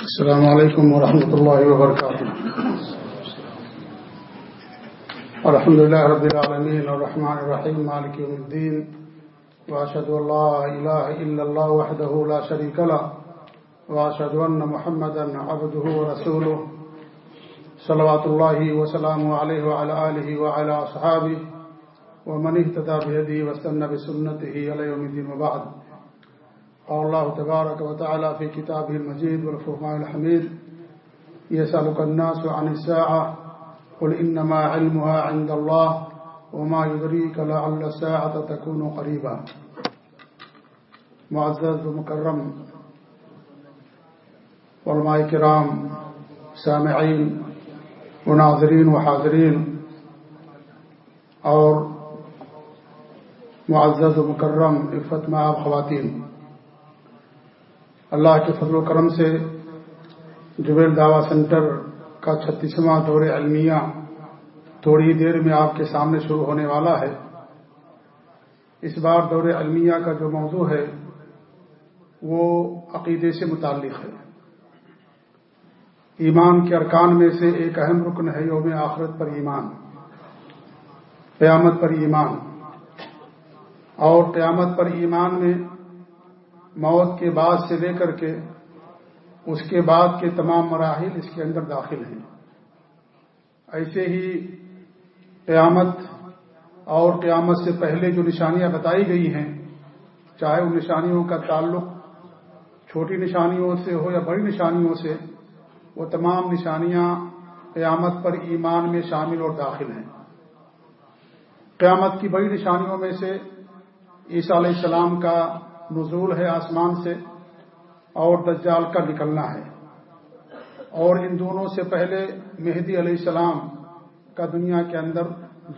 السلام علیکم ورحمۃ اللہ وبرکاتہ۔ الحمد لله رب العالمين الرحمن الرحيم مالك يوم الدين وأشهد أن لا إله إلا الله وحده لا شريك له وأشهد أن محمدا عبده ورسوله صلوات الله وسلامه عليه وعلى آله وعلى أصحابه ومن اهتدى بهديه واستنى بسنته إلى يوم الدين وبعد۔ قال الله تبارك وتعالى في كتابه المجيد والفرقان الحميد يسألك الناس عن الساعة. قل إنما علمها عند الله وما يدريك لعل الساعة تكون قريبا معزز ومكرم علماء کرام، سامعین و ناظرین و حاضرین اور معزز و مکرم عفت میں خواتین. اللہ کے فضل و کرم سے جبیل دعوی سینٹر کا چھتیسواں دور علمیہ تھوڑی دیر میں آپ کے سامنے شروع ہونے والا ہے۔ اس بار دور علمیہ کا جو موضوع ہے، وہ عقیدے سے متعلق ہے۔ ایمان کے ارکان میں سے ایک اہم رکن ہے یوم آخرت پر ایمان، قیامت پر ایمان۔ اور قیامت پر ایمان میں موت کے بعد سے لے کر کے اس کے بعد کے تمام مراحل اس کے اندر داخل ہیں۔ ایسے ہی قیامت اور قیامت سے پہلے جو نشانیاں بتائی گئی ہیں، چاہے ان نشانیوں کا تعلق چھوٹی نشانیوں سے ہو یا بڑی نشانیوں سے، وہ تمام نشانیاں قیامت پر ایمان میں شامل اور داخل ہیں۔ قیامت کی بڑی نشانیوں میں سے عیسیٰ علیہ السلام کا نزول ہے آسمان سے اور دجال کا نکلنا ہے۔ اور ان دونوں سے پہلے مہدی علیہ السلام کا دنیا کے اندر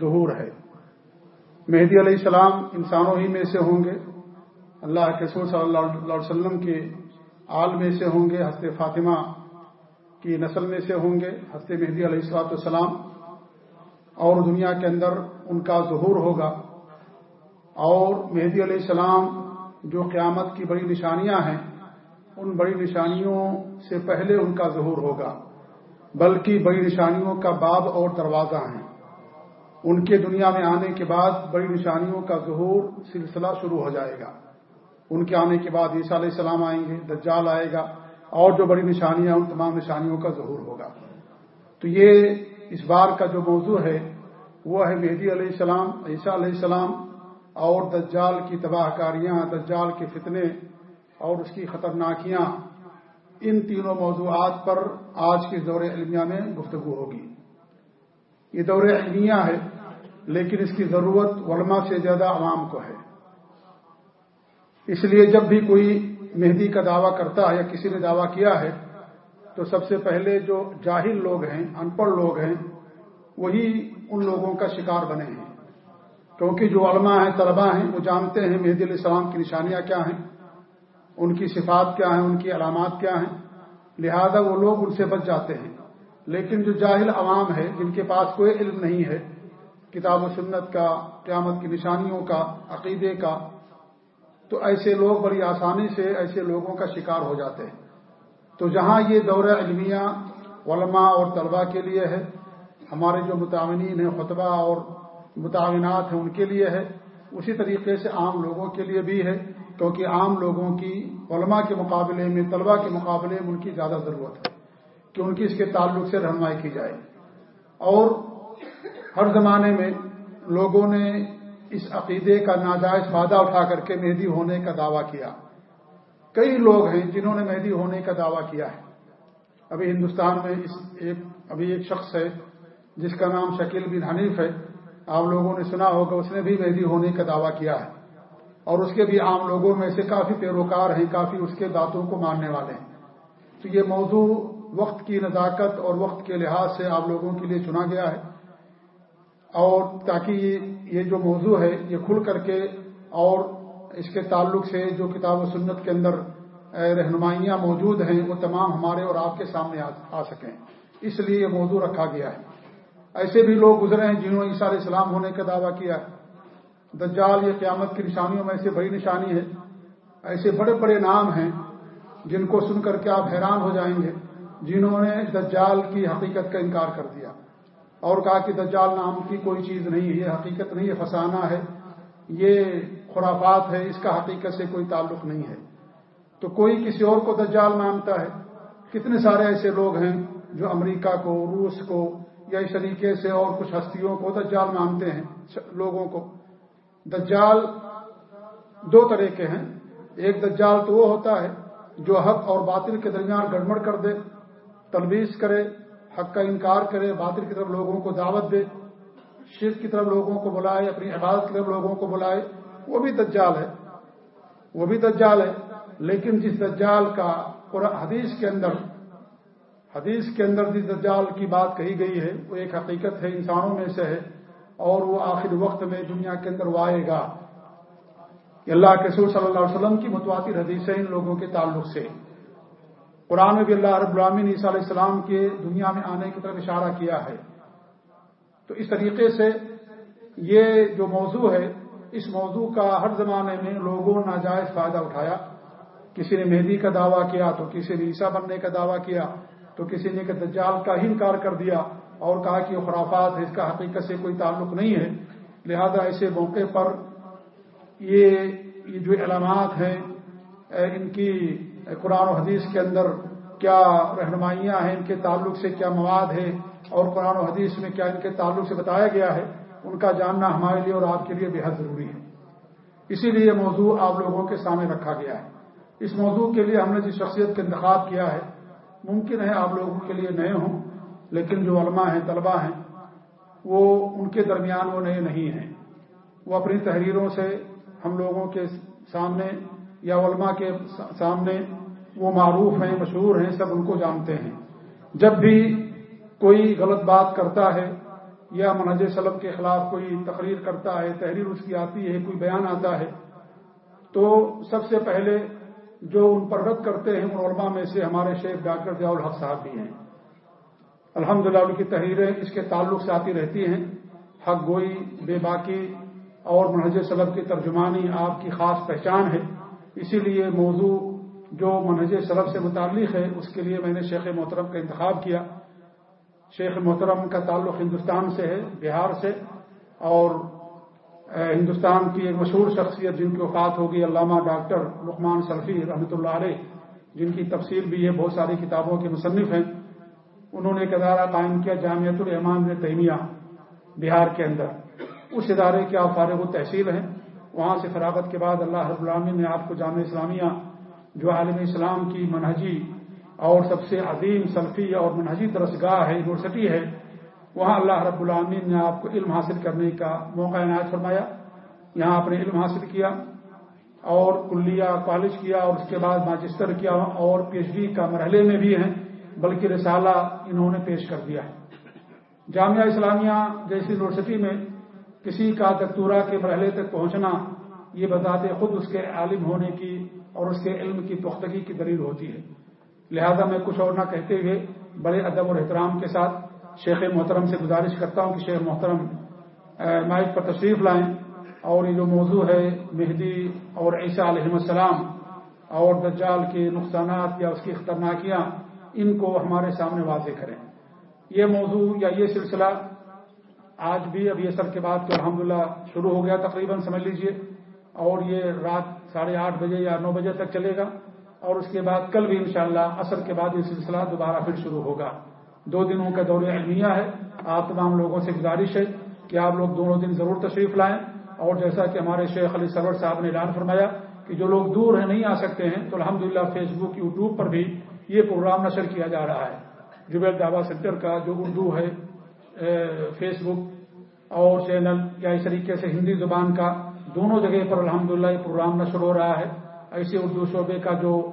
ظہور ہے۔ مہدی علیہ السلام انسانوں ہی میں سے ہوں گے۔ اللہ کے سور صلی اللہ علیہ وسلم کے آل میں سے ہوں گے۔ ہست فاطمہ کی نسل میں سے ہوں گے۔ ہست مہدی علیہ السلاۃ والسلام۔ اور دنیا کے اندر ان کا ظہور ہوگا۔ اور مہدی علیہ السلام جو قیامت کی بڑی نشانیاں ہیں، ان بڑی نشانیوں سے پہلے ان کا ظہور ہوگا، بلکہ بڑی نشانیوں کا باب اور دروازہ ہیں۔ ان کے دنیا میں آنے کے بعد بڑی نشانیوں کا ظہور سلسلہ شروع ہو جائے گا۔ ان کے آنے کے بعد عیسیٰ علیہ السلام آئیں گے، دجال آئے گا، اور جو بڑی نشانیاں، ان تمام نشانیوں کا ظہور ہوگا۔ تو یہ اس بار کا جو موضوع ہے، وہ ہے مہدی علیہ السلام، عیسیٰ علیہ السلام اور دجال کی تباہ کاریاں، دجال کے فتنے اور اس کی خطرناکیاں، ان تینوں موضوعات پر آج کے دور علمیہ میں گفتگو ہوگی۔ یہ دور علمیہ ہے، لیکن اس کی ضرورت علماء سے زیادہ عوام کو ہے۔ اس لیے جب بھی کوئی مہدی کا دعویٰ کرتا ہے یا کسی نے دعویٰ کیا ہے، تو سب سے پہلے جو جاہل لوگ ہیں، ان پڑھ لوگ ہیں، وہی ان لوگوں کا شکار بنے ہیں۔ کیونکہ جو علماء ہیں، طلباء ہیں، وہ جانتے ہیں مہدی علیہ السلام کی نشانیاں کیا ہیں، ان کی صفات کیا ہیں، ان کی علامات کیا ہیں۔ لہذا وہ لوگ ان سے بچ جاتے ہیں۔ لیکن جو جاہل عوام ہے، جن کے پاس کوئی علم نہیں ہے، کتاب و سنت کا، قیامت کی نشانیوں کا، عقیدے کا، تو ایسے لوگ بڑی آسانی سے ایسے لوگوں کا شکار ہو جاتے ہیں۔ تو جہاں یہ دورہ علمیہ، علماء اور طلباء کے لیے ہے، ہمارے جو متعمین ہیں، خطبہ اور متعینات ہیں ان کے لیے ہے، اسی طریقے سے عام لوگوں کے لیے بھی ہے، کیونکہ عام لوگوں کی علماء کے مقابلے میں، طلباء کے مقابلے میں ان کی زیادہ ضرورت ہے کہ ان کی اس کے تعلق سے رہنمائی کی جائے۔ اور ہر زمانے میں لوگوں نے اس عقیدے کا ناجائز فائدہ اٹھا کر کے مہدی ہونے کا دعویٰ کیا۔ کئی لوگ ہیں جنہوں نے مہدی ہونے کا دعویٰ کیا ہے۔ ابھی ہندوستان میں اس ایک، ابھی ایک شخص ہے جس کا نام شکیل بن حنیف ہے۔ آپ لوگوں نے سنا ہوگا، اس نے بھی مہدی ہونے کا دعویٰ کیا ہے۔ اور اس کے بھی عام لوگوں میں سے کافی پیروکار ہیں، کافی اس کے باتوں کو ماننے والے ہیں۔ تو یہ موضوع وقت کی نزاکت اور وقت کے لحاظ سے آپ لوگوں کے لیے چنا گیا ہے۔ اور تاکہ یہ جو موضوع ہے، یہ کھل کر کے اور اس کے تعلق سے جو کتاب و سنت کے اندر رہنمائیاں موجود ہیں، وہ تمام ہمارے اور آپ کے سامنے آ سکیں۔ اس لیے یہ موضوع رکھا گیا ہے۔ ایسے بھی لوگ گزرے ہیں جنہوں نے عیسیٰ علیہ السلام ہونے کا دعویٰ کیا ہے۔ دجال یہ قیامت کی نشانیوں میں سے بڑی نشانی ہے، ایسے بڑے بڑے نام ہیں جن کو سن کر کے آپ حیران ہو جائیں گے، جنہوں نے دجال کی حقیقت کا انکار کر دیا۔ اور کہا کہ دجال نام کی کوئی چیز نہیں ہے، یہ حقیقت نہیں ہے فسانہ ہے، یہ خرافات ہے، اس کا حقیقت سے کوئی تعلق نہیں ہے۔ تو کوئی کسی اور کو دجال مانتا ہے؟ کتنے سارے ایسے لوگ ہیں جو امریکہ کو، روس کو یا اس طریقے سے اور کچھ ہستیوں کو، دجال مانتے ہیں لوگوں کو۔ دجال دو طرح کے ہیں۔ ایک دجال تو وہ ہوتا ہے جو حق اور باطل کے درمیان گڑبڑ کر دے تلویز کرے، حق کا انکار کرے، باطل کی طرف لوگوں کو دعوت دے، شرک کی طرف لوگوں کو بلائے، اپنی عبادت کی طرف لوگوں کو بلائے۔ وہ بھی دجال ہے۔ وہ بھی دجال ہے۔ لیکن جس دجال کا حدیث کے اندر حدیث کے اندر جس دجال کی بات کہی گئی ہے، وہ ایک حقیقت ہے، انسانوں میں سے ہے، اور وہ آخر وقت میں دنیا کے اندر وہ آئے گا۔ اللہ کے سور صلی اللہ علیہ وسلم کی متواتر حدیث ہے ان لوگوں کے تعلق سے۔ قرآن میں بھی اللہ رب العالمین عیسیٰ علیہ السلام کے دنیا میں آنے کی طرف اشارہ کیا ہے۔ تو اس طریقے سے یہ جو موضوع ہے، اس موضوع کا ہر زمانے میں لوگوں نے ناجائز فائدہ اٹھایا۔ کسی نے مہدی کا دعویٰ کیا تو کسی نے عیسیٰ بننے کا دعویٰ کیا۔ تو کسی نے کہ دجال کا ہی انکار کر دیا اور کہا کہ وہ خرافات ہے اس کا حقیقت سے کوئی تعلق نہیں ہے۔ لہذا ایسے موقع پر یہ جو علامات ہیں ان کی قرآن و حدیث کے اندر کیا رہنمائیاں ہیں، ان کے تعلق سے کیا مواد ہے اور قرآن و حدیث میں کیا ان کے تعلق سے بتایا گیا ہے، ان کا جاننا ہمارے لیے اور آپ کے لیے بے حد ضروری ہے۔ اسی لیے یہ موضوع آپ لوگوں کے سامنے رکھا گیا ہے۔ اس موضوع کے لیے ہم نے جس شخصیت کا انتخاب کیا ہے ممکن ہے آپ لوگوں کے لیے نئے ہوں، لیکن جو علماء ہیں، طلباء ہیں، وہ ان کے درمیان وہ نئے نہیں ہیں۔ وہ اپنی تحریروں سے ہم لوگوں کے سامنے یا علماء کے سامنے وہ معروف ہیں، مشہور ہیں، سب ان کو جانتے ہیں۔ جب بھی کوئی غلط بات کرتا ہے یا منہج سلب کے خلاف کوئی تقریر کرتا ہے، تحریر اس کی آتی ہے، کوئی بیان آتا ہے، تو سب سے پہلے جو ان پر رد کرتے ہیں، ان علماء میں سے ہمارے شیخ ڈاکٹر ضیاء الحق صاحب بھی ہیں۔ الحمد ان کی تحریریں اس کے تعلق سے آتی رہتی ہیں۔ حق گوئی، بے باقی اور منہج سلب کی ترجمانی آپ کی خاص پہچان ہے۔ اسی لیے موضوع جو منہج سلب سے متعلق ہے، اس کے لیے میں نے شیخ محترم کا انتخاب کیا۔ شیخ محترم کا تعلق ہندوستان سے ہے، بہار سے۔ اور ہندوستان کی ایک مشہور شخصیت جن کی وفات ہوگی، علامہ ڈاکٹر لقمان سلفی رحمۃ اللہ علیہ، جن کی تفصیل بھی ہے، بہت ساری کتابوں کے مصنف ہیں۔ انہوں نے ایک ادارہ قائم کیا جامعت الرحمان تیمیہ، بہار کے اندر۔ اس ادارے کے آپ فارغ و تحصیل ہیں۔ وہاں سے فراغت کے بعد اللہ رب العالمین نے آپ کو جامع اسلامیہ، جو عالم اسلام کی منہجی اور سب سے عظیم سلفی اور منہجی درسگاہ ہے، یونیورسٹی ہے وہاں اللہ رب العالمین نے آپ کو علم حاصل کرنے کا موقع عنایت فرمایا، یہاں آپ نے علم حاصل کیا اور کلیہ کالج کیا اور اس کے بعد ماجسٹر کیا اور پی ایچ ڈی کا مرحلے میں بھی ہیں، بلکہ رسالہ انہوں نے پیش کر دیا۔ ہے جامعہ اسلامیہ جیسی یونیورسٹی میں کسی کا دکتورا کے مرحلے تک پہنچنا، یہ بتاتے خود اس کے عالم ہونے کی اور اس کے علم کی پختگی کی دلیل ہوتی ہے۔ لہذا میں کچھ اور نہ کہتے ہوئے بڑے ادب اور احترام کے ساتھ شیخ محترم سے گزارش کرتا ہوں کہ شیخ محترم مائک پر تشریف لائیں اور یہ جو موضوع ہے، مہدی اور عیسیٰ علیہ السلام اور دجال کے نقصانات یا اس کی خطرناکیاں، ان کو ہمارے سامنے واضح کریں۔ یہ موضوع یا یہ سلسلہ آج بھی اب یہ سر کے بعد تو الحمد شروع ہو گیا تقریباً، سمجھ لیجیے۔ اور یہ رات ساڑھے آٹھ بجے یا نو بجے تک چلے گا اور اس کے بعد کل بھی انشاءاللہ شاء اثر کے بعد یہ سلسلہ دوبارہ پھر شروع ہوگا۔ دو دنوں کا دور علمیہ ہے۔ آپ تمام لوگوں سے گزارش ہے کہ آپ لوگ دونوں دن ضرور تشریف لائیں۔ اور جیسا کہ ہمارے شیخ علی سرور صاحب نے اعلان فرمایا کہ جو لوگ دور ہیں، نہیں آ سکتے ہیں، تو الحمدللہ فیس بک، یوٹیوب پر بھی یہ پروگرام نشر کیا جا رہا ہے۔ جبیل دعوی سینٹر کا جو اردو ہے فیس بک اور چینل یا اس طریقے سے ہندی زبان کا دونوں جگہ پر الحمدللہ یہ پروگرام نشر ہو رہا ہے۔ ایسے اردو شعبے کا جو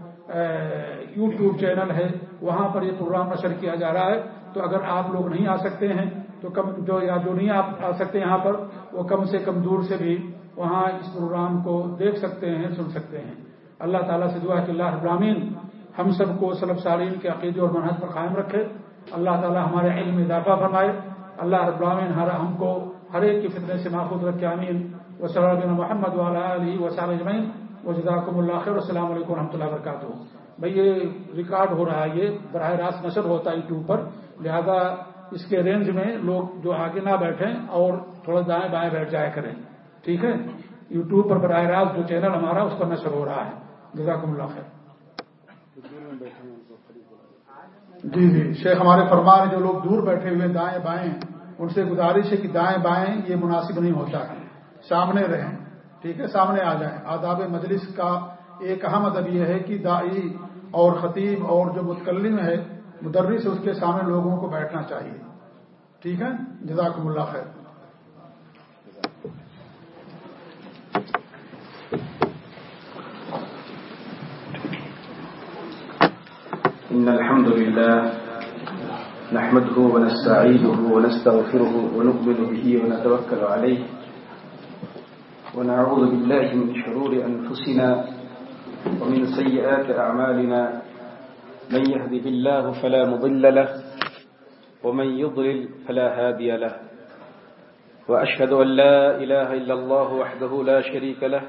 یوٹیوب چینل ہے، وہاں پر یہ پروگرام نشر کیا جا رہا ہے۔ تو اگر آپ لوگ نہیں آ سکتے ہیں، تو کم جو یا جو نہیں آپ آ سکتے یہاں پر، وہ کم سے کم دور سے بھی وہاں اس پروگرام کو دیکھ سکتے ہیں، سن سکتے ہیں۔ اللہ تعالیٰ سے دعا کہ اللہ ابراہین ہم سب کو سلب سالین کے عقیدے اور منحص پر قائم رکھے۔ اللہ تعالیٰ ہمارے علم میں اضافہ فرمائے۔ اللہ ابراہین ہر ہم کو ہر ایک کی فتنے سے محفوظ رکھے امین و صلی محمد والا علیہ وسلم و جزاکم اللہ خیر، السلام علیکم و رحمۃ اللہ وبرکاتہ۔ بھئی یہ ریکارڈ ہو رہا ہے، یہ براہ راست نشر ہوتا ہے یوٹیوب پر لہذا اس کے رینج میں لوگ جو آگے نہ بیٹھیں اور تھوڑا دائیں بائیں بیٹھ جایا کریں۔ ٹھیک ہے؟ یوٹیوب پر براہ راست جو چینل ہمارا، اس پر نشر ہو رہا ہے۔ جزاکم اللہ خیر۔ جی جی۔ شیخ، ہمارے فرما رہے جو لوگ دور بیٹھے ہوئے دائیں بائیں، ان سے گزارش ہے کہ دائیں بائیں یہ مناسب نہیں ہوتا۔ ہے سامنے رہیں۔ ٹھیک ہے؟ سامنے آ جائیں۔ آداب مجلس کا ایک اہم ادب یہ ہے کہ دائی اور خطیب اور جو متکلم ہے، مدرس اس کے سامنے لوگوں کو بیٹھنا چاہیے۔ ٹھیک ہے؟ جزاکم اللہ خیر۔ إن الحمد لله نحمده ونستعيده ونستغفره ونؤمن به ونتوكل عليه ونعوذ بالله من شرور أنفسنا ومن سيئات أعمالنا من يهده الله فلا مضل له ومن يضلل فلا هادي له وأشهد أن لا إله إلا الله وحده لا شريك له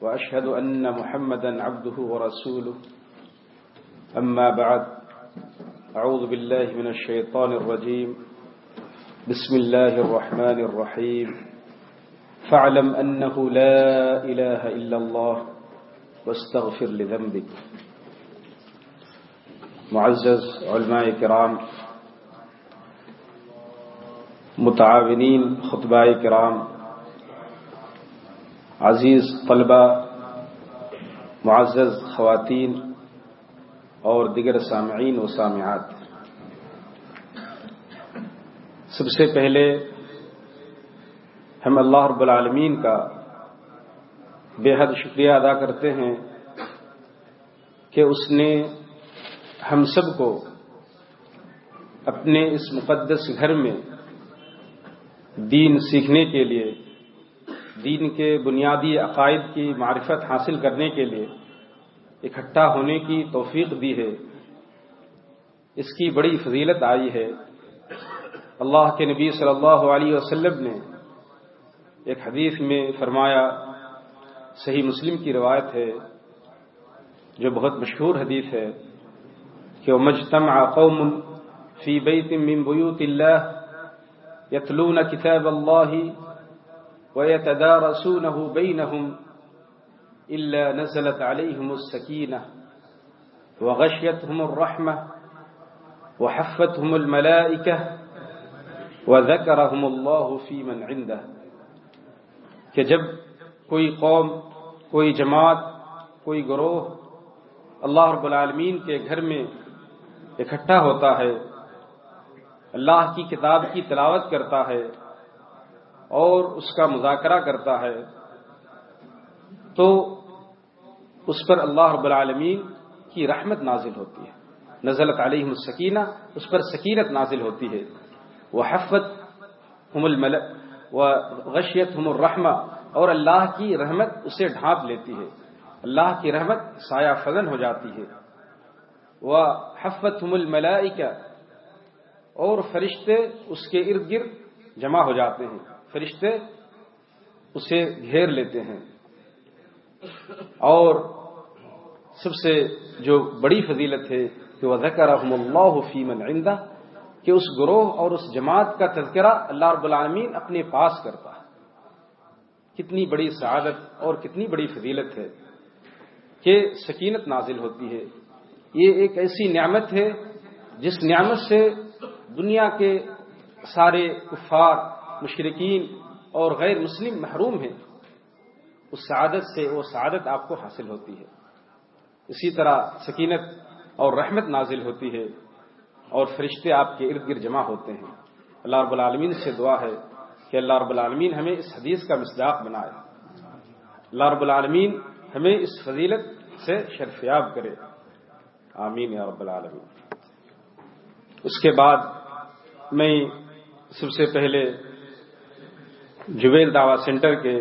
وأشهد أن محمدا عبده ورسوله أما بعد أعوذ بالله من الشيطان الرجيم بسم الله الرحمن الرحيم فاعلم أنه لا إله إلا الله واستغفر لذنبك. معزز علماء کرام، متعاونین خطبہ کرام، عزیز طلبہ معزز خواتین اور دیگر سامعین و سامعات. سب سے پہلے ہم اللہ رب العالمین کا بے حد شکریہ ادا کرتے ہیں کہ اس نے ہم سب کو اپنے اس مقدس گھر میں دین سیکھنے کے لیے، دین کے بنیادی عقائد کی معرفت حاصل کرنے کے لیے اکٹھا ہونے کی توفیق دی ہے۔ اس کی بڑی فضیلت آئی ہے۔ اللہ کے نبی صلی اللہ علیہ وسلم نے ایک حدیث میں فرمایا صحیح مسلم کی روایت ہے، جو بہت مشہور حدیث ہے کہ مجتمع قوم فی بیت من بیوت اللہ یتلون کتاب اللہ ویتدارسونه بینہم إلا نزلت عليهم السكينة وغشيتهم الرحمة وحفتهم الملائكة وذكرهم الله في من عنده کہ جب کوئی قوم، کوئی جماعت، کوئی گروہ اللہ رب العالمین کے گھر میں اکٹھا ہوتا ہے، اللہ کی کتاب کی تلاوت کرتا ہے اور اس کا مذاکرہ کرتا ہے، تو اس پر اللہ رب العالمین کی رحمت نازل ہوتی ہے۔ نزلت علیہ السکینہ، اس پر سکینت نازل ہوتی ہے۔ وہ حفت ہم المل و غشیت ہم الرحمہ۔ اور اللہ کی رحمت اسے ڈھانپ لیتی ہے۔ اللہ کی رحمت سایہ فضن ہو جاتی ہے۔ وہ حفت ہم الملائکہ، اور فرشتے اس کے ارد گرد جمع ہو جاتے ہیں۔ فرشتے اسے گھیر لیتے ہیں۔ اور سب سے جو بڑی فضیلت ہے کہ وہ ذکر اللہ فیمن عندہ، کہ اس گروہ اور اس جماعت کا تذکرہ اللہ رب العالمین اپنے پاس کرتا ہے۔ کتنی بڑی سعادت اور کتنی بڑی فضیلت ہے کہ سکینت نازل ہوتی ہے۔ یہ ایک ایسی نعمت ہے جس نعمت سے دنیا کے سارے کفار مشرقین اور غیر مسلم محروم ہیں۔ اس سعادت سے وہ سعادت آپ کو حاصل ہوتی ہے۔ اسی طرح سکینت اور رحمت نازل ہوتی ہے اور فرشتے آپ کے ارد گرد جمع ہوتے ہیں۔ اللہ رب العالمین سے دعا ہے کہ اللہ رب العالمین ہمیں اس حدیث کا مصداق بنائے۔ اللہ رب العالمین ہمیں اس فضیلت سے شرفیاب کرے۔ آمین یا رب العالمین۔ اس کے بعد میں سب سے پہلے جویل دعوی سینٹر کے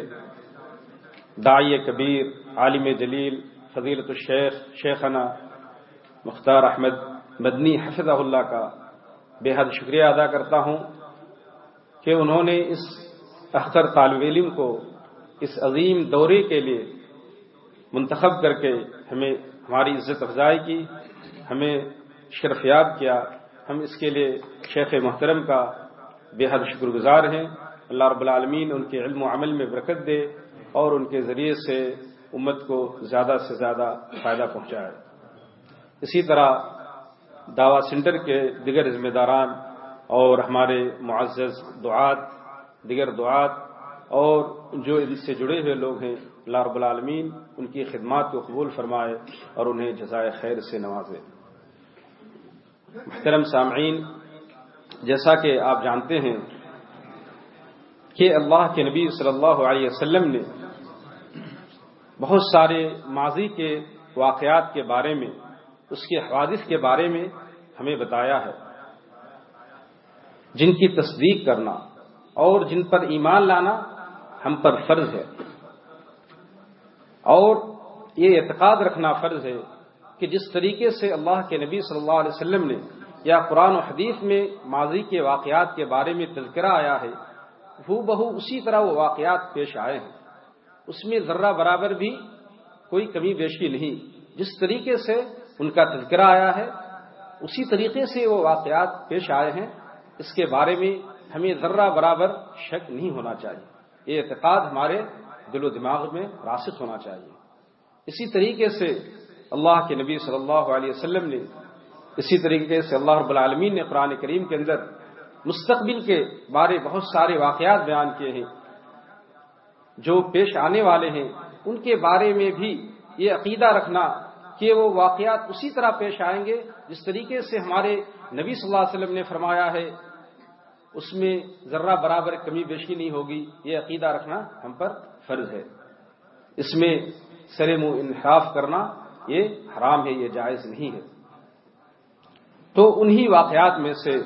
دائی کبیر عالم جلیل فضیلت الشیخ شیخنا مختار احمد مدنی حفظ اللہ کا بے حد شکریہ ادا کرتا ہوں۔ کہ انہوں نے اس اختر طالب علم کو اس عظیم دورے کے لیے منتخب کر کے ہمیں ہماری عزت افزائی کی، ہمیں شرفیاب کیا۔ ہم اس کے لیے شیخ محترم کا بے حد شکر گزار ہیں۔ اللہ رب العالمین ان کے علم و عمل میں برکت دے اور ان کے ذریعے سے امت کو زیادہ سے زیادہ فائدہ پہنچائے۔ اسی طرح دعوی سینٹر کے دیگر ذمہ داران اور ہمارے معزز دعات، دیگر دعات، اور جو ان سے جڑے ہوئے لوگ ہیں، اللہ رب العالمین ان کی خدمات کو قبول فرمائے اور انہیں جزائے خیر سے نوازے۔ محترم سامعین، جیسا کہ آپ جانتے ہیں کہ اللہ کے نبی صلی اللہ علیہ وسلم نے بہت سارے ماضی کے واقعات کے بارے میں، اس کے حوادث کے بارے میں ہمیں بتایا ہے۔ جن کی تصدیق کرنا اور جن پر ایمان لانا ہم پر فرض ہے۔ اور یہ اعتقاد رکھنا فرض ہے کہ جس طریقے سے اللہ کے نبی صلی اللہ علیہ وسلم نے یا قرآن و حدیث میں ماضی کے واقعات کے بارے میں تذکرہ آیا ہے وہ بہو اسی طرح وہ واقعات پیش آئے ہیں۔ اس میں ذرہ برابر بھی کوئی کمی بیشی نہیں۔ جس طریقے سے ان کا تذکرہ آیا ہے، اسی طریقے سے وہ واقعات پیش آئے ہیں۔ اس کے بارے میں ہمیں ذرہ برابر شک نہیں ہونا چاہیے۔ یہ اعتقاد ہمارے دل و دماغ میں راسخ ہونا چاہیے۔ اسی طریقے سے اللہ کے نبی صلی اللہ علیہ وسلم نے اسی طریقے سے اللہ رب العالمین نے قرآن کریم کے اندر مستقبل کے بارے بہت سارے واقعات بیان کیے ہیں۔ جو پیش آنے والے ہیں، ان کے بارے میں بھی یہ عقیدہ رکھنا کہ وہ واقعات اسی طرح پیش آئیں گے، جس طریقے سے ہمارے نبی صلی اللہ علیہ وسلم نے فرمایا ہے۔ اس میں ذرہ برابر کمی بیشی نہیں ہوگی، یہ عقیدہ رکھنا ہم پر فرض ہے۔ اس میں سر منہ انحراف کرنا یہ حرام ہے، یہ جائز نہیں ہے۔ تو انہی واقعات میں سے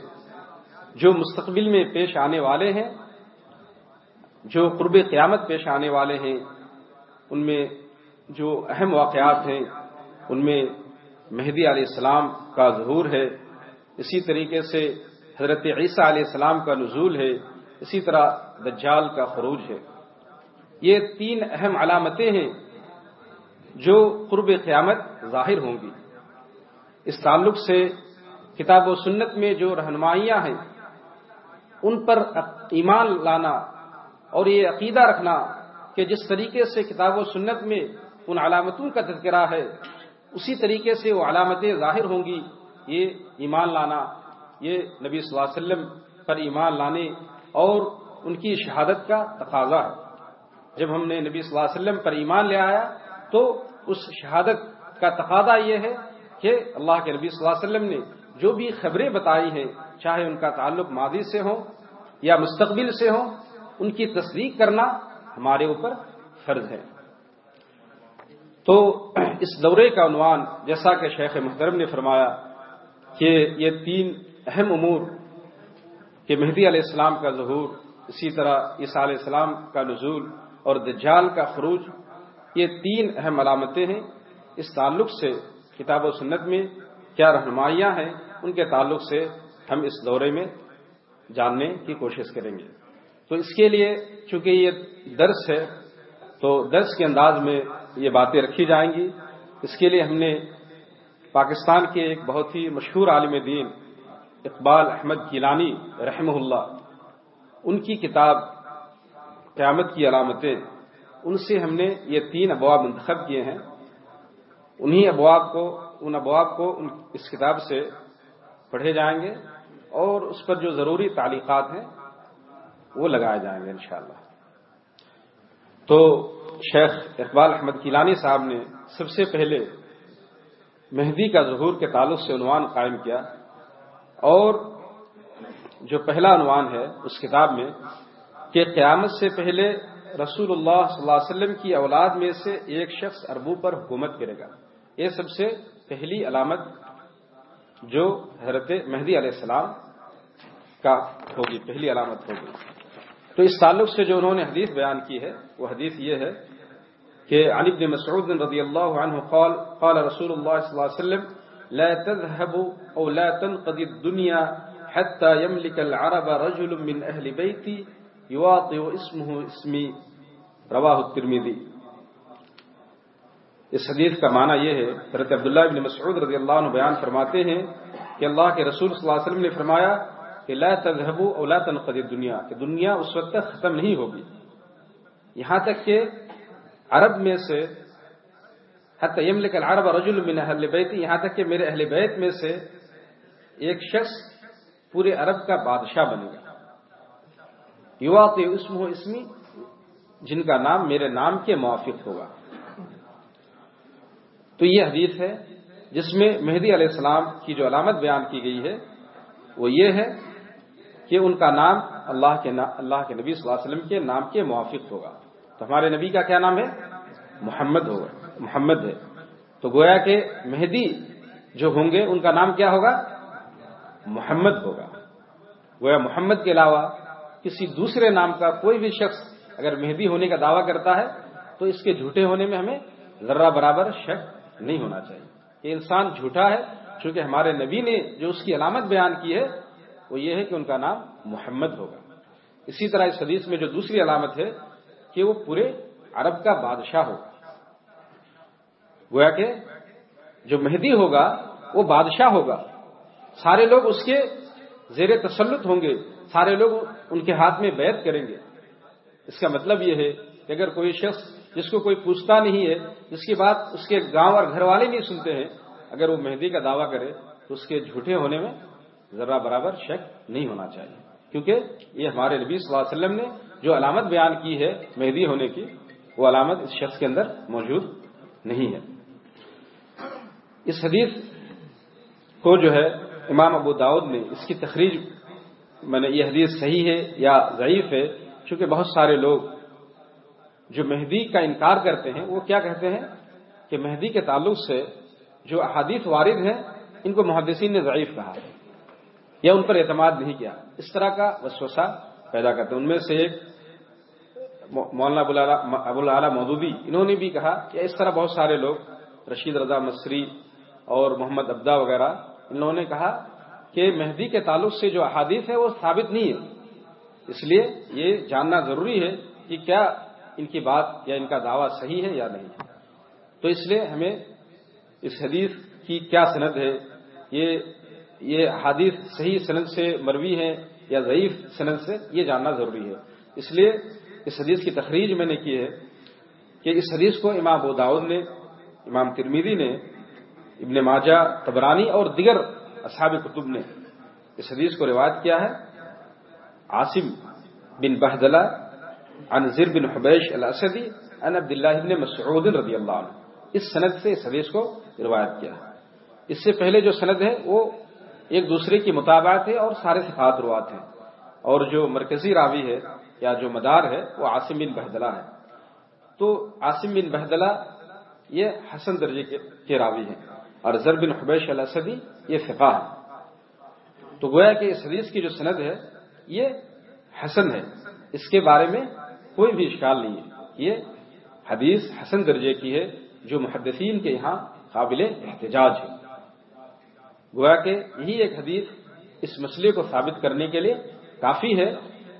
جو مستقبل میں پیش آنے والے ہیں، جو قرب قیامت پیش آنے والے ہیں، ان میں جو اہم واقعات ہیں، ان میں مہدی علیہ السلام کا ظہور ہے۔ اسی طریقے سے حضرت عیسیٰ علیہ السلام کا نزول ہے، اسی طرح دجال کا خروج ہے۔ یہ تین اہم علامتیں ہیں جو قرب قیامت ظاہر ہوں گی۔ اس تعلق سے کتاب و سنت میں جو رہنمائیاں ہیں، ان پر ایمان لانا اور یہ عقیدہ رکھنا کہ جس طریقے سے کتاب و سنت میں ان علامتوں کا تذکرہ ہے، اسی طریقے سے وہ علامتیں ظاہر ہوں گی، یہ ایمان لانا یہ نبی صلی اللہ علیہ وسلم پر ایمان لانے اور ان کی شہادت کا تقاضا ہے۔ جب ہم نے نبی صلی اللہ علیہ وسلم پر ایمان لے آیا تو اس شہادت کا تقاضا یہ ہے کہ اللہ کے نبی صلی اللہ علیہ وسلم نے جو بھی خبریں بتائی ہیں، چاہے ان کا تعلق ماضی سے ہو یا مستقبل سے ہو ان کی تصدیق کرنا ہمارے اوپر فرض ہے۔ تو اس دورے کا عنوان، جیسا کہ شیخ محترم نے فرمایا کہ یہ تین اہم امور کہ مہدی علیہ السلام کا ظہور، اسی طرح عیسیٰ علیہ السلام کا نزول اور دجال کا خروج، یہ تین اہم علامتیں ہیں۔ اس تعلق سے کتاب و سنت میں کیا رہنمائیاں ہیں، ان کے تعلق سے ہم اس دورے میں جاننے کی کوشش کریں گے۔ تو اس کے لیے چونکہ یہ درس ہے، تو درس کے انداز میں یہ باتیں رکھی جائیں گی۔ اس کے لیے ہم نے پاکستان کے ایک بہت ہی مشہور عالم دین اقبال احمد گیلانی رحمہ اللہ، ان کی کتاب قیامت کی علامتیں، ان سے ہم نے یہ تین ابواب منتخب کیے ہیں۔ انہی ابواب کو، ان ابواب کو اس کتاب سے پڑھے جائیں گے اور اس پر جو ضروری تعلیقات ہیں، وہ لگائے جائیں گے انشاءاللہ۔ تو شیخ اقبال احمد کیلانی صاحب نے سب سے پہلے مہدی کا ظہور کے تعلق سے عنوان قائم کیا۔ اور جو پہلا عنوان ہے اس کتاب میں کہ قیامت سے پہلے رسول اللہ صلی اللہ علیہ وسلم کی اولاد میں سے ایک شخص اربو پر حکومت کرے گا۔ یہ سب سے پہلی علامت جو حضرت مہدی علیہ السلام کا ہوگی، پہلی علامت ہوگی۔ تو اس تعلق سے جو انہوں نے حدیث بیان کی ہے، وہ حدیث یہ ہے کہ علی بن مسعود رضی اللہ عنہ قال قال رسول اللہ صلی اللہ علیہ وسلم لا تذهب او لا تنقضي الدنيا حتى يملك العرب رجل من اهل بيتي يواطئ اسمه اسمي. رواه الترمذي. اس حدیث کا معنی یہ ہے، حضرت عبداللہ بن مسعود رضی اللہ عنہ بیان فرماتے ہیں کہ اللہ کے رسول صلی اللہ علیہ وسلم نے فرمایا کہ لا تذهب او لا تنقض دنیا کہ دنیا اس وقت تک ختم نہیں ہوگی۔ یہاں تک کہ عرب میں سے حتی یملک العرب رجل من اہل بیت یہاں تک کہ میرے اہل بیت میں سے ایک شخص پورے عرب کا بادشاہ بنے گا۔ یواطی اسمہ اسمی، جن کا نام میرے نام کے موافق ہوگا۔ تو یہ حدیث ہے جس میں مہدی علیہ السلام کی جو علامت بیان کی گئی ہے، وہ یہ ہے کہ ان کا نام اللہ کے اللہ کے نبی صلی اللہ علیہ وسلم کے نام کے موافق ہوگا۔ تو ہمارے نبی کا کیا نام ہے؟ محمد ہوگا۔ محمد ہے۔ تو گویا کہ مہدی جو ہوں گے، ان کا نام کیا ہوگا؟ محمد ہوگا۔ گویا محمد کے علاوہ کسی دوسرے نام کا کوئی بھی شخص اگر مہدی ہونے کا دعویٰ کرتا ہے، تو اس کے جھوٹے ہونے میں ہمیں ذرہ برابر شک نہیں ہونا چاہیے۔ یہ انسان جھوٹا ہے، چونکہ ہمارے نبی نے جو اس کی علامت بیان کی ہے، وہ یہ ہے کہ ان کا نام محمد ہوگا۔ اسی طرح اس حدیث میں جو دوسری علامت ہے، کہ وہ پورے عرب کا بادشاہ ہوگا۔ گویا کہ جو مہدی ہوگا، وہ بادشاہ ہوگا۔ سارے لوگ اس کے زیر تسلط ہوں گے۔ سارے لوگ ان کے ہاتھ میں بیعت کریں گے۔ اس کا مطلب یہ ہے کہ اگر کوئی شخص جس کو کوئی پوچھتا نہیں ہے جس کی بات اس کے گاؤں اور گھر والے نہیں سنتے ہیں، اگر وہ مہندی کا دعویٰ کرے، تو اس کے جھوٹے ہونے میں ذرا برابر شک نہیں ہونا چاہیے۔ کیونکہ یہ ہمارے نبی صلی اللہ علیہ وسلم نے جو علامت بیان کی ہے مہدی ہونے کی، وہ علامت اس شخص کے اندر موجود نہیں ہے۔ اس حدیث کو جو ہے امام ابو داود نے اس کی تخریج، میں نے یہ حدیث صحیح ہے یا ضعیف ہے، چونکہ بہت سارے لوگ جو مہدی کا انکار کرتے ہیں، وہ کیا کہتے ہیں؟ کہ مہدی کے تعلق سے جو احادیث وارد ہیں، ان کو محدثین نے ضعیف کہا یا ان پر اعتماد نہیں کیا۔ اس طرح کا وسوسہ پیدا کرتے ہیں۔ ان میں سے ایک مولانا ابو العلیٰ مودودی، انہوں نے بھی کہا کہ اس طرح بہت سارے لوگ، رشید رضا مصری اور محمد ابدا وغیرہ، انہوں نے کہا کہ مہدی کے تعلق سے جو احادیث ہے وہ ثابت نہیں ہے اس لیے یہ جاننا ضروری ہے کہ کیا ان کی بات یا ان کا دعویٰ صحیح ہے یا نہیں۔ تو اس لیے ہمیں اس حدیث کی کیا سند ہے؟ یہ یہ حادث صحیح سند سے مروی ہے یا ضعیف سند سے؟ یہ جاننا ضروری ہے۔ اس لیے اس حدیث کی تخریج میں نے کی ہے کہ اس حدیث کو امام ابو داود نے، امام ترمیدی نے ابن ماجہ تبرانی اور دیگر اصحاب کتب نے اس حدیث کو روایت کیا ہے۔ عاصم بن بہدلہ، عن زر بن حبیش الاسدی، عن عبداللہ بن مسعود رضی اللہ عنہ۔ اس سند سے اس حدیث کو روایت کیا ہے۔ اس سے پہلے جو سند ہے، وہ ایک دوسرے کی مطابعت ہے اور سارے صفات روات ہیں۔ اور جو مرکزی راوی ہے یا جو مدار ہے، وہ عاصم بن بہدلہ ہے۔ تو عاصم بن بہدلہ یہ حسن درجے کے راوی ہیں۔ اور زر بن حبیش الاسدی یہ فقہ ہے۔ تو گویا کہ اس حدیث کی جو سند ہے، یہ حسن ہے۔ اس کے بارے میں کوئی بھی اشکال نہیں ہے۔ یہ حدیث حسن درجے کی ہے، جو محدثین کے یہاں قابل احتجاج ہے۔ گویا کہ یہی ایک حدیث اس مسئلے کو ثابت کرنے کے لیے کافی ہے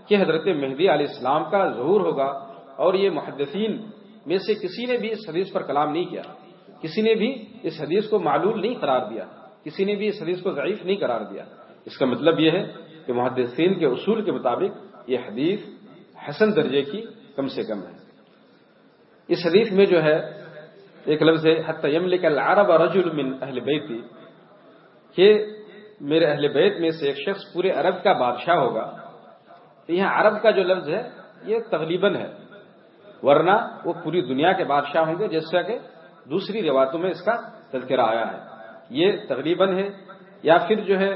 کہ حضرت مہدی علیہ السلام کا ظہور ہوگا اور یہ محدثین میں سے کسی نے بھی اس حدیث پر کلام نہیں کیا۔ کسی نے بھی اس حدیث کو معلول نہیں قرار دیا، کسی نے بھی اس حدیث کو ضعیف نہیں قرار دیا۔ اس کا مطلب یہ ہے کہ محدثین کے اصول کے مطابق یہ حدیث حسن درجے کی کم سے کم ہے۔ اس حدیث میں جو ہے، ایک لفظ ہے حتیم العرب رجل من اہل بیتی کہ میرے اہل بیت میں سے ایک شخص پورے عرب کا بادشاہ ہوگا۔ تو یہاں عرب کا جو لفظ ہے، یہ تقریباً ہے، ورنہ وہ پوری دنیا کے بادشاہ ہوں گے، جیسا کہ دوسری روایتوں میں اس کا تذکرہ آیا ہے۔ یہ تقریباً ہے۔ یا پھر جو ہے،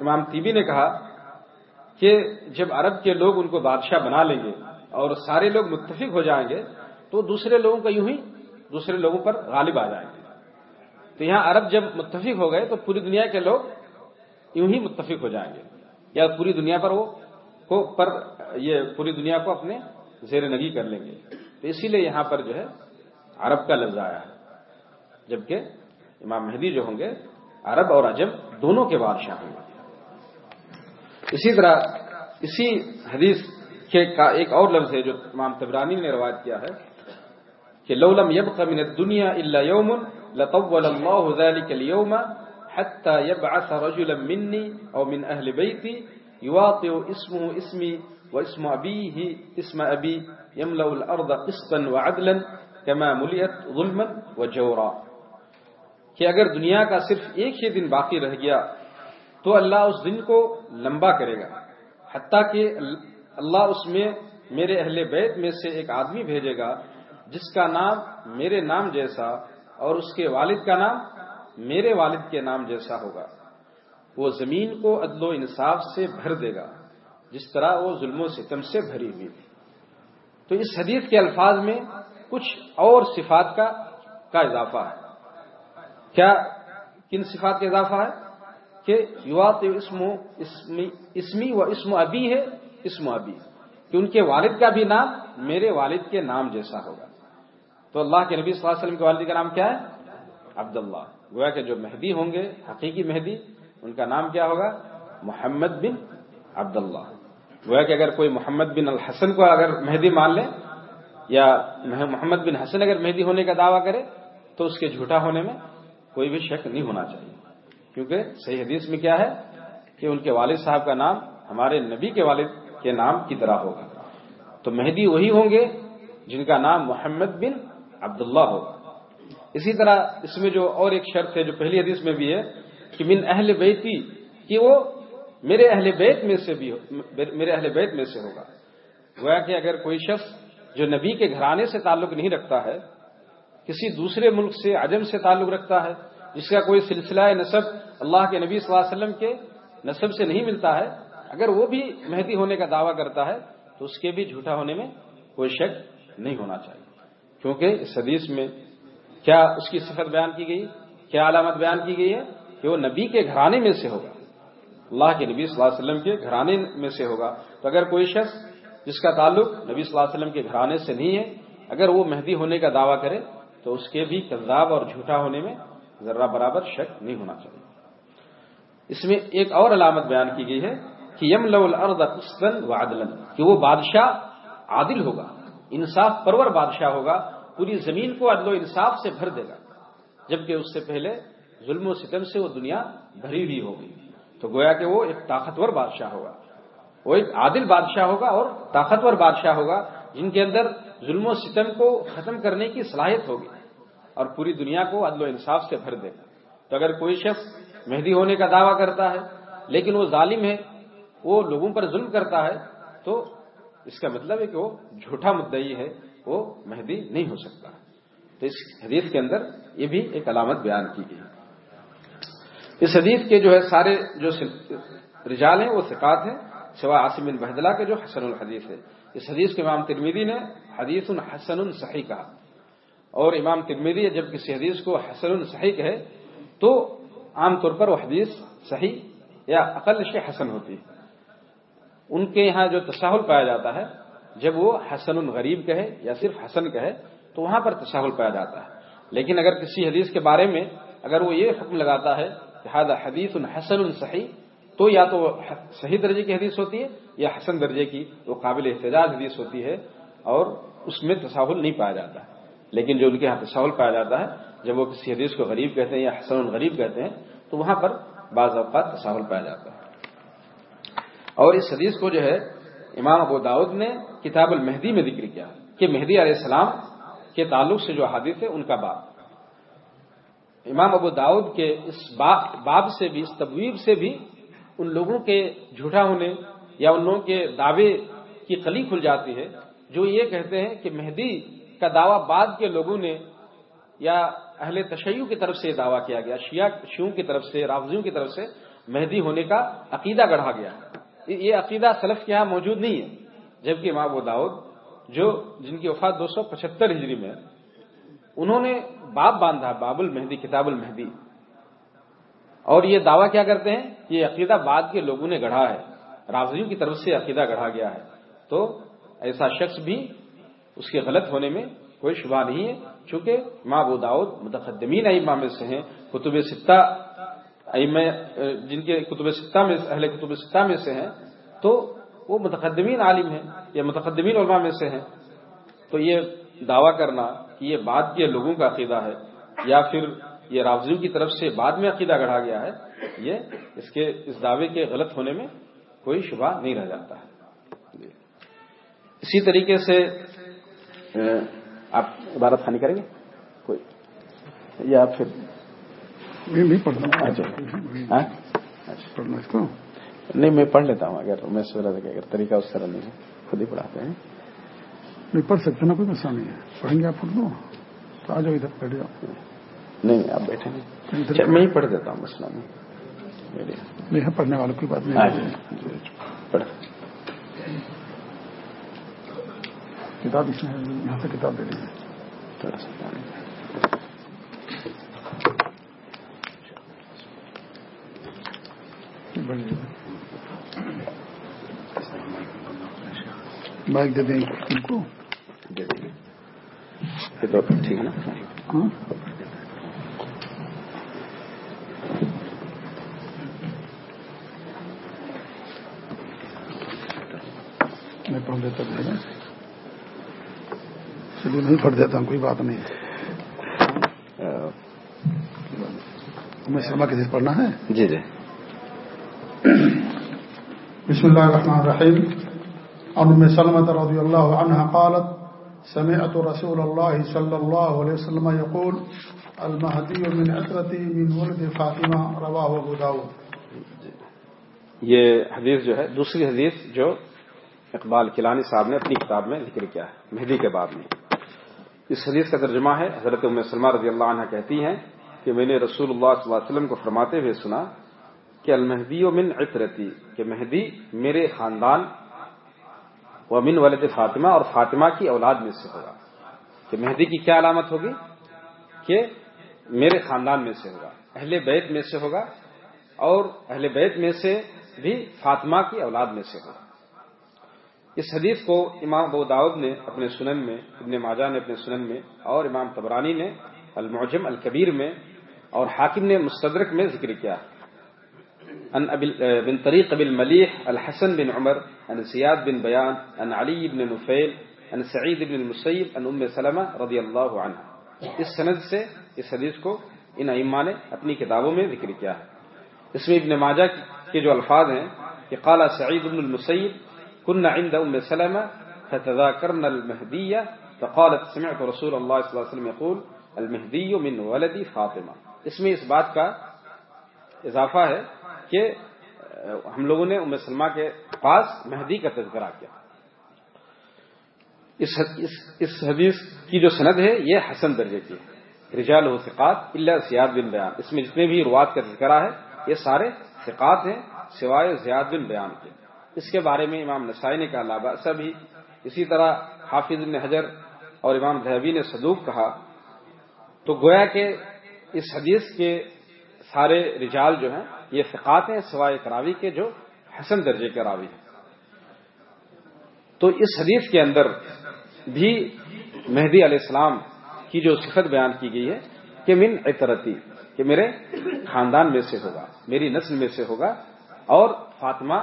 امام طیبی نے کہا کہ جب عرب کے لوگ ان کو بادشاہ بنا لیں گے اور سارے لوگ متفق ہو جائیں گے، تو دوسرے لوگوں کا یوں ہی دوسرے لوگوں پر غالب آ جائیں گے۔ تو یہاں عرب جب متفق ہو گئے، تو پوری دنیا کے لوگ یوں ہی متفق ہو جائیں گے۔ یا پوری دنیا پر وہ کو پر یہ پوری دنیا کو اپنے زیر نگی کر لیں گے۔ تو اسی لیے یہاں پر جو ہے، عرب کا لفظ آیا ہے۔ جبکہ امام مہدی جو ہوں گے، عرب اور عجم دونوں کے بادشاہ ہوں گے اسی طرح اسی حدیث کے کا ایک اور لفظ ہے جو امام تبرانی نے روایت کیا ہے کہ لولم يبق من الدنيا الا يوم لطول الله ذلك اليوم حتى يبعث رجلا مني او من اهل بيتي يواطئ اسمه اسمي واسم ابيه اسم ابي يملا الارض قسطا وعدلا كما ملئت ظلما وجورا۔ کہ اگر دنیا کا صرف ایک ہی دن باقی رہ گیا تو اللہ اس دن کو لمبا کرے گا، حتیٰ کہ اللہ اس میں میرے اہل بیت میں سے ایک آدمی بھیجے گا جس کا نام میرے نام جیسا اور اس کے والد کا نام میرے والد کے نام جیسا ہوگا۔ وہ زمین کو عدل و انصاف سے بھر دے گا، جس طرح وہ ظلم و ستم سے بھری ہوئی تھی۔ تو اس حدیث کے الفاظ میں کچھ اور صفات کا کا اضافہ ہے۔ کیا کن صفات کا اضافہ ہے؟ کہ یوات اسم اسمی و اسم ابی ہے، اسم ابی۔ کہ ان کے والد کا بھی نام میرے والد کے نام جیسا ہوگا۔ تو اللہ کے نبی صلی اللہ علیہ وسلم کے والد کا نام کیا ہے؟ عبداللہ۔ گویا کہ جو مہدی ہوں گے، حقیقی مہدی، ان کا نام کیا ہوگا؟ محمد بن عبداللہ۔ گویا کہ اگر کوئی محمد بن الحسن کو اگر مہدی مان لے، یا محمد بن حسن اگر مہدی ہونے کا دعویٰ کرے، تو اس کے جھوٹا ہونے میں کوئی بھی شک نہیں ہونا چاہیے۔ کیونکہ صحیح حدیث میں کیا ہے کہ ان کے والد صاحب کا نام ہمارے نبی کے والد کے نام کی طرح ہوگا۔ تو مہدی وہی ہوں گے جن کا نام محمد بن عبداللہ ہوگا۔ اسی طرح اس میں جو اور ایک شرط ہے جو پہلی حدیث میں بھی ہے کہ من اہل بیتی کہ وہ میرے اہل بیت میں سے بھی میرے اہل بیت میں سے ہوگا۔ گویا کہ اگر کوئی شخص جو نبی کے گھرانے سے تعلق نہیں رکھتا ہے، کسی دوسرے ملک سے عجم سے تعلق رکھتا ہے جس کا کوئی سلسلہ نصب اللہ کے نبی صلی اللہ علیہ وسلم کے نصب سے نہیں ملتا ہے، اگر وہ بھی مہدی ہونے کا دعویٰ کرتا ہے، تو اس کے بھی جھوٹا ہونے میں کوئی شک نہیں ہونا چاہیے۔ کیونکہ اس حدیث میں کیا اس کی صفت بیان کی گئی، کیا علامت بیان کی گئی ہے کہ وہ نبی کے گھرانے میں سے ہوگا۔ اللہ کے نبی صلی اللہ علیہ وسلم کے گھرانے میں سے ہوگا۔ تو اگر کوئی شخص جس کا تعلق نبی صلی اللہ علیہ وسلم کے گھرانے سے نہیں ہے، اگر وہ مہدی ہونے کا دعویٰ کرے، تو اس کے بھی کذاب اور جھوٹا ہونے میں ذرہ برابر شک نہیں ہونا چاہیے۔ اس میں ایک اور علامت بیان کی گئی ہے کہ یم الارض قسطن و عدلن کہ وہ بادشاہ عادل ہوگا، انصاف پرور بادشاہ ہوگا، پوری زمین کو عدل و انصاف سے بھر دے گا۔ جبکہ اس سے پہلے ظلم و ستم سے وہ دنیا بھری ہوئی ہوگی۔ تو گویا کہ وہ ایک طاقتور بادشاہ ہوگا۔ وہ ایک عادل بادشاہ ہوگا اور طاقتور بادشاہ ہوگا، جن کے اندر ظلم و ستم کو ختم کرنے کی صلاحیت ہوگی۔ اور پوری دنیا کو عدل و انصاف سے بھر دے گا تو اگر کوئی شخص مہدی ہونے کا دعویٰ کرتا ہے، لیکن وہ ظالم ہے، وہ لوگوں پر ظلم کرتا ہے، تو اس کا مطلب ہے کہ وہ جھوٹا مدعی ہے، وہ مہدی نہیں ہو سکتا۔ تو اس حدیث کے اندر یہ بھی ایک علامت بیان کی گئی۔ اس حدیث کے جو ہے سارے جو رجال ہیں، وہ ثقات ہیں، سوا عاصم بن بحدلہ کے جو حسن الحدیث ہے۔ اس حدیث کے امام ترمیدی نے حدیث الحسن الصحیح کہا۔ اور امام ترمیدی جب کسی حدیث کو حسن الصحیح کہے، تو عام طور پر وہ حدیث صحیح یا عقل سے حسن ہوتی ہے۔ ان کے یہاں جو تساہل پایا جاتا ہے، جب وہ حسن الغریب کہے یا صرف حسن کہے، تو وہاں پر تساہل پایا جاتا ہے۔ لیکن اگر کسی حدیث کے بارے میں اگر وہ یہ حکم لگاتا ہے کہ حدیث حسن الصحیح تو یا تو صحیح درجے کی حدیث ہوتی ہے یا حسن درجے کی وہ قابل احتجاج حدیث ہوتی ہے اور اس میں تساہل نہیں پایا جاتا۔ ہے لیکن جو ان کے یہاں تساہل پایا جاتا ہے، جب وہ کسی حدیث کو غریب کہتے ہیں یا حسن الغریب کہتے ہیں، تو وہاں پر بعض اوقات تساہل پایا جاتا ہے۔ اور اس حدیث کو جو ہے، امام ابو داود نے کتاب المہدی میں ذکر کیا کہ مہدی علیہ السلام کے تعلق سے جو حادث ہے، ان کا باب امام ابو داود کے اس باب سے بھی، اس تبویب سے بھی ان لوگوں کے جھوٹا ہونے یا ان لوگوں کے دعوے کی کلی کھل جاتی ہے، جو یہ کہتے ہیں کہ مہدی کا دعویٰ بعد کے لوگوں نے یا اہل تشیع کی طرف سے دعویٰ کیا گیا، شیعہ شیوں کی طرف سے، رافضیوں کی طرف سے مہدی ہونے کا عقیدہ گڑھا گیا۔ یہ عقیدہ سلف کے یہاں موجود نہیں ہے، جبکہ ماں و داؤد جو جن کی وفات دو سو پچہتر ہجری میں انہوں نے باب باندھا، باب المہدی، کتاب المہدی۔ اور یہ دعویٰ کیا کرتے ہیں؟ یہ عقیدہ بعد کے لوگوں نے گڑھا ہے، رافضیوں کی طرف سے عقیدہ گڑھا گیا ہے۔ تو ایسا شخص بھی اس کے غلط ہونے میں کوئی شبہ نہیں ہے، چونکہ ماں ابو داؤد متقدمین ائمہ میں سے ہیں، کتب ستہ جن کے کتب ستہ میں، اہل کتب ستہ میں سے ہیں، تو وہ متقدمین عالم ہیں یا متقدمین علماء میں سے ہیں۔ تو یہ دعویٰ کرنا کہ یہ بعد کے لوگوں کا عقیدہ ہے، یا پھر یہ رافضیوں کی طرف سے بعد میں عقیدہ گڑھا گیا ہے، یہ اس کے، اس دعوے کے غلط ہونے میں کوئی شبہ نہیں رہ جاتا ہے۔ جی۔ اسی طریقے سے آپ عبارت خانی کریں گے؟ کوئی؟ یا پھر؟ نہیں پڑھنا ہاں؟ پڑھنا اس کو؟ نہیں میں پڑھ لیتا ہوں اگر میں سوچ رہا تھا اگر طریقہ اس طرح نہیں ہے۔ خود ہی پڑھاتے ہیں۔ نہیں پڑھ سکتے نا کوئی مسئلہ نہیں ہے۔ پڑھیں گے آپ دو تو آ جاؤ ادھر بیٹھ جاؤ۔ نہیں آپ بیٹھے نہیں میں ہی پڑھ دیتا ہوں مسئلہ نہیں۔ پڑھنے والوں کی بات نہیں۔ پڑھ۔ کتاب اس ہے، یہاں سے کتاب دے پانی۔ بائک دے دیں ان کو۔ ٹھیک ہے نا؟ ہاں۔ میں پڑھ دیتا ہوں چلیے نہیں پڑھ دیتا ہوں کوئی بات نہیں۔ ہمیں شرما کے دن پڑھنا ہے؟ جی جی۔ بسم الله الرحمن الرحيم عن ام سلمة رضي الله عنها قالت سمعت رسول الله صلى الله عليه وسلم يقول المهدي من عترتي من ولد فاطمة رواه ابو داود۔ یہ حدیث جو ہے دوسری حدیث جو اقبال کلانی صاحب نے اپنی کتاب میں ذکر کیا ہے، مہدی کے بعد میں۔ اس حدیث کا ترجمہ ہے، حضرت ام سلمہ رضی اللہ عنہ کہتی ہیں کہ میں نے رسول اللہ صلی اللہ علیہ وسلم کو فرماتے ہوئے سنا کہ المہدی و من عطرتی، کہ مہدی میرے خاندان و من ولد فاطمہ اور فاطمہ کی اولاد میں سے ہوگا۔ کہ مہدی کی کیا علامت ہوگی؟ کہ میرے خاندان میں سے ہوگا، اہل بیت میں سے ہوگا اور اہل بیت میں سے بھی فاطمہ کی اولاد میں سے ہوگا۔ اس حدیث کو امام ابو داود نے اپنے سنن میں، ابن ماجہ نے اپنے سنن میں اور امام تبرانی نے المعجم الکبیر میں اور حاکم نے مستدرک میں ذکر کیا۔ عن بن طريق ابي المليح الحسن بن عمر، عن زياد بن بيان عن علي بن نفيل عن سعيد بن المسيب عن ام سلمہ رضی اللہ عنہ۔ اس سند سے اس حدیث کو ان ائمہ نے اپنی کتابوں میں ذکر کیا۔ ہے اس میں ابن ماجہ کے جو الفاظ ہیں کہ قال سعيد بن المسيب كنا عند ام سلمہ فتذاكرنا المهدية فقالت سمعت رسول الله صلى الله عليه وسلم يقول المهدي من ولد فاطمہ اس میں اس بات کا اضافہ ہے کہ ہم لوگوں نے ام سلمہ کے پاس مہدی کا تذکرہ کیا۔ اس اس حدیث کی جو سند ہے یہ حسن درجے کی ہے۔ رجال و ثقات اللہ سیاد بن بیان۔ اس میں جتنے بھی روات کا تذکرہ ہے یہ سارے ثقات ہیں سوائے زیاد بن بیان کے۔ اس کے بارے میں امام نسائی نے کہا لابا سبھی اسی طرح حافظ بن حجر اور امام دہبی نے صدوق کہا۔ تو گویا کہ اس حدیث کے سارے رجال جو ہیں، یہ فقات ہیں سوائے کراوی کے جو حسن درجے کے راوی ہیں۔ تو اس حدیث کے اندر بھی مہدی علیہ السلام کی جو صفت بیان کی گئی ہے کہ من عطرتی، کہ میرے خاندان میں سے ہوگا، میری نسل میں سے ہوگا اور فاطمہ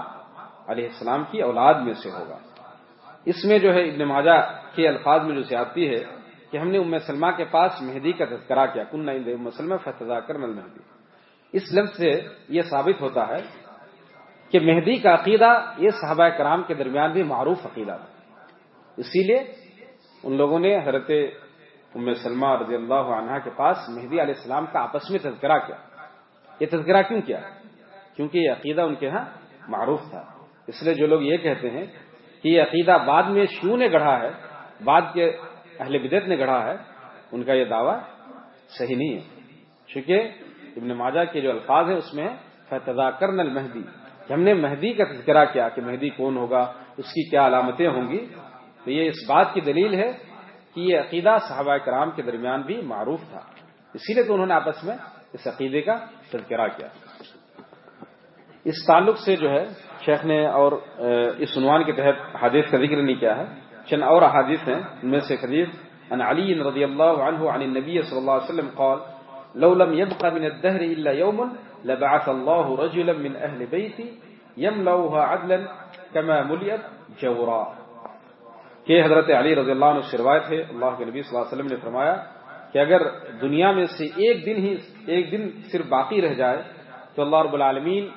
علیہ السلام کی اولاد میں سے ہوگا۔ اس میں جو ہے ابن ماجہ کے الفاظ میں جو زیادتی ہے کہ ہم نے ام سلمہ کے پاس مہدی کا تذکرہ کیا، کن ام سلمہ فتح کر مہدی اس لفظ سے یہ ثابت ہوتا ہے کہ مہدی کا عقیدہ یہ صحابہ کرام کے درمیان بھی معروف عقیدہ تھا۔ اسی لیے ان لوگوں نے حضرت ام سلمہ رضی اللہ عنہ کے پاس مہدی علیہ السلام کا آپس میں تذکرہ کیا۔ یہ تذکرہ کیوں کیا؟ کیونکہ یہ عقیدہ ان کے ہاں معروف تھا۔ اس لیے جو لوگ یہ کہتے ہیں کہ یہ عقیدہ بعد میں شیو نے گڑھا ہے، بعد کے اہل بدت نے گڑھا ہے، ان کا یہ دعویٰ صحیح نہیں ہے۔ چونکہ ابن ماجہ کے جو الفاظ ہیں اس میں فتدا کرن المہدی، کہ ہم نے مہدی کا تذکرہ کیا کہ مہدی کون ہوگا، اس کی کیا علامتیں ہوں گی۔ تو یہ اس بات کی دلیل ہے کہ یہ عقیدہ صحابہ کرام کے درمیان بھی معروف تھا۔ اسی لیے تو انہوں نے آپس میں اس عقیدے کا تذکرہ کیا۔ اس تعلق سے جو ہے شیخ نے اور اس عنوان کے تحت حادث کا ذکر نہیں کیا ہے۔ چند اور احادیث ہیں۔ ان میں سے حدیث ان علی رضی اللہ عنہ عن النبی صلی اللہ علیہ وسلم قال، لو لم يبق من الدهر الا يوم لبعث الله رجلا من اهل بيتي يملؤها عدلا كما ملئت جورا۔ کہ حضرت علی رضی اللہ عنہ سے روایت ہے، اللہ کے نبی صلی اللہ علیہ وسلم نے فرمایا کہ اگر دنیا میں سے ایک دن ہی، ایک دن صرف باقی رہ جائے، تو اللہ رب العالمین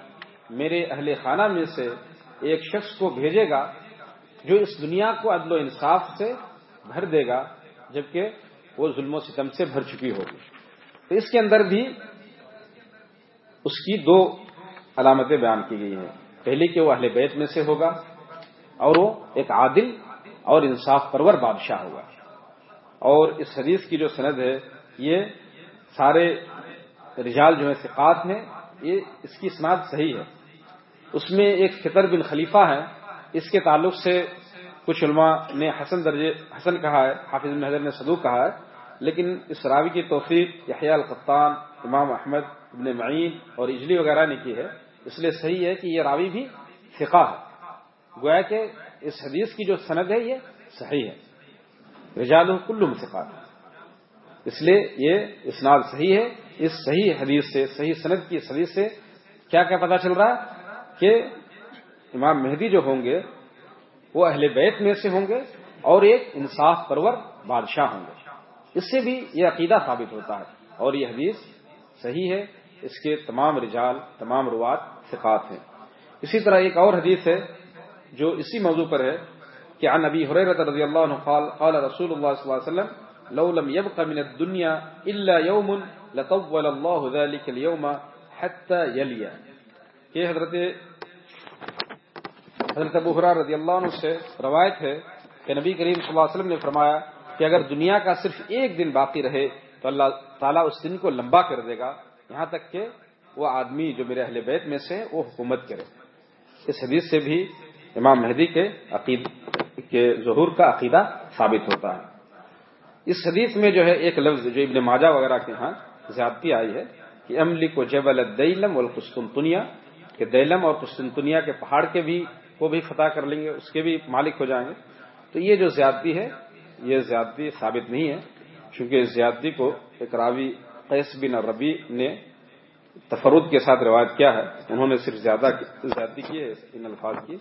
میرے اہل خانہ میں سے ایک شخص کو بھیجے گا جو اس دنیا کو عدل و انصاف سے بھر دے گا، جبکہ وہ ظلم و ستم سے بھر چکی ہوگی۔ تو اس کے اندر بھی اس کی دو علامتیں بیان کی گئی ہیں۔ پہلی کہ وہ اہل بیت میں سے ہوگا اور وہ ایک عادل اور انصاف پرور بادشاہ ہوگا۔ اور اس حدیث کی جو سند ہے، یہ سارے رجال جو ہیں، ثقات ہیں، یہ اس کی سناد صحیح ہے۔ اس میں ایک فطر بن خلیفہ ہے۔ اس کے تعلق سے کچھ علماء نے حسن درجے، حسن کہا ہے، حافظ بن حضر نے صدوق کہا ہے۔ لیکن اس راوی کی توفیق یحییٰ القطان، امام احمد ابن معین اور اجلی وغیرہ نے کی ہے۔ اس لیے صحیح ہے کہ یہ راوی بھی فقہ ہے۔ گویا کہ اس حدیث کی جو سند ہے، یہ صحیح ہے۔ رجال کل فقات اس لیے یہ اسناد صحیح ہے۔ اس صحیح حدیث سے، صحیح سند کی حدیث سے کیا کیا پتا چل رہا ہے؟ کہ امام مہدی جو ہوں گے، وہ اہل بیت میں سے ہوں گے اور ایک انصاف پرور بادشاہ ہوں گے۔ اس سے بھی یہ عقیدہ ثابت ہوتا ہے اور یہ حدیث صحیح ہے۔ اس کے تمام رجال، تمام روات ثقات ہیں۔ اسی طرح ایک اور حدیث ہے جو اسی موضوع پر ہے کہ عن نبی حریرت رضی اللہ عنہ قال قال رسول اللہ صلی اللہ علیہ وسلم، لو لم يبق من الدنيا الا يوم لطول الله ذلك اليوم حتى يلي کہ حضرت حضرت ابو حرار رضی اللہ عنہ سے روایت ہے کہ نبی کریم صلی اللہ علیہ وسلم نے فرمایا کہ اگر دنیا کا صرف ایک دن باقی رہے تو اللہ تعالیٰ اس دن کو لمبا کر دے گا۔ یہاں تک کہ وہ آدمی جو میرے اہل بیت میں سے وہ حکومت کرے۔ اس حدیث سے بھی امام مہدی کے عقید کے ظہور کا عقیدہ ثابت ہوتا ہے۔ اس حدیث میں جو ہے ایک لفظ جو ابن ماجہ وغیرہ کے ہاں زیادتی آئی ہے کہ املی کو جبل دیلم والقسطنطنیہ، کہ دیلم اور قسطنطنیہ کے پہاڑ کے بھی کو بھی فتح کر لیں گے، اس کے بھی مالک ہو جائیں گے۔ تو یہ جو زیادتی ہے، یہ زیادتی ثابت نہیں ہے، چونکہ اس زیادتی کو ایک راوی قیس بن ربی نے تفرد کے ساتھ روایت کیا ہے۔ انہوں نے صرف زیادہ زیادتی کی ہے، ان الفاظ کی۔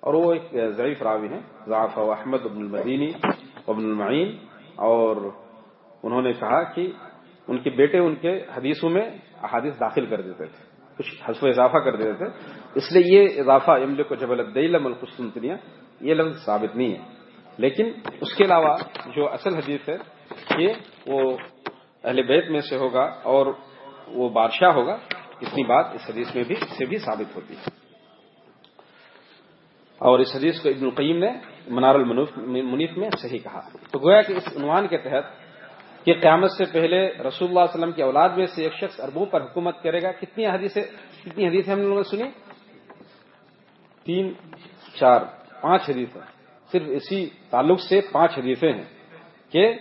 اور وہ ایک ضعیف راوی ہیں، ضعف احمد ابن المدینی ابن المعین۔ اور انہوں نے کہا کہ ان کے بیٹے ان کے حدیثوں میں احادیث داخل کر دیتے تھے۔ کچھ حسف اضافہ کر دیتے تھے۔ اس لیے یہ اضافہ امل کو جبل الدیلم القسطنطنیہ یہ لفظ ثابت نہیں ہے۔ لیکن اس کے علاوہ جو اصل حدیث ہے کہ وہ اہل بیت میں سے ہوگا اور وہ بادشاہ ہوگا، اتنی بات اس حدیث میں بھی، سے بھی ثابت ہوتی ہے۔ اور اس حدیث کو ابن القیم نے منار المنیف میں صحیح کہا۔ تو گویا کہ اس عنوان کے تحت کہ قیامت سے پہلے رسول اللہ علیہ وسلم کی اولاد میں سے ایک شخص اربوں پر حکومت کرے گا۔ کتنی حدیثیں کتنی حدیثیں ہم لوگوں نے سنی؟ تین، چار، پانچ حدیثیں۔ صرف اسی تعلق سے پانچ حدیثیں ہیں کہ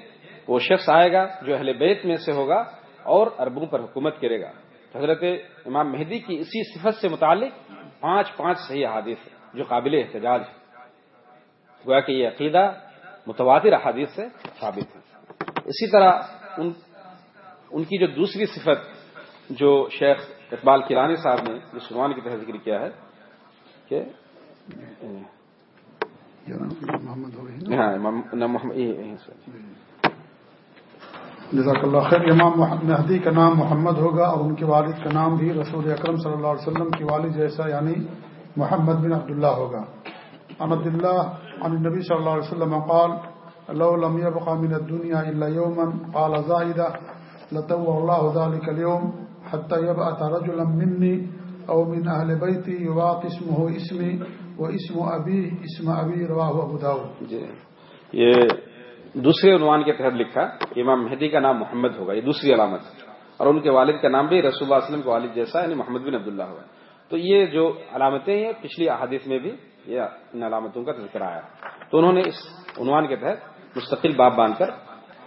وہ شخص آئے گا جو اہل بیت میں سے ہوگا اور اربوں پر حکومت کرے گا۔ حضرت امام مہدی کی اسی صفت سے متعلق پانچ پانچ صحیح احادیث جو قابل احتجاج ہے گویا کہ یہ عقیدہ متواتر احادیث سے ثابت ہے اسی طرح ان ان کی جو دوسری صفت جو شیخ اقبال کلانی صاحب نے اس عنوان کی تحت ذکر کیا ہے کہ ہاں محمد جزاک اللہ خیر امام مہدی کا نام محمد ہوگا اور ان کے والد کا نام بھی رسول اکرم صلی اللہ علیہ وسلم کی والد جیسا یعنی محمد بن عبداللہ ہوگا۔ عن عبد الله عن النبي صلى الله عليه وسلم قال لو لم يبقى من الدنيا إلا يوما قال زائدة لتوه الله ذلك اليوم حتى يبعث رجلا مني أو من أهل بيتي يواط اسمه اسمي واسم أبيه، اسم أبي رواه أبو داود. جی۔ یہ دوسرے عنوان کے تحت لکھا، امام مہدی کا نام محمد ہوگا، یہ دوسری علامت اور ان کے والد کا نام بھی رسول اللہ علیہ وسلم کے والد جیسا یعنی محمد بن عبداللہ ہوگا تو یہ جو علامتیں ہیں، پچھلی احادیث میں بھی یہ ان علامتوں کا تذکرہ آیا۔ تو انہوں نے اس عنوان کے تحت مستقل باب باندھ کر،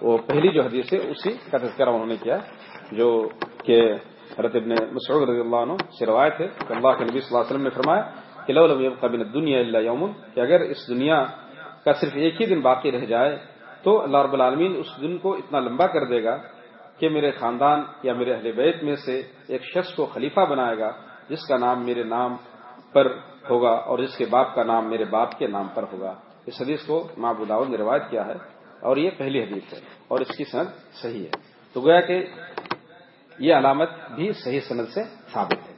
وہ پہلی جو حدیث ہے، اسی کا تذکرہ انہوں نے کیا، جو کہ حضرت ابن مسعود رضی اللہ عنہ سے روایت ہے کہ اللہ کے نبی صلی اللہ علیہ وسلم نے فرمایا کہ لو لم يبقى من الدنيا الا يوم، کہ اگر اس دنیا کا صرف ایک ہی دن باقی رہ جائے، تو اللہ رب العالمین اس دن کو اتنا لمبا کر دے گا کہ میرے خاندان یا میرے اہل بیت میں سے ایک شخص کو خلیفہ بنائے گا، جس کا نام میرے نام پر ہوگا اور جس کے باپ کا نام میرے باپ کے نام پر ہوگا۔ اس حدیث کو محبود داود نے روایت کیا ہے اور یہ پہلی حدیث ہے اور اس کی صنعت صحیح ہے۔ تو گویا کہ یہ علامت بھی صحیح صنعت سے ثابت ہے۔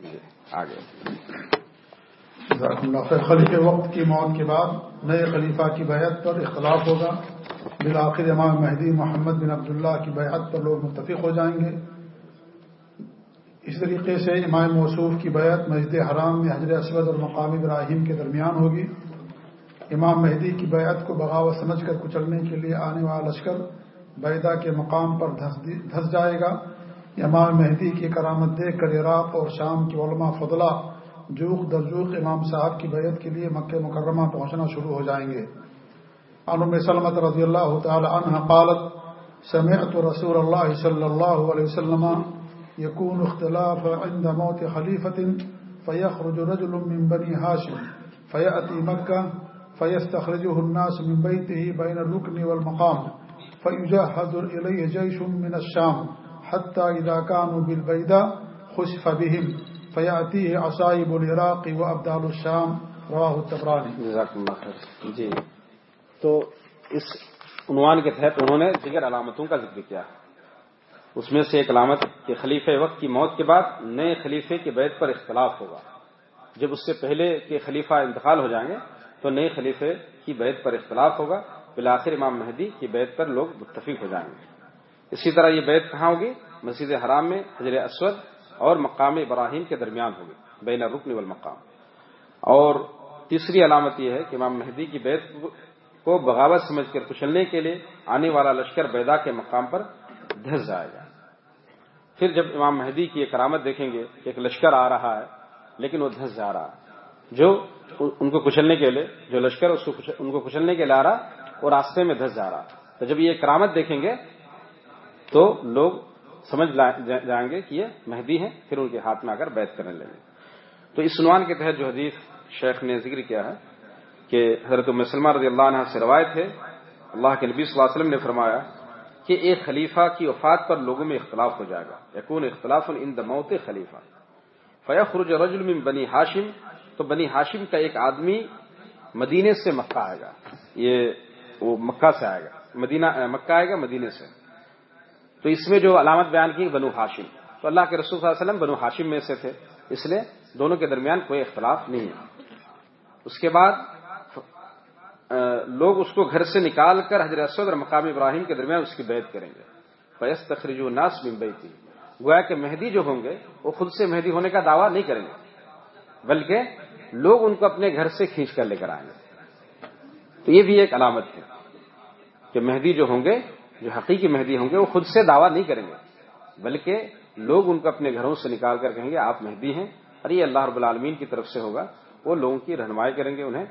جی، آگے۔ خلیف وقت کی موت کے بعد نئے خلیفہ کی بیعت پر اختلاف ہوگا۔ بالآخر امام مہدی محمد بن عبداللہ کی بیعت پر لوگ متفق ہو جائیں گے۔ اس طریقے سے امام موصوف کی بیعت مسجد حرام میں حضرت اسود اور مقامی ابراہیم کے درمیان ہوگی۔ امام مہدی کی بیعت کو بغاوت سمجھ کر کچلنے کے لیے آنے والا لشکر بیدا کے مقام پر دھس جائے گا۔ امام مہدی کی کرامت دیکھ کر عراق اور شام کی علماء فضلہ جوخ درجوخ امام صاحب کی بیعت کے لیے مکہ مکرمہ پہنچنا شروع ہو جائیں گے۔ انم سلمت رضی اللہ تعالی عنہ قالت، سمعت رسول اللہ صلی اللہ علیہ وسلم يكون اختلاف عند موت خليفة فيخرج رجل من بني هاشم فيأتي مكة فيستخرجه الناس من بيته بين الركن والمقام فيجهز إليه جيش من الشام حتى إذا كانوا بالبيداء خسف بهم فيأتيه عصائب العراق وأبدال الشام رواه التبراني جزاك الله خير جی۔ تو اس عنوان کے تحت انہوں نے دیگر علامتوں کا ذکر کیا۔ اس میں سے ایک علامت کہ خلیفہ وقت کی موت کے بعد نئے خلیفے کے بیت پر اختلاف ہوگا۔ جب اس سے پہلے کے خلیفہ انتقال ہو جائیں گے تو نئے خلیفے کی بیت پر اختلاف ہوگا۔ بالآخر امام مہدی کی بیت پر لوگ متفق ہو جائیں گے۔ اسی طرح یہ بیت کہاں ہوگی؟ مسجد حرام میں حضر اسود اور مقام ابراہیم کے درمیان ہوگی، بین رکن والمقام۔ اور تیسری علامت یہ ہے کہ امام مہدی کی بیت کو بغاوت سمجھ کر کچلنے کے لیے آنے والا لشکر بیدا کے مقام پر دھس جائے گا۔ پھر جب امام مہدی کی ایک کرامت دیکھیں گے کہ ایک لشکر آ رہا ہے، لیکن وہ دھس جا رہا ہے، جو ان کو کچلنے کے لیے، جو لشکر اس کو ان کو کچلنے کے لیے آ رہا وہ راستے میں دھس جا رہا۔ تو جب یہ کرامت دیکھیں گے، تو لوگ سمجھ جائیں گے کہ یہ مہدی ہیں، پھر ان کے ہاتھ میں آ کر بیت کرنے لگے۔ تو اس عنوان کے تحت جو حدیث شیخ نے ذکر کیا ہے کہ حضرت مسلمہ رضی اللہ عنہ سے روایت ہے، اللہ کے نبی صلی اللہ علیہ وسلم نے فرمایا کہ ایک خلیفہ کی وفات پر لوگوں میں اختلاف ہو جائے گا۔ یقون اختلاف ان دموت خلیفہ۔ فیخرج رجل من بنی ہاشم تو بنی ہاشم کا ایک آدمی مدینے سے مکہ آئے گا۔ یہ وہ مکہ سے آئے گا۔ مدینہ مکہ آئے گا مدینے سے۔ تو اس میں جو علامت بیان کی بنو ہاشم۔ تو اللہ کے رسول صلی اللہ علیہ وسلم بنو ہاشم میں سے تھے۔ اس لیے دونوں کے درمیان کوئی اختلاف نہیں ہے۔ اس کے بعد لوگ اس کو گھر سے نکال کر حضرت اسود اور مقام ابراہیم کے درمیان اس کی بیعت کریں گے۔ فیس تخریج ناس ممبئی تھی گویا کہ مہدی جو ہوں گے، وہ خود سے مہدی ہونے کا دعویٰ نہیں کریں گے۔ بلکہ لوگ ان کو اپنے گھر سے کھینچ کر لے کر آئیں گے تو یہ بھی ایک علامت ہے کہ مہدی جو ہوں گے، جو حقیقی مہدی ہوں گے، وہ خود سے دعویٰ نہیں کریں گے، بلکہ لوگ ان کو اپنے گھروں سے نکال کر کہیں گے، آپ مہدی ہیں، اور یہ اللہ رب العالمین کی طرف سے ہوگا، وہ لوگوں کی رہنمائی کریں گے، انہیں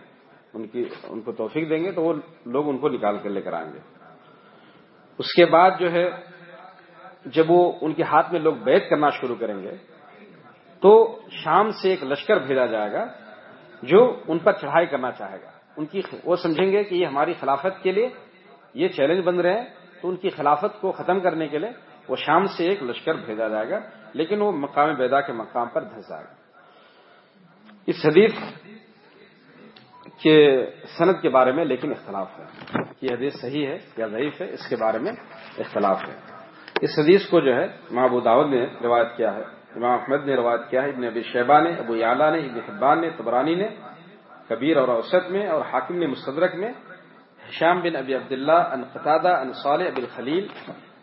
ان کی، ان کو توفیق دیں گے، تو وہ لوگ ان کو نکال کر لے کر آئیں گے۔ اس کے بعد جو ہے، جب وہ ان کے ہاتھ میں لوگ بیت کرنا شروع کریں گے تو شام سے ایک لشکر بھیجا جائے گا جو ان پر چڑھائی کرنا چاہے گا۔ ان کی وہ سمجھیں گے کہ یہ ہماری خلافت کے لیے یہ چیلنج بن رہے ہیں۔ تو ان کی خلافت کو ختم کرنے کے لیے وہ شام سے ایک لشکر بھیجا جائے گا، لیکن وہ مقام بیدا کے مقام پر دھس جائے گا۔ اس حدیث کے صنعت کے بارے میں لیکن اختلاف ہے۔ یہ حدیث صحیح ہے یا ضعیف ہے، اس کے بارے میں اختلاف ہے۔ اس حدیث کو جو ہے ابو داود نے روایت کیا ہے۔ امام احمد نے روایت کیا ہے، ابن ابی شیبہ نے، ابو یعلا نے، ابن حبان نے تبرانی نے، کبیر اور اوسط میں اور حاکم نے مستدرک میں شام بن ابی عبداللہ ان قطادہ ان صالح اب الخلیل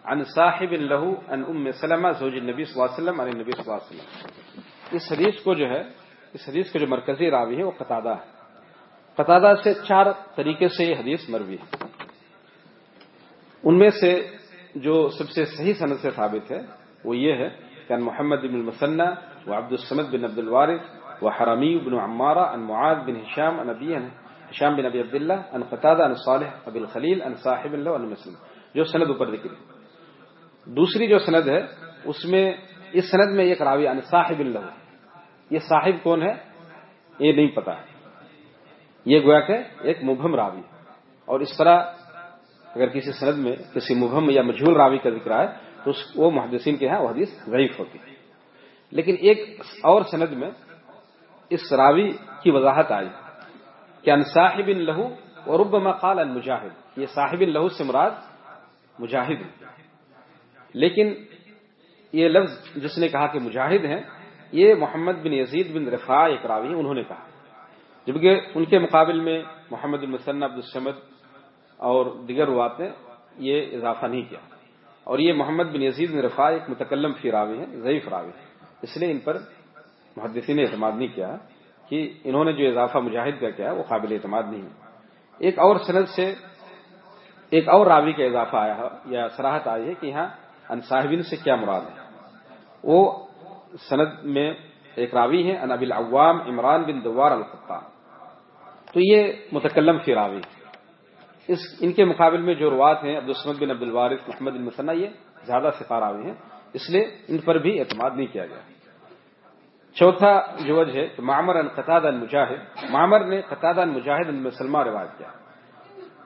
ان صاحب لہو ان ام سلمہ زوج النبی صلی اللہ علیہ وسلم عن نبی صلی اللہ علیہ وسلم۔ اس حدیث کو جو ہے، اس حدیث کے جو مرکزی راوی ہے، وہ قطادہ ہے۔ قطادہ سے چار طریقے سے یہ حدیث مروی ہے۔ ان میں سے جو سب سے صحیح صنعت سے ثابت ہے، وہ یہ ہے کہ ان محمد بن المسنہ و عبد السمد بن عبد الوارث و حرمی بن عمارہ ان معاد بن حشام ان ابی حشام بن ابی عبداللہ ان قطادہ ان صالح اب الخلیل ان صاحب اللہ ان مسلم جو سند اوپر ذکر ہے. دوسری جو سند ہے، اس میں اس سند میں ایک راوی ان صاحب اللہ یہ صاحب کون ہے؟ یہ نہیں پتا. ہے یہ گویا کہ ایک مبہم راوی اور اس طرح اگر کسی سند میں کسی مبہم یا مجھول راوی کا ذکر آئے تو وہ محدثین کے ہیں وہ حدیث ضعیف ہوتی۔ ہے لیکن ایک اور سند میں اس راوی کی وضاحت آئی کہ ان صاحب لہو اور رب مقال المجاہد یہ صاحب لہو سے مراد مجاہد۔ لیکن یہ لفظ جس نے کہا کہ مجاہد ہیں، یہ محمد بن یزید بن رفاع اکراوی انہوں نے کہا۔ جبکہ ان کے مقابل میں محمد المسن عبدالسمد اور دیگر روات نے یہ اضافہ نہیں کیا۔ اور یہ محمد بن یزید بن رفاع ایک متکلم فی راوی ہیں، ضعیف راوی ہیں۔ اس لیے ان پر محدثین نے اعتماد نہیں کیا کہ انہوں نے جو اضافہ مجاہد کا کیا وہ قابل اعتماد نہیں ہے۔ ایک اور سند سے ایک اور راوی کا اضافہ آیا ہے، یا سراہت آئی ہے کہ یہاں انصاحبین سے کیا مراد ہے۔ وہ سند میں ایک راوی ہے ان ابی العوام عمران بن دوار القطان تو یہ متکلم فی راوی اس ان کے مقابل میں جو روات ہیں عبدالسمد بن عبد الوارث، محمد بن مسنہ یہ زیادہ سفار راوی ہیں۔ اس لیے ان پر بھی اعتماد نہیں کیا گیا۔ چوتھا جو وجہ ہے کہ معمر ان قطاد المجاہد، معمر نے قطاد المجاہد ان مسلمہ روایت کیا۔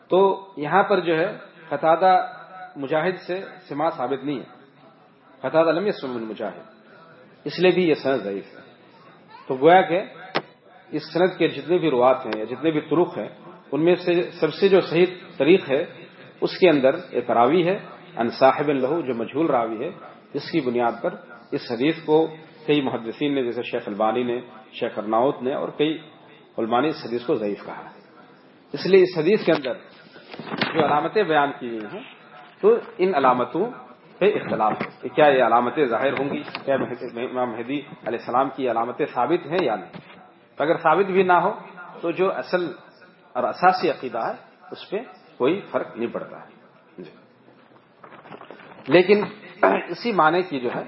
تو یہاں پر جو ہے، قطادہ مجاہد سے سما ثابت نہیں ہے۔ قطاد علم یسم المجاہد۔ اس لیے بھی یہ سند ضعیف ہے۔ تو گویا کہ اس سند کے جتنے بھی روات ہیں یا جتنے بھی ترخ ہیں ان میں سے سب سے جو صحیح طریق ہے، اس کے اندر ایک راوی ہے، ان صاحب لہو، جو مجھول راوی ہے اس کی بنیاد پر اس حدیث کو کئی محدثین نے، جیسے شیخ البانی نے، شیخ ارناؤت نے اور کئی علماء نے اس حدیث کو ضعیف کہا ہے۔ اس لیے اس حدیث کے اندر جو علامتیں بیان کی گئی ہیں، تو ان علامتوں پہ اختلاف ہے کہ کیا یہ علامتیں ظاہر ہوں گی، کیا امام مہدی علیہ السلام کی علامتیں ثابت ہیں یا نہیں۔ اگر ثابت بھی نہ ہو، تو جو اصل اور اساسی عقیدہ ہے، اس پہ کوئی فرق نہیں پڑتا ہے۔ جی۔ لیکن اسی معنی کی جو ہے،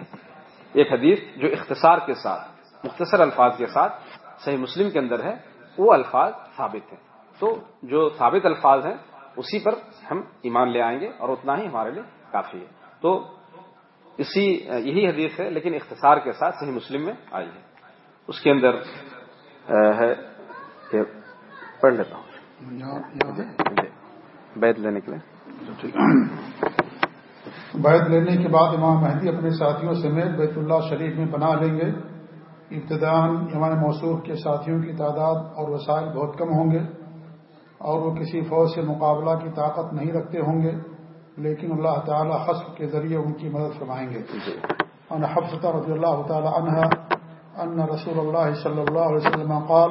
ایک حدیث جو اختصار کے ساتھ، مختصر الفاظ کے ساتھ صحیح مسلم کے اندر ہے، وہ الفاظ ثابت ہیں۔ تو جو ثابت الفاظ ہیں، اسی پر ہم ایمان لے آئیں گے اور اتنا ہی ہمارے لیے کافی ہے۔ تو اسی، یہی حدیث ہے، لیکن اختصار کے ساتھ صحیح مسلم میں آئی ہے۔ اس کے اندر ہے کہ پڑھ لیتا ہوں۔ بیت لینے کے لیے۔ بیت لینے کے بعد امام مہدی اپنے ساتھیوں سمیت بیت اللہ شریف میں بنا لیں گے۔ ابتدان امام موصوف کے ساتھیوں کی تعداد اور وسائل بہت کم ہوں گے اور وہ کسی فوج سے مقابلہ کی طاقت نہیں رکھتے ہوں گے لیکن اللہ تعالی حسب کے ذریعے ان کی مدد فرمائیں گے۔ ان حفظ رضی اللہ تعالی عنہ ان رسول اللہ صلی اللہ علیہ وسلم قال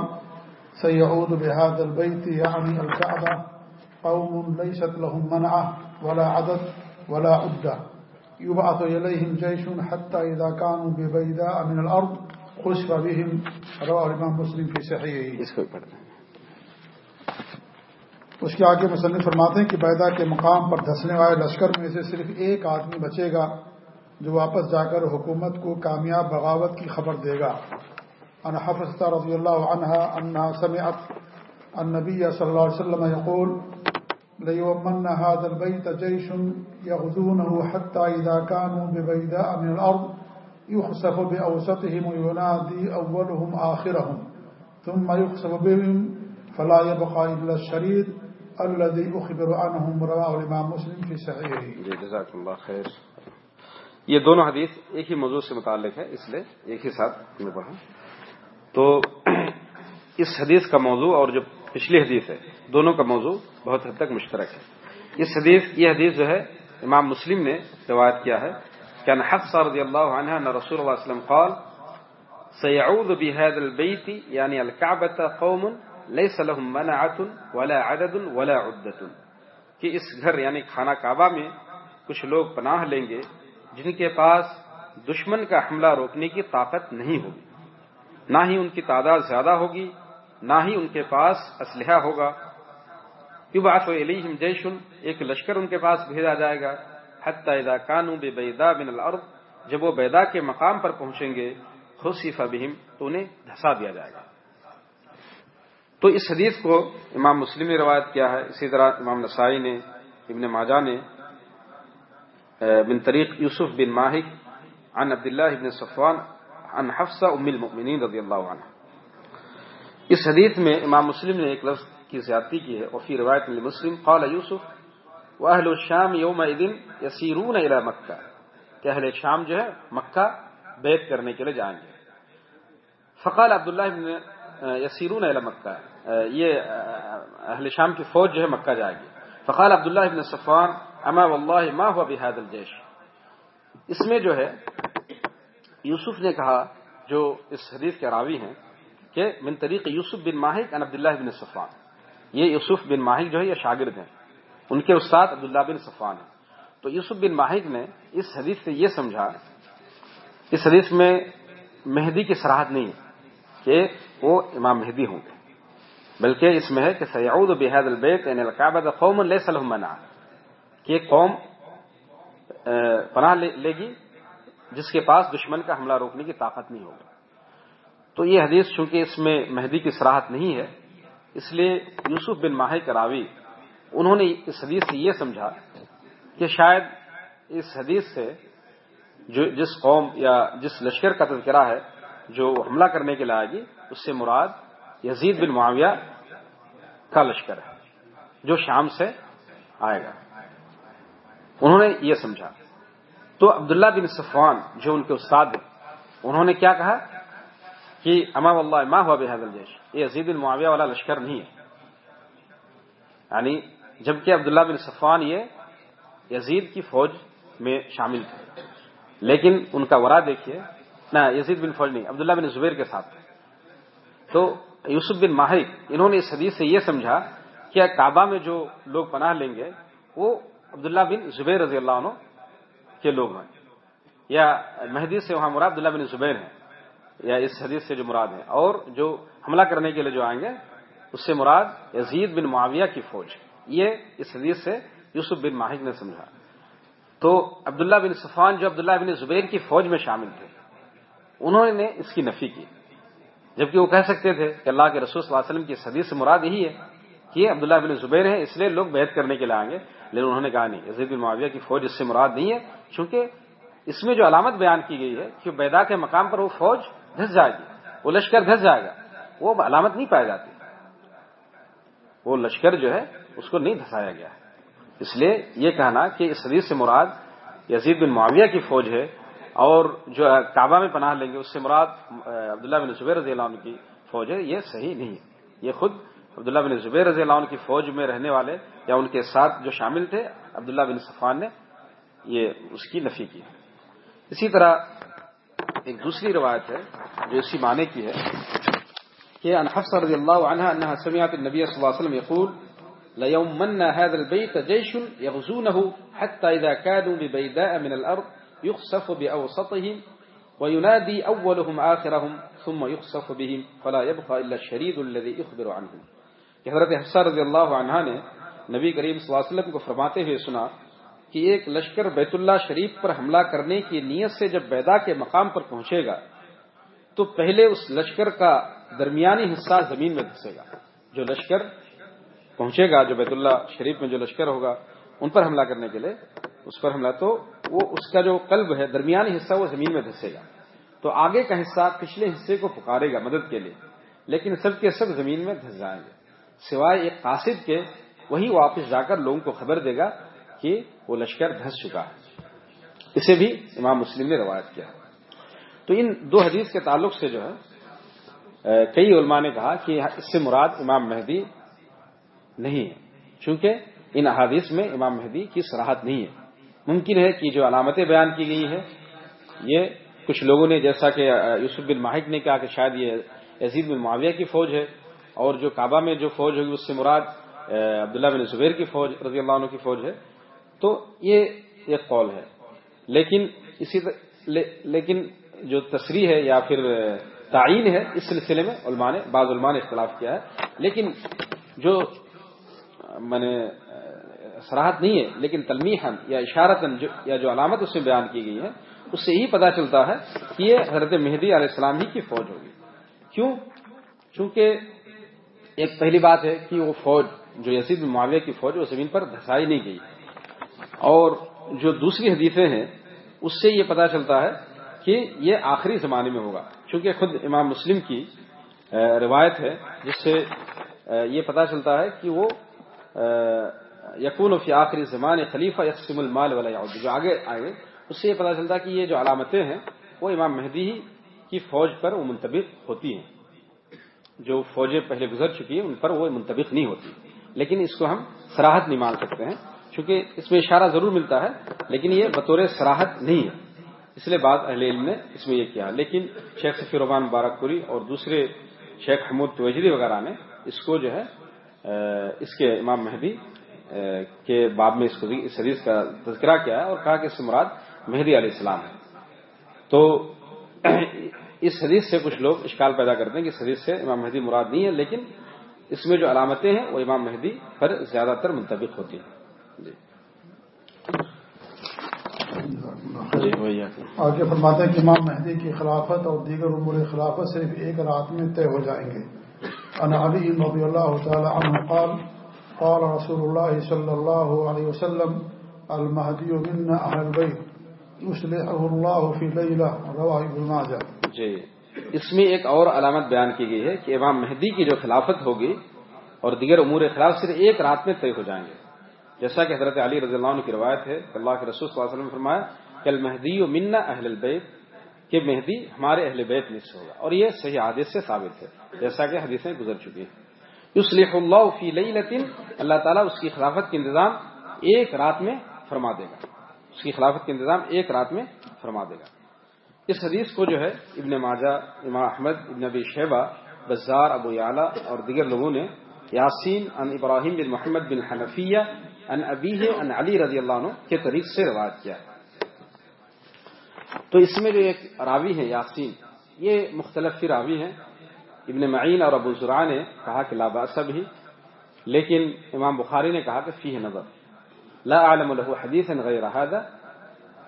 سيعود بهذا البيت يعني الكعبة. قوم ليست لهم منعة ولا عدد ولا عدة. يبعث إليهم جيش حتى إذا كانوا ببيداء من الأرض خسف بهم. رواه الإمام مسلم في صحيحه. اس کے آگے مصنف فرماتے ہیں کہ بیدا کے مقام پر دھسنے والے لشکر میں سے صرف ایک آدمی بچے گا جو واپس جا کر حکومت کو کامیاب بغاوت کی خبر دے گا۔ ان حفظ رضی اللہ عنہ انہا سمعت النبی صلی اللہ علیہ وسلم يقول ليومن هذا البيت جيش يغزونه حتى إذا كانوا ببيداء من الأرض يخسف بأوسطهم وينادي أولهم آخرهم ثم يخسف بهم فلا يبقى إلا الشريد الذي أخبر عنهم رواه الإمام مسلم في صحيحه. جی، جزاك الله خير یہ دونوں حدیث ایک ہی موضوع سے متعلق ہے اس لیے ایک ہی ساتھ میں پڑھا تو اس حدیث کا موضوع اور جو پچھلی حدیث ہے، دونوں کا موضوع بہت حد تک مشترک ہے۔ اس حدیث، یہ حدیث جو ہے، امام مسلم نے روایت کیا ہے کہ ان حفص رضی اللہ عنہ ان رسول اللہ علیہ وسلم قال سيعود بهذا البيت يعني یعنی الكعبة قوم ليس لهم منعة ولا عدد ولا عدة کہ اس گھر یعنی خانہ کعبہ میں کچھ لوگ پناہ لیں گے جن کے پاس دشمن کا حملہ روکنے کی طاقت نہیں ہوگی۔ نہ ہی ان کی تعداد زیادہ ہوگی، نہ ہی ان کے پاس اسلحہ ہوگا۔ بات علیہم جیشن ایک لشکر ان کے پاس بھیجا جائے گا۔ حتی اذا کانو بے بیدا من الارض، جب وہ بیدا کے مقام پر پہنچیں گے خصیفہ بہم، تو انہیں دھسا دیا جائے گا۔ تو اس حدیث کو امام مسلم نے روایت کیا ہے۔ اسی طرح امام نسائی نے، ابن ماجہ نے بن طریق یوسف بن ماہک، عن عبداللہ ابن صفوان عن حفصہ ام المؤمنین رضی اللہ عنہ۔ اس حدیث میں امام مسلم نے ایک لفظ کی زیادتی کی ہے، وفی روایت میں مسلم قال یوسف وہ اہل الشام یوم دن یسیرون الى مکہ۔ کہ اہل شام جو ہے، مکہ بیت کرنے کے لیے جائیں گے۔ فقال عبداللہ ابن یسیرون اہل مکہ۔ یہ اہل شام کی فوج جو ہے، مکہ جائے گی۔ فقال عبداللہ ابن صفان اما واللہ ما ہوا بحاد الجیش۔ اس میں جو ہے یوسف نے کہا، جو اس حدیث کے راوی ہیں، کہ من طریق یوسف بن ماہک ان عبداللہ بن صفان یہ یوسف بن ماہک جو ہے، یہ شاگرد ہیں۔ ان کے استاد عبداللہ بن صفان ہیں۔ تو یوسف بن ماہک نے اس حدیث سے یہ سمجھا، اس حدیث میں مہدی کی سراہد نہیں ہے کہ وہ امام مہدی ہوں گے، بلکہ اس میں ہے کہ سیاود بحید البیت یعنی القابہ قوم لے سلم کہ قوم پناہ لے گی جس کے پاس دشمن کا حملہ روکنے کی طاقت نہیں ہوگی تو یہ حدیث چونکہ اس میں مہدی کی سراہت نہیں ہے، اس لیے یوسف بن ماہ کراوی انہوں نے اس حدیث سے یہ سمجھا کہ شاید اس حدیث سے جو جس قوم یا جس لشکر کا تذکرہ ہے، جو حملہ کرنے کے لیے آئے گی، اس سے مراد یزید بن معاویہ کا لشکر ہے، جو شام سے آئے گا۔ انہوں نے یہ سمجھا۔ تو عبداللہ بن صفوان جو ان کے استاد ہیں، انہوں نے کیا کہا؟ کہ اما اللہ ماں ہوا بحد الجیش؟ یہ عزید المعاویہ والا لشکر نہیں ہے۔ یعنی جبکہ عبداللہ بن صفوان یہ یزید کی فوج میں شامل تھے۔ لیکن ان کا ورا دیکھیے۔ نہ، یزید بن فوج نہیں، عبداللہ بن زبیر کے ساتھ۔ تو یوسف بن ماہر، انہوں نے اس حدیث سے یہ سمجھا کہ کعبہ میں جو لوگ پناہ لیں گے، وہ عبداللہ بن زبیر رضی اللہ عنہ کے لوگ ہیں۔ یا مہدی سے وہاں مراد عبداللہ بن زبیر ہیں۔ یا اس حدیث سے جو مراد ہے اور جو حملہ کرنے کے لیے جو آئیں گے، اس سے مراد یزید بن معاویہ کی فوج۔ یہ اس حدیث سے یوسف بن ماہک نے سمجھا۔ تو عبداللہ بن صفان جو عبداللہ بن زبیر کی فوج میں شامل تھے، انہوں نے اس کی نفی کی۔ جبکہ وہ کہہ سکتے تھے کہ اللہ کے رسول صلی اللہ علیہ وسلم کی حدیث سے مراد یہی ہے کہ یہ عبداللہ بن زبیر ہیں، اس لیے لوگ بیعت کرنے کے لیے آئیں گے۔ لیکن انہوں نے کہا نہیں، یزید بن معاویہ کی فوج اس سے مراد نہیں ہے۔ چونکہ اس میں جو علامت بیان کی گئی ہے کہ بیدا کے مقام پر وہ فوج دھس جائے گی، وہ لشکر دھس جائے گا، وہ علامت نہیں پائی جاتی۔ وہ لشکر جو ہے، اس کو نہیں دھسایا گیا۔ ہے اس لیے یہ کہنا کہ اس حدیث سے مراد یزید بن معاویہ کی فوج ہے اور جو کعبہ میں پناہ لیں گے، اس سے مراد عبداللہ بن زبیر رضی اللہ عنہ کی فوج ہے، یہ صحیح نہیں ہے۔ یہ خود عبداللہ بن زبیر رضی اللہ عنہ کی فوج میں رہنے والے یا ان کے ساتھ جو شامل تھے، عبداللہ بن صفان نے یہ اس کی نفی کی ہے۔ اسی طرح ایک دوسری روایت ہے جو اسی معنی کی ہے کہ انحفص رضی اللہ عنہ انہا سمعت النبی صلی اللہ علیہ وسلم يقول ليومن هذا البيت جيش يغزونه حتى إذا كانوا ببيداء من الأرض يخسف بأوسطهم وينادي أولهم آخرهم ثم يخسف بهم فلا يبقى إلا الشريد الذي يخبر عنهم کہ حضرت حفصہ رضی اللہ عنہ نے نبی کریم صلی اللہ علیہ وسلم کو فرماتے ہوئے سنا کہ ایک لشکر بیت اللہ شریف پر حملہ کرنے کی نیت سے جب بیدا کے مقام پر پہنچے گا، تو پہلے اس لشکر کا درمیانی حصہ زمین میں دھسے گا۔ جو لشکر پہنچے گا، جو بیت اللہ شریف میں جو لشکر ہوگا، ان پر حملہ کرنے کے لیے، اس پر حملہ تو وہ اس کا جو قلب ہے، درمیانی حصہ وہ زمین میں دھسے گا۔ تو آگے کا حصہ پچھلے حصے کو پکارے گا مدد کے لیے، لیکن سب کے سب زمین میں دھس جائیں گے۔ سوائے ایک قاصد کے، وہی واپس جا کر لوگوں کو خبر دے گا کہ وہ لشکر دھس چکا ہے۔ اسے بھی امام مسلم نے روایت کیا۔ تو ان دو حدیث کے تعلق سے جو ہے کئی علماء نے کہا کہ اس سے مراد امام مہدی نہیں ہے، چونکہ ان احادیث میں امام مہدی کی سراحت نہیں ہے۔ ممکن ہے کہ جو علامتیں بیان کی گئی ہیں، یہ کچھ لوگوں نے، جیسا کہ یوسف بن ماہک نے کہا کہ شاید یہ عزیز بن معاویہ کی فوج ہے، اور جو کعبہ میں جو فوج ہوگی اس سے مراد عبداللہ بن زبیر کی فوج، رضی اللہ عنہ کی فوج ہے۔ تو یہ ایک قول ہے۔ لیکن اسی لیکن جو تصریح ہے یا پھر تعین ہے، اس سلسلے میں علماء نے بعض علماء نے اختلاف کیا ہے۔ لیکن جو میں نے سراہد نہیں ہے، لیکن تلمیحن یا اشارتن یا جو علامت اس میں بیان کی گئی ہے، اس سے یہی پتا چلتا ہے کہ یہ حضرت مہدی علیہ السلام ہی کی فوج ہوگی۔ کیوں؟ چونکہ ایک پہلی بات ہے کہ وہ فوج جو یسید معاویہ کی فوج وہ زمین پر دھسائی نہیں گئی۔ اور جو دوسری حدیثیں ہیں، اس سے یہ پتا چلتا ہے کہ یہ آخری زمانے میں ہوگا۔ چونکہ خود امام مسلم کی روایت ہے، جس سے یہ پتا چلتا ہے کہ وہ یقون فی آخری زمان خلیفہ یقسم المال والا جو آگے آئے، اس سے یہ پتا چلتا کہ یہ جو علامتیں ہیں، وہ امام مہدی کی فوج پر وہ منتبق ہوتی ہیں۔ جو فوجیں پہلے گزر چکی ہیں، ان پر وہ منتبق نہیں ہوتی۔ لیکن اس کو ہم سراہد نہیں مان سکتے ہیں۔ چونکہ اس میں اشارہ ضرور ملتا ہے، لیکن یہ بطور سراہد نہیں ہے۔ اس لیے بعض اہل علم نے اس میں یہ کیا۔ لیکن شیخ سفیر رحمان مبارک پوری اور دوسرے شیخ حمود توجری وغیرہ نے اس کو جو ہے اس کے امام مہدی کے باب میں اس حدیث کا تذکرہ کیا ہے اور کہا کہ اس سے مراد مہدی علیہ السلام ہے۔ تو اس حدیث سے کچھ لوگ اشکال پیدا کرتے ہیں کہ اس حدیث سے امام مہدی مراد نہیں ہے، لیکن اس میں جو علامتیں ہیں وہ امام مہدی پر زیادہ تر منتبق ہوتی ہیں۔ آگے فرماتے ہیں کہ امام مہدی کی خلافت اور دیگر امور خلافت صرف ایک رات میں طے ہو جائیں گے۔ ان علی رضی اللہ تعالی عنہ قال قال رسول اللہ صلی اللہ علیہ وسلم، المہدی من اہل البیت، یصلحه اللہ فی لیلہ، رواہ ابن ماجہ۔ جی اس میں ایک اور علامت بیان کی گئی ہے کہ امام مہدی کی جو خلافت ہوگی اور دیگر امور خلاف صرف ایک رات میں طے ہو جائیں گے۔ جیسا کہ حضرت علی رضی اللہ عنہ کی روایت ہے کہ اللہ کے رسول صلی اللہ علیہ وسلم فرمایا کہ المہدی و منا اہل البیت، کہ مہدی ہمارے اہل بیت میں سے ہوگا۔ اور یہ صحیح عادت سے ثابت ہے، جیسا کہ حدیثیں گزر چکی ہیں۔ یصلح اللہ فی لیلۃ اللہ تعالیٰ اس کی خلافت کا انتظام ایک رات میں فرما دے گا۔ اس کی خلافت کا انتظام ایک رات میں فرما دے گا۔ اس حدیث کو جو ہے، ابن ماجہ، امام احمد، ابن ابی شیبہ، بزار، ابو اعلیٰ اور دیگر لوگوں نے یاسین ان ابراہیم بن محمد بن حنفیہ ان ابی ان علی رضی اللہ عنہ کے طریق سے روایت کیا۔ تو اس میں جو ایک راوی ہے یاسین، یہ مختلف راوی ہیں۔ ابن معین اور ابو ذرا نے کہا کہ لاباس بھی لیکن امام بخاری نے کہا کہ فی نظر۔ لا عالم له حدیث غیر هذا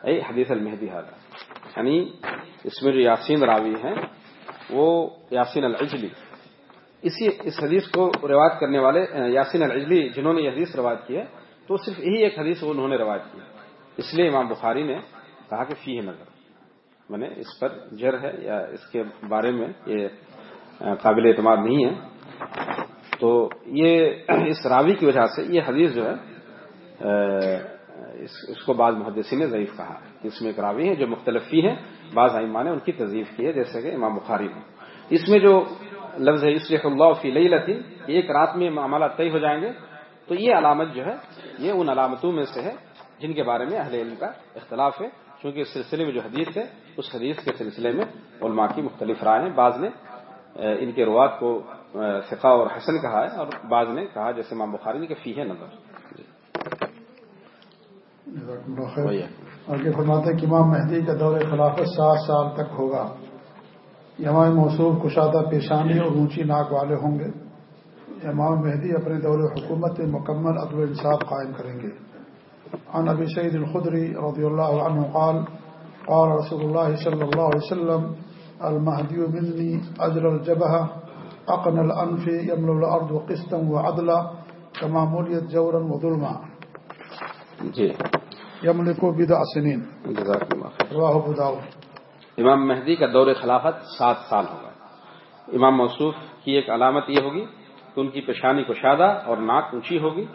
اي حدیث المہدی هذا۔ یعنی اس میں جو یاسین راوی ہیں، وہ یاسین العجلی۔ اسی اس حدیث کو روایت کرنے والے، یاسین العجلی جنہوں نے یہ حدیث روایت کی ہے تو صرف یہی ایک حدیث انہوں نے روایت کی۔ اس لیے امام بخاری نے کہا کہ فی نظر۔ میں نے اس پر جر ہے یا اس کے بارے میں یہ قابل اعتماد نہیں ہے۔ تو یہ اس راوی کی وجہ سے یہ حدیث جو ہے اس کو بعض محدثی نے ضعیف کہا اس میں ایک راوی ہے جو مختلف فی ہیں بعض آئمہ نے ان کی تضیف کی ہے، جیسے کہ امام بخاری نے۔ اس میں جو لفظ ہے اسلح اللہ فی لئی ایک رات میں معاملات طے ہو جائیں گے۔ تو یہ علامت جو ہے یہ ان علامتوں میں سے ہے جن کے بارے میں اہل علم کا اختلاف ہے۔ چونکہ اس سلسلے میں جو حدیث ہے اس حدیث کے سلسلے میں علماء کی مختلف رائے ہیں۔ بعض نے ان کے روات کو فقہ اور حسن کہا ہے اور بعض نے کہا جیسے امام بخاری نے کہ فی ہے۔ نظر آگے فرماتے کہ امام مہدی کا دور خلافت سات سال تک ہوگا۔ امام موصوف کشادہ پیشانی اور اونچی ناک والے ہوں گے۔ امام مہدی اپنے دور حکومت مکمل عدل انصاف قائم کریں گے۔ عن ابی سعید الخدری رضی اللہ عنہ قال قال رسول اللہ صلی اللہ علیہ وسلم المہدی منی اجر الجبہ اقن الانف یمل الارض قسطا وعدلا کما مولیت جورا وظلما۔ جی۔ یمل کو بدا سنین راہ بداؤ امام مہدی کا دور خلافت سات سال ہوگا امام موصوف کی ایک علامت یہ ہوگی کہ ان کی پیشانی کشادہ اور ناک اونچی ہوگی۔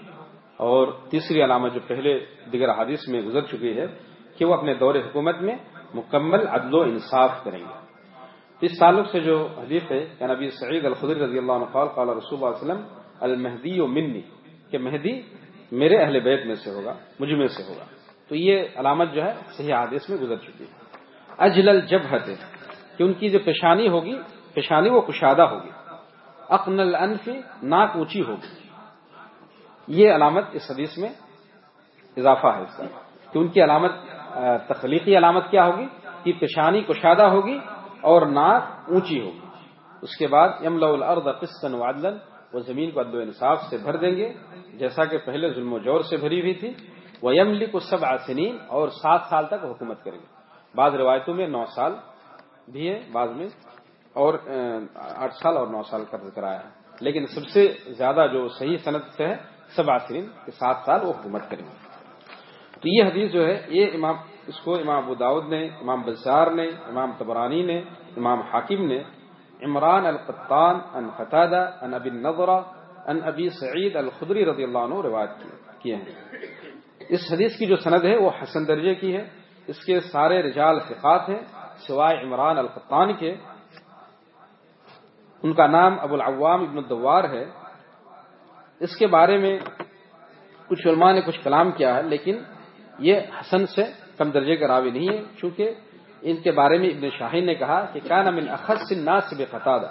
اور تیسری علامت جو پہلے دیگر حادث میں گزر چکی ہے کہ وہ اپنے دور حکومت میں مکمل عدل و انصاف کریں گے۔ اس تعلق سے جو حدیث ہے کہ نبی سعید الخدر رضی اللہ عنہ قال قال رسول اللہ علیہ وسلم، المہدی و منی، کہ مہدی میرے اہل بیت میں سے ہوگا، مجھ میں سے ہوگا۔ تو یہ علامت جو ہے صحیح حادث میں گزر چکی ہے۔ اجل الجب کہ ان کی جو پیشانی ہوگی، پیشانی وہ کشادہ ہوگی۔ اقن الانف، ناک اونچی ہوگی۔ یہ علامت اس حدیث میں اضافہ ہے اس کا۔ کہ ان کی علامت تخلیقی علامت کیا ہوگی؟ کہ پیشانی کشادہ ہوگی اور ناک اونچی ہوگی۔ اس کے بعد یم الارض قسطن وعدلا، وہ زمین کو عدل و انصاف سے بھر دیں گے، جیسا کہ پہلے ظلم و جور سے بھری ہوئی تھی۔ وہ یملی کو سب آسنین اور سات سال تک حکومت کریں گے۔ بعض روایتوں میں نو سال بھی ہے، بعض میں اور آٹھ سال اور نو سال کا ذکر آیا ہے۔ لیکن سب سے زیادہ جو صحیح صنعت سے ہے، سب آسرین کے سات سال وہ حکومت کریں گے۔ تو یہ حدیث جو ہے، یہ امام، اس کو امام ابو داود نے، امام بزار نے، امام تبرانی نے، امام حاکم نے، عمران القطان ان قطادہ ان ابی نظرہ ان ابی سعید الخدری رضی اللہ عنہ روایت کیے ہیں۔ اس حدیث کی جو سند ہے، وہ حسن درجے کی ہے۔ اس کے سارے رجال فقات ہیں، سوائے عمران القطان کے۔ ان کا نام ابو العوام ابن الدوار ہے۔ اس کے بارے میں کچھ علماء نے کچھ کلام کیا ہے، لیکن یہ حسن سے کم درجے کا راوی نہیں ہے، چونکہ ان کے بارے میں ابن شاہین نے کہا کہ کان من اخص الناس بقتادہ۔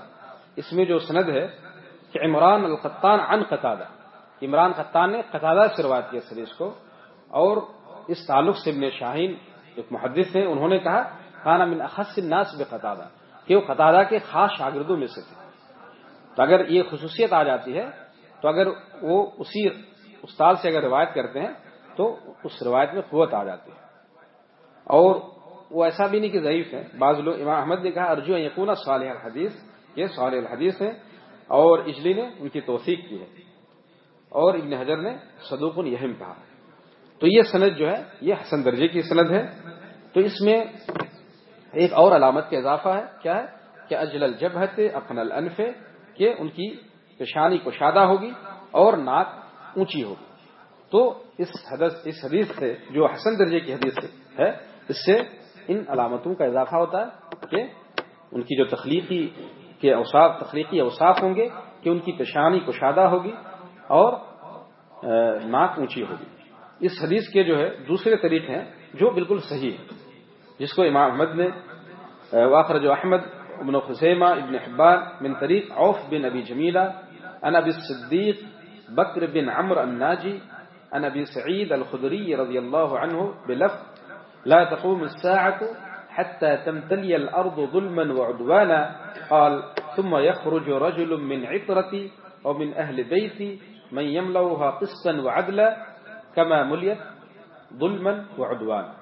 اس میں جو سند ہے کہ عمران القطان عن قطادہ عمران قطان نے قطادہ سے روایت کیا سریش کو۔ اور اس تعلق سے ابن شاہین ایک محدث ہیں، انہوں نے کہا کان من اخص الناس بقتادہ کہ وہ قطادہ کے خاص شاگردوں میں سے تھے۔ تو اگر یہ خصوصیت آ جاتی ہے، تو اگر وہ اسی استاد سے اگر روایت کرتے ہیں، تو اس روایت میں قوت آ جاتی ہے۔ اور وہ ایسا بھی نہیں کہ ضعیف ہے۔ بعض لوگ، امام احمد نے کہا، ارجو یقون صالح الحدیث، یہ صالح الحدیث ہے۔ اور اجلی نے ان کی توثیق کی ہے۔ اور ابن حجر نے صدوق یہم کہا تو یہ سند جو ہے، یہ حسن درجے کی سند ہے۔ تو اس میں ایک اور علامت کا اضافہ ہے۔ کیا ہے؟ کہ اجل الجبہت اپن الانف کہ ان کی پیشانی کشادہ ہوگی اور ناک اونچی ہوگی۔ تو اس حدث اس حدیث سے، جو حسن درجے کی حدیث ہے، اس سے ان علامتوں کا اضافہ ہوتا ہے کہ ان کی جو تخلیقی کے اوساف تخلیقی اوساف ہوں گے، کہ ان کی پیشانی کشادہ ہوگی اور ناک اونچی ہوگی۔ اس حدیث کے جو ہے، دوسرے طریقے ہیں جو بالکل صحیح ہے جس کو امام احمد نے واخر جو احمد ابن خسیمہ ابن حبان بن طریق عوف بن ابی جمیلہ ان ابی صدیق بکر بن عمر الناجی ان ابی سعید الخدری رضی اللہ عنہ بلف لا تقوم الساعة حتى تمتلي الأرض ظلما وعدوانا، قال، ثم يخرج رجل من عطرتي ومن أهل بيتي من يملوها قسطا وعدلا، كما مليت ظلما وعدوانا.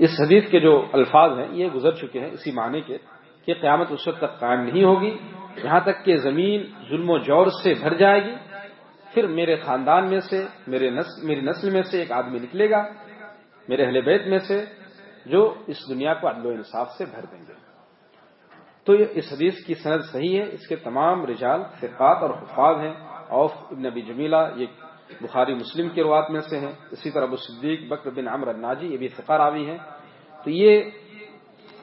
اس حدیث کے جو الفاظ ہیں، یہ گزر چکے ہیں اسی معنی کے کہ قیامت اس وقت تک قائم نہیں ہوگی، یہاں تک کہ زمین ظلم و جور سے بھر جائے گی، پھر میرے خاندان میں سے، میرے نسل میری نسل میں سے ایک آدمی نکلے گا، میرے اہل بیت میں سے، جو اس دنیا کو عدل و انصاف سے بھر دیں گے۔ تو یہ اس حدیث کی صنعت صحیح ہے، اس کے تمام رجال فقات اور حفاظ ہیں، اوف ابن ابی جمیلہ، یہ بخاری مسلم کی روات میں سے ہیں۔ اسی طرح ابو صدیق، بکر بن عمر الناجی، یہ بھی فقار آوی ہیں۔ تو یہ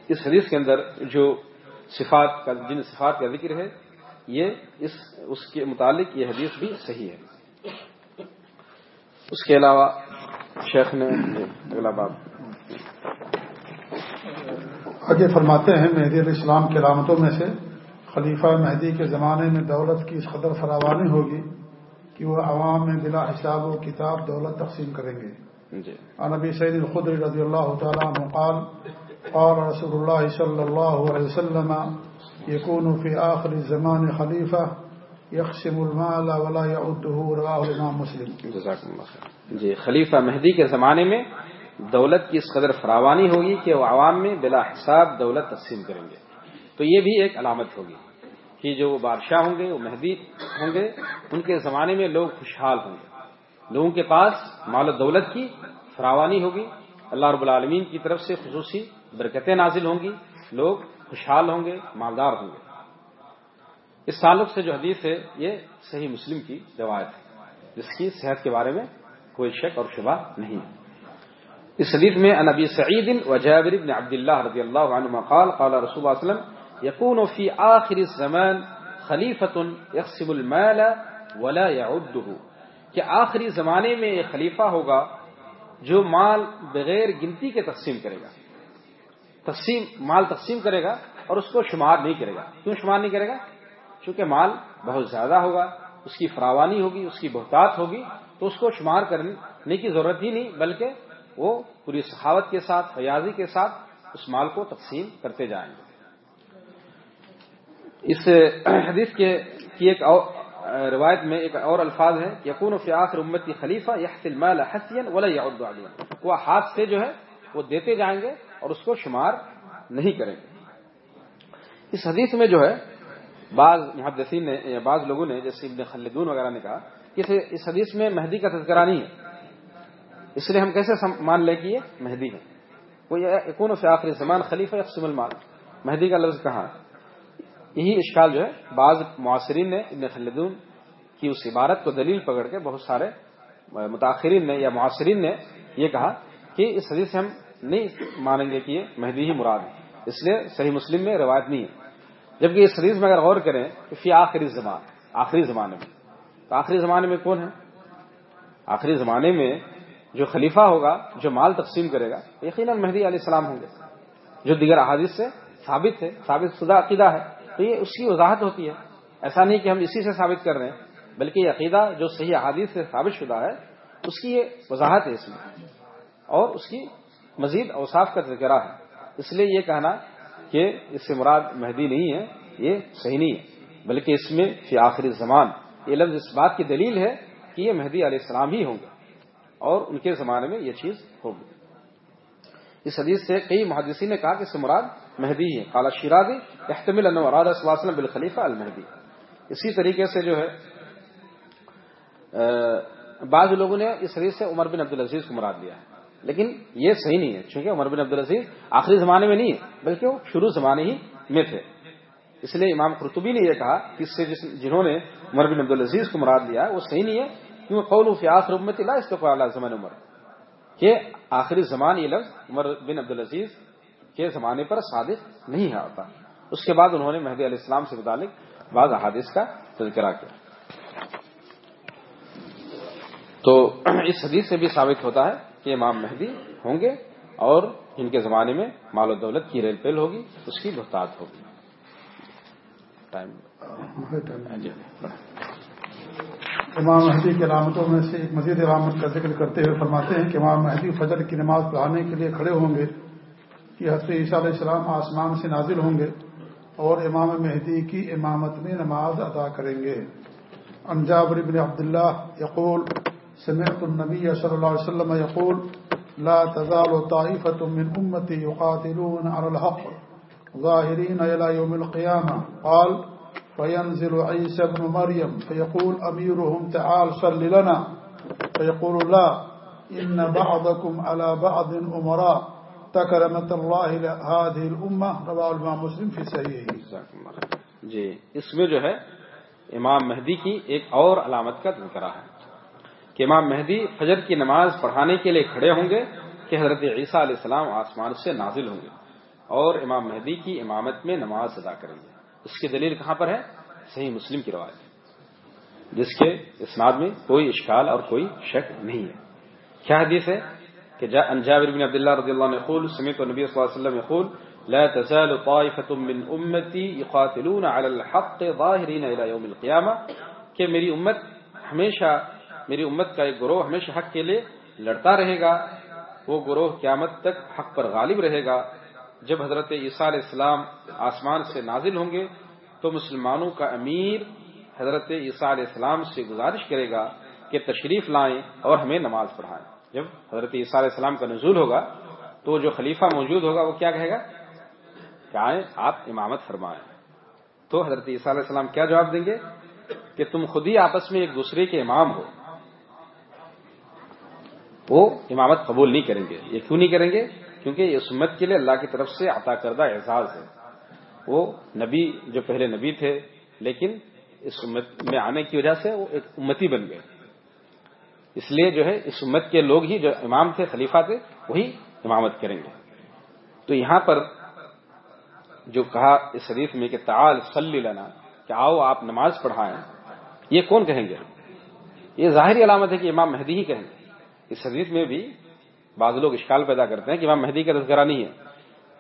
اس حدیث کے اندر جو صفات کا، جن صفات کا ذکر ہے، یہ اس اس کے متعلق یہ حدیث بھی صحیح ہے۔ اس کے علاوہ شیخ نے، اگلا باب۔ آگے فرماتے ہیں مہدی علیہ السلام کی علامتوں میں سے، خلیفہ مہدی کے زمانے میں دولت کی اس قدر فراوانی ہوگی کہ وہ عوام میں بلا حساب و کتاب دولت تقسیم کریں گے۔ جی۔ نبی سعید الخدر رضی اللہ تعالیٰ عنہ قال قال رسول اللہ صلی اللہ علیہ وسلم یکون فی آخر الزمان خلیفہ یقسم المال ولا يعده رواه الامام مسلم۔ جزاکم اللہ خیر۔ جی خلیفہ مہدی کے زمانے میں دولت کی اس قدر فراوانی ہوگی کہ وہ عوام میں بلا حساب دولت تقسیم کریں گے۔ تو یہ بھی ایک علامت ہوگی۔ کہ جو وہ بادشاہ ہوں گے، وہ مہدی ہوں گے، ان کے زمانے میں لوگ خوشحال ہوں گے۔ لوگوں کے پاس مال و دولت کی فراوانی ہوگی۔ اللہ رب العالمین کی طرف سے خصوصی برکتیں نازل ہوں گی۔ لوگ خوشحال ہوں گے، مالدار ہوں گے۔ اس تعلق سے جو حدیث ہے، یہ صحیح مسلم کی روایت ہے۔ جس کی صحت کے بارے میں کوئی شک اور شبہ نہیں ہے۔ اس حدیث میں نبی سعید و جابر بن عبد اللہ رضی اللہ عنہ قال قال رسول اللہ علیہ وسلم یکون فی آخر الزمان خلیفۃ یقسم المال ولا يعده. کہ آخری زمانے میں ایک خلیفہ ہوگا جو مال بغیر گنتی کے تقسیم کرے گا. تقسیم، مال تقسیم کرے گا اور اس کو شمار نہیں کرے گا. کیوں شمار نہیں کرے گا؟ چونکہ مال بہت زیادہ ہوگا، اس کی فراوانی ہوگی، اس کی بہتات ہوگی، تو اس کو شمار کرنے کی ضرورت ہی نہیں، بلکہ وہ پوری سخاوت کے ساتھ، فیاضی کے ساتھ اس مال کو تقسیم کرتے جائیں گے۔ اس، حدیث کے، کی ایک اور روایت میں ایک اور الفاظ ہے یقون فی آخر امت کی خلیفہ المال حسین ولا یعد علیہ وہ ہاتھ سے جو ہے، وہ دیتے جائیں گے اور اس کو شمار نہیں کریں گے۔ اس حدیث میں جو ہے، بعض محدثین نے، یا بعض لوگوں نے، جیسے ابن خلدون وغیرہ نے کہا کہ اس حدیث میں مہدی کا تذکرہ نہیں ہے۔ اس لیے ہم کیسے مان لیں کہ یہ مہدی ہے۔ وہ یقون فی آخر زمان خلیفہ یقسم المال۔ مہدی کا لفظ کہاں ہے؟ یہی اشکال جو ہے، بعض معاصرین نے ابن خلدون کی اس عبارت کو دلیل پکڑ کے بہت سارے متاثرین نے یا معاصرین نے یہ کہا کہ اس حدیث سے ہم نہیں مانیں گے کہ یہ مہدی ہی مراد ہے۔ اس لیے صحیح مسلم میں روایت نہیں ہے۔ جبکہ اس حدیث میں اگر غور کریں کہ فی آخری زمان، آخری زمانے میں۔ تو آخری زمانے میں کون ہے؟ آخری زمانے میں جو خلیفہ ہوگا، جو مال تقسیم کرے گا، یقیناً مہدی علیہ السلام ہوں گے۔ جو دیگر احادیث سے ثابت ہے، ثابت شدہ عقیدہ ہے۔ تو یہ اس کی وضاحت ہوتی ہے۔ ایسا نہیں کہ ہم اسی سے ثابت کر رہے ہیں، بلکہ یہ عقیدہ جو صحیح احادیث سے ثابت شدہ ہے، اس کی یہ وضاحت ہے اس میں۔ اور اس کی مزید اوصاف کا ذکرہ ہے۔ اس لیے یہ کہنا کہ اس سے مراد مہدی نہیں ہے، یہ صحیح نہیں ہے، بلکہ اس میں فی آخری زمان یہ لفظ اس بات کی دلیل ہے کہ یہ مہدی علیہ السلام ہی ہوں گے، اور ان کے زمانے میں یہ چیز ہوگی۔ اس حدیث سے کئی محدثین نے کہا کہ اس سے مراد مہدی ہے کالا شیرازی احتمل وسلم بالخلیفہ المہدی۔ اسی طریقے سے جو ہے بعض لوگوں نے اس حدیث سے عمر بن عبدالعزیز کو مراد لیا ہے۔ لیکن یہ صحیح نہیں ہے، چونکہ عمر بن عبدالعزیز آخری زمانے میں نہیں ہے، بلکہ وہ شروع زمانے ہی میں تھے۔ اس لیے امام قرطبی نے یہ کہا کہ اس سے جنہوں نے عمر بن عبدالعزیز کو مراد لیا، وہ صحیح نہیں ہے۔ کیونکہ قول فی آخر امت اللہ اس کا زمان عمر۔ کہ آخری زمان یہ لفظ عمر بن عبدالعزیز کے زمانے پر صادق نہیں آتا۔ اس کے بعد انہوں نے مہدی علیہ السلام سے متعلق بعض احادث کا تذکرہ کیا۔ تو اس حدیث سے بھی ثابت ہوتا ہے کہ امام مہدی ہوں گے اور ان کے زمانے میں مال و دولت کی ریل پیل ہوگی اس کی بہتات ہوگی۔ امام مہدی کی علامتوں میں سے ایک مزید علامت کا ذکر کرتے ہوئے فرماتے ہیں کہ امام مہدی فجر کی نماز پڑھانے کے لیے کھڑے ہوں گے۔ کہ حضرت عیسیٰ علیہ السلام آسمان سے نازل ہوں گے اور امام مہدی کی امامت میں نماز ادا کریں گے۔ انجابر بن عبداللہ یقول، سمعت النبی صلی اللہ علیہ وسلم یقول، لا تزال طائفة من امتی يقاتلون على الحق ظاهرين الى يوم القيامة قال فينزل عيسى بن مريم فيقول أميرهم تعال صل لنا۔ فيقول لا إن بعضكم على بعض أمراء تكرمت الله هذه الأمة رواه الإمام مسلم في صحيحه جی اس میں جو ہے، امام مہدی کی ایک اور علامت کا ذکرہ ہے کہ امام مہدی فجر کی نماز پڑھانے کے لیے کھڑے ہوں گے کہ حضرت عیسیٰ علیہ السلام آسمان سے نازل ہوں گے اور امام مہدی کی امامت میں نماز ادا کریں گے۔ اس کی دلیل کہاں پر ہے؟ صحیح مسلم کی روایت جس کے اسناد میں کوئی اشکال اور کوئی شک نہیں ہے۔ کیا حدیث ہے؟ کہ انجابر بن عبداللہ رضی اللہ عنہ قول سمیت نبی صلی اللہ علیہ وسلم يقول لا تزال طائفة من امتی يقاتلون على الحق ظاهرين الى يوم القيامة. کہ میری امت ہمیشہ، میری امت کا ایک گروہ ہمیشہ حق کے لیے لڑتا رہے گا، وہ گروہ قیامت تک حق پر غالب رہے گا۔ جب حضرت عیسیٰ علیہ السلام آسمان سے نازل ہوں گے، تو مسلمانوں کا امیر حضرت عیسیٰ علیہ السلام سے گزارش کرے گا کہ تشریف لائیں اور ہمیں نماز پڑھائیں۔ جب حضرت عیسیٰ علیہ السلام کا نزول ہوگا، تو جو خلیفہ موجود ہوگا، وہ کیا کہے گا؟ کہ آئیں، آپ امامت فرمائیں۔ تو حضرت عیسیٰ علیہ السلام کیا جواب دیں گے؟ کہ تم خود ہی آپس میں ایک دوسرے کے امام ہو۔ وہ امامت قبول نہیں کریں گے۔ یہ کیوں نہیں کریں گے؟ کیونکہ یہ سمت کے لیے اللہ کی طرف سے عطا کردہ اعزاز ہے۔ وہ نبی، جو پہلے نبی تھے، لیکن اس امت میں آنے کی وجہ سے وہ ایک امتی بن گئے۔ اس لیے جو ہے، اس امت کے لوگ ہی جو امام تھے، خلیفہ تھے، وہی امامت کریں گے۔ تو یہاں پر جو کہا اس حدیث میں کہ تعال صلی لنا، کہ آؤ آپ نماز پڑھائیں، یہ کون کہیں گے؟ یہ ظاہری علامت ہے کہ امام مہدی ہی کہیں گے۔ اس حدیث میں بھی بعض لوگ اشکال پیدا کرتے ہیں کہ امام مہدی کا تذکرہ نہیں ہے۔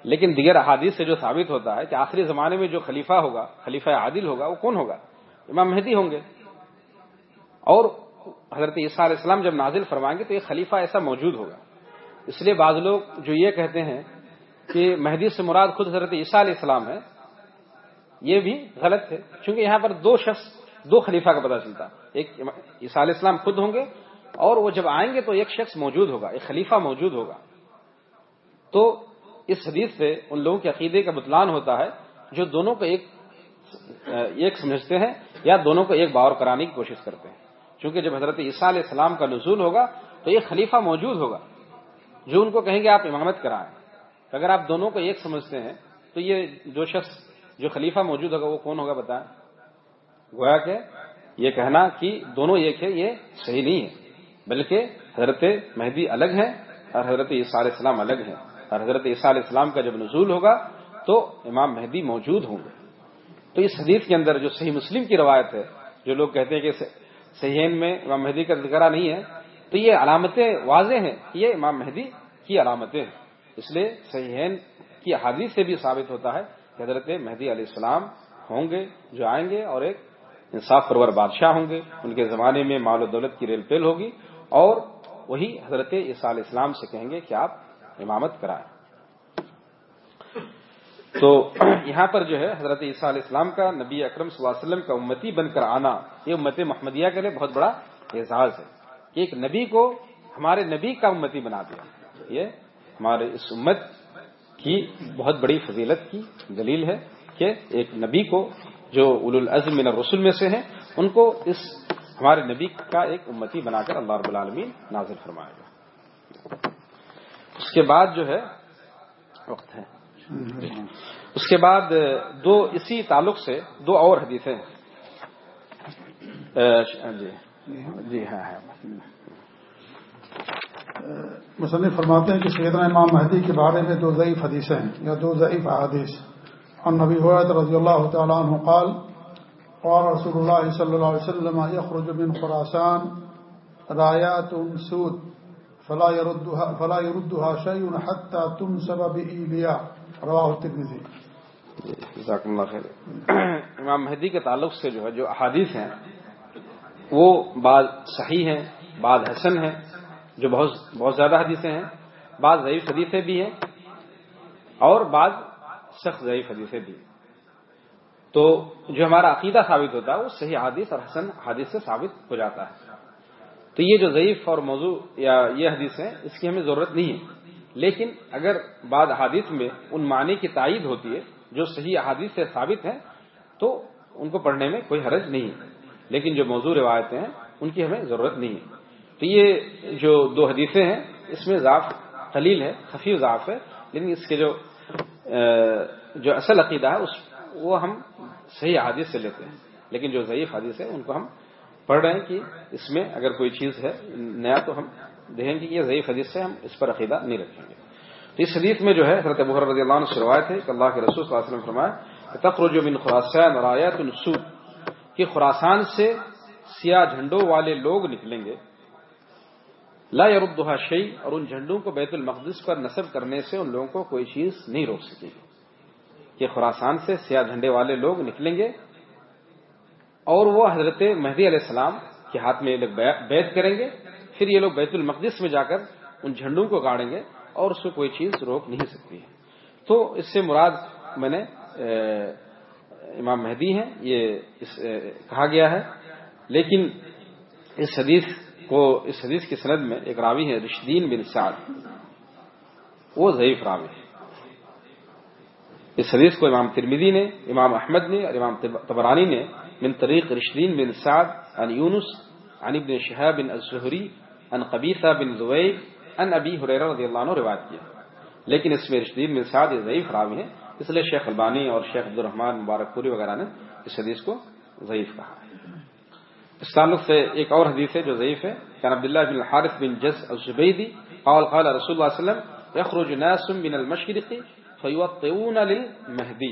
لیکن دیگر احادیث سے جو ثابت ہوتا ہے کہ آخری زمانے میں جو خلیفہ ہوگا، خلیفہ عادل ہوگا، وہ کون ہوگا؟ امام مہدی ہوں گے۔ اور حضرت عیسیٰ علیہ السلام جب نازل فرمائیں گے تو یہ خلیفہ ایسا موجود ہوگا۔ اس لیے بعض لوگ جو یہ کہتے ہیں کہ مہدی سے مراد خود حضرت عیسیٰ علیہ السلام ہے، یہ بھی غلط ہے۔ چونکہ یہاں پر دو شخص، دو خلیفہ کا پتہ چلتا۔ ایک عیسیٰ علیہ السلام خود ہوں گے اور وہ جب آئیں گے تو ایک شخص موجود ہوگا، ایک خلیفہ موجود ہوگا۔ تو اس حدیث سے ان لوگوں کے عقیدے کا بتلان ہوتا ہے جو دونوں کو ایک ایک سمجھتے ہیں یا دونوں کو ایک باور کرانے کی کوشش کرتے ہیں۔ چونکہ جب حضرت عیسیٰ علیہ السلام کا نزول ہوگا تو ایک خلیفہ موجود ہوگا جو ان کو کہیں گے آپ امامت کرائیں اگر آپ دونوں کو ایک سمجھتے ہیں تو یہ جو شخص جو خلیفہ موجود ہوگا وہ کون ہوگا بتائیں؟ گویا کہ یہ کہنا کہ دونوں ایک ہے یہ صحیح نہیں ہے۔ بلکہ حضرت مہدی الگ ہیں اور حضرت عیسیٰ علیہ السلام الگ ہیں۔ اور حضرت عیسیٰ علیہ السلام کا جب نزول ہوگا تو امام مہدی موجود ہوں گے۔ تو اس حدیث کے اندر جو صحیح مسلم کی روایت ہے، جو لوگ کہتے ہیں کہ صحیحین میں امام مہدی کا ذکر نہیں ہے، تو یہ علامتیں واضح ہیں یہ امام مہدی کی علامتیں ہیں۔ اس لیے صحیحین کی حادیث سے بھی ثابت ہوتا ہے کہ حضرت مہدی علیہ السلام ہوں گے، جو آئیں گے اور ایک انصاف پرور بادشاہ ہوں گے۔ ان کے زمانے میں مال و دولت کی ریل پیل ہوگی اور وہی حضرت عیسیٰ علیہ السلام سے کہیں گے کہ آپ امامت کرائیں۔ تو یہاں پر جو ہے حضرت عیسیٰ علیہ السلام کا نبی اکرم صلی اللہ علیہ وسلم کا امتی بن کر آنا، یہ امت محمدیہ کے لیے بہت بڑا اعزاز ہے۔ کہ ایک نبی کو ہمارے نبی کا امتی بنا دیا۔ یہ ہمارے اس امت کی بہت بڑی فضیلت کی دلیل ہے کہ ایک نبی کو جو اول العزم من الرسل میں سے ہیں، ان کو اس ہمارے نبی کا ایک امتی بنا کر اللہ رب العالمین نازل فرمائے گا۔ اس کے بعد جو ہے، وقت ہے۔ اس کے بعد دو اسی تعلق سے دو اور حدیثیں۔ ہاں جی۔ جی ہاں, ہاں۔ مصنف فرماتے ہیں کہ سیدنا امام مہدی کے بارے میں دو ضعیف حدیثیں ہیں یا دو ضعیف احادیث۔ اور نبی ہوت رضی اللہ تعالیٰ عنہ قال قال رسول اللہ صلی اللہ علیہ وسلم يخرج من خراسان رايات سود، فلا يردها فلا يردها شيء حتى تنسب بإيليا رواه الترمذي. اللہ خیر۔ امام مہدی کے تعلق سے جو ہے، جو احادیث ہیں، وہ بعض صحیح ہیں، بعض حسن ہیں، جو بہت بہت زیادہ حدیثیں ہیں، بعض ضعیف حدیثیں بھی ہیں اور بعض سخت ضعیف حدیثیں بھی تو جو ہمارا عقیدہ ثابت ہوتا ہے، وہ صحیح حادث اور حسن حادث سے ثابت ہو جاتا ہے۔ تو یہ جو ضعیف اور موضوع یا یہ حدیث ہیں، اس کی ہمیں ضرورت نہیں ہے۔ لیکن اگر بعض حادث میں ان معنی کی تائید ہوتی ہے، جو صحیح احادیث سے ثابت ہیں، تو ان کو پڑھنے میں کوئی حرج نہیں ہے۔ لیکن جو موضوع روایتیں ہیں، ان کی ہمیں ضرورت نہیں ہے۔ تو یہ جو دو حدیثیں ہیں، اس میں ضعف خلیل ہے خفیف ضعف ہے، لیکن اس کے جو جو اصل عقیدہ ہے، اس، وہ ہم صحیح حادث سے لیتے ہیں۔ لیکن جو ضعیف حادث ہے، ان کو ہم پڑھ رہے ہیں کہ اس میں اگر کوئی چیز ہے نیا، تو ہم دیکھیں گے یہ ضعیف حدیث سے ہم اس پر عقیدہ نہیں رکھیں گے۔ تو اس حدیث میں جو ہے حضرت بحر رضی اللہ عنہ سے روایت ہے کہ اللہ کے رسول صلی اللہ علیہ وسلم فرمایا تخرج من خراسان رایت السود کہ خراسان سے سیاہ جھنڈوں والے لوگ نکلیں گے۔ لا یردها شیء، اور ان جھنڈوں کو بیت المقدس پر نصب کرنے سے ان لوگوں کو کوئی چیز نہیں روک سکے گی۔ کہ خراسان سے سیاہ جھنڈے والے لوگ نکلیں گے۔ اور وہ حضرت مہدی علیہ السلام کے ہاتھ میں بیت کریں گے۔ پھر یہ لوگ بیت المقدس میں جا کر ان جھنڈوں کو گاڑیں گے اور اس کو کوئی چیز روک نہیں سکتی ہے۔ تو اس سے مراد میں نے امام مہدی ہیں، یہ اس کہا گیا ہے۔ لیکن اس حدیث کو، اس حدیث کی سند میں ایک راوی ہے، رشدین بن سعد۔ وہ ضعیف راوی ہے۔ اس حدیث کو امام ترمیدی نے، امام احمد نے اور امام تبرانی نے من طریق رشدین بن سعد عن یونس عن ابن شہاب بن الزہری ان قبیثہ بن زویب ان ابی حریرہ رضی اللہ عنہ روایت کیا۔ لیکن اس میں رشدین بن سعد ضعیف راوی ہے اس لیے شیخ البانی اور شیخ عبدالرحمان مبارک پوری وغیرہ نے اس حدیث کو ضعیف کہا ہے۔ اس تعلق سے ایک اور حدیث ہے جو ضعیف ہے، کہ عبداللہ بن الحارث بن جز الزبیدی قال قال رسول اللہ علیہ وسلم یخرج ناس من المشرق فیوطئون للمہدی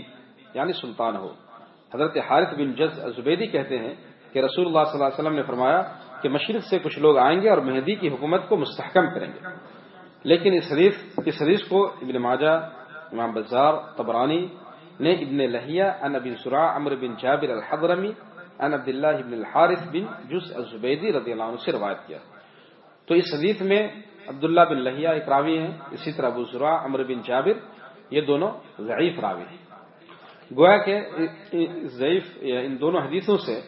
یعنی سلطان ہو۔ حضرت حارث بن جز الزبیدی کہتے ہیں کہ رسول اللہ صلی اللہ علیہ وسلم نے فرمایا کہ مشرق سے کچھ لوگ آئیں گے اور مہدی کی حکومت کو مستحکم کریں گے۔ لیکن اس حدیث اس حدیث کو ابن ماجہ، امام بزار، طبرانی نے ابن لہیہ، ان ابی سرا امر بن جابر الحضرمی، ان عبداللہ ابن الحارث بن جس الزبیدی رضی اللہ عنہ سے روایت کیا۔ تو اس حدیث میں عبداللہ بن لہیہ ایک راوی ہیں، اسی طرح ابو سرا امر بن جابر، یہ دونوں ضعیف راوی ہیں۔ گویا کہ ضعیف ان دونوں حدیثوں سے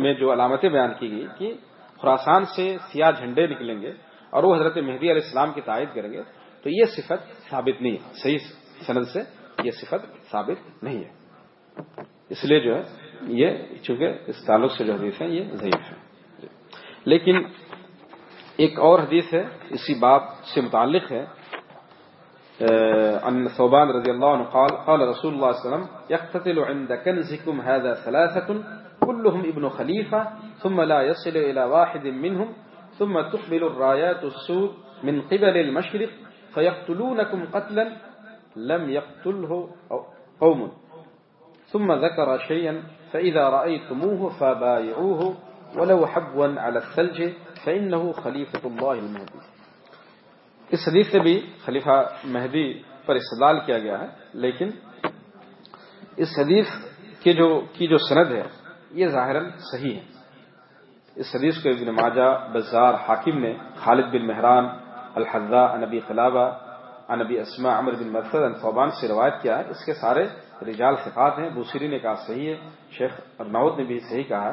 میں جو علامتیں بیان کی گئی کہ خراسان سے سیاہ جھنڈے نکلیں گے اور وہ حضرت مہدی علیہ السلام کی تائید کریں گے، تو یہ صفت ثابت نہیں ہے۔ صحیح سند سے یہ صفت ثابت نہیں ہے۔ اس لیے جو ہے، یہ چونکہ اس تعلق سے جو حدیث ہیں، یہ ضعیف ہے لیکن ایک اور حدیث ہے، اسی باب سے متعلق ہے۔ ان ثوبان رضی اللہ عنہ قال قال رسول اللہ صلی اللہ علیہ وسلم يقتتل عند كنزكم هذا ثلاثه كلهم ابن خليفه ثم لا يصل الى واحد منهم ثم تقبل الرايات السود من قبل المشرق فيقتلونكم قتلا لم يقتله قوم. ثم ذكر شيئا فإذا رأيتموه فبايعوه ولو حبوا على الثلج فإنه خليفة الله المهدي. اس حدیث سے بھی خلیفہ مہدی پر استدلال کیا گیا ہے، لیکن اس حدیث کی جو کی جو سند ہے یہ ظاہرا صحیح ہے۔ اس حدیث کو ابن ماجہ، بزار، حاکم نے، خالد بن مہران الحضا انبی خلابہ انبی اسما عمر بن مرسد فوبان سے روایت کیا ہے۔ اس کے سارے رجال صفات ہیں۔ بوسری نے کہا صحیح ہے، شیخ ارناؤت نے بھی صحیح کہا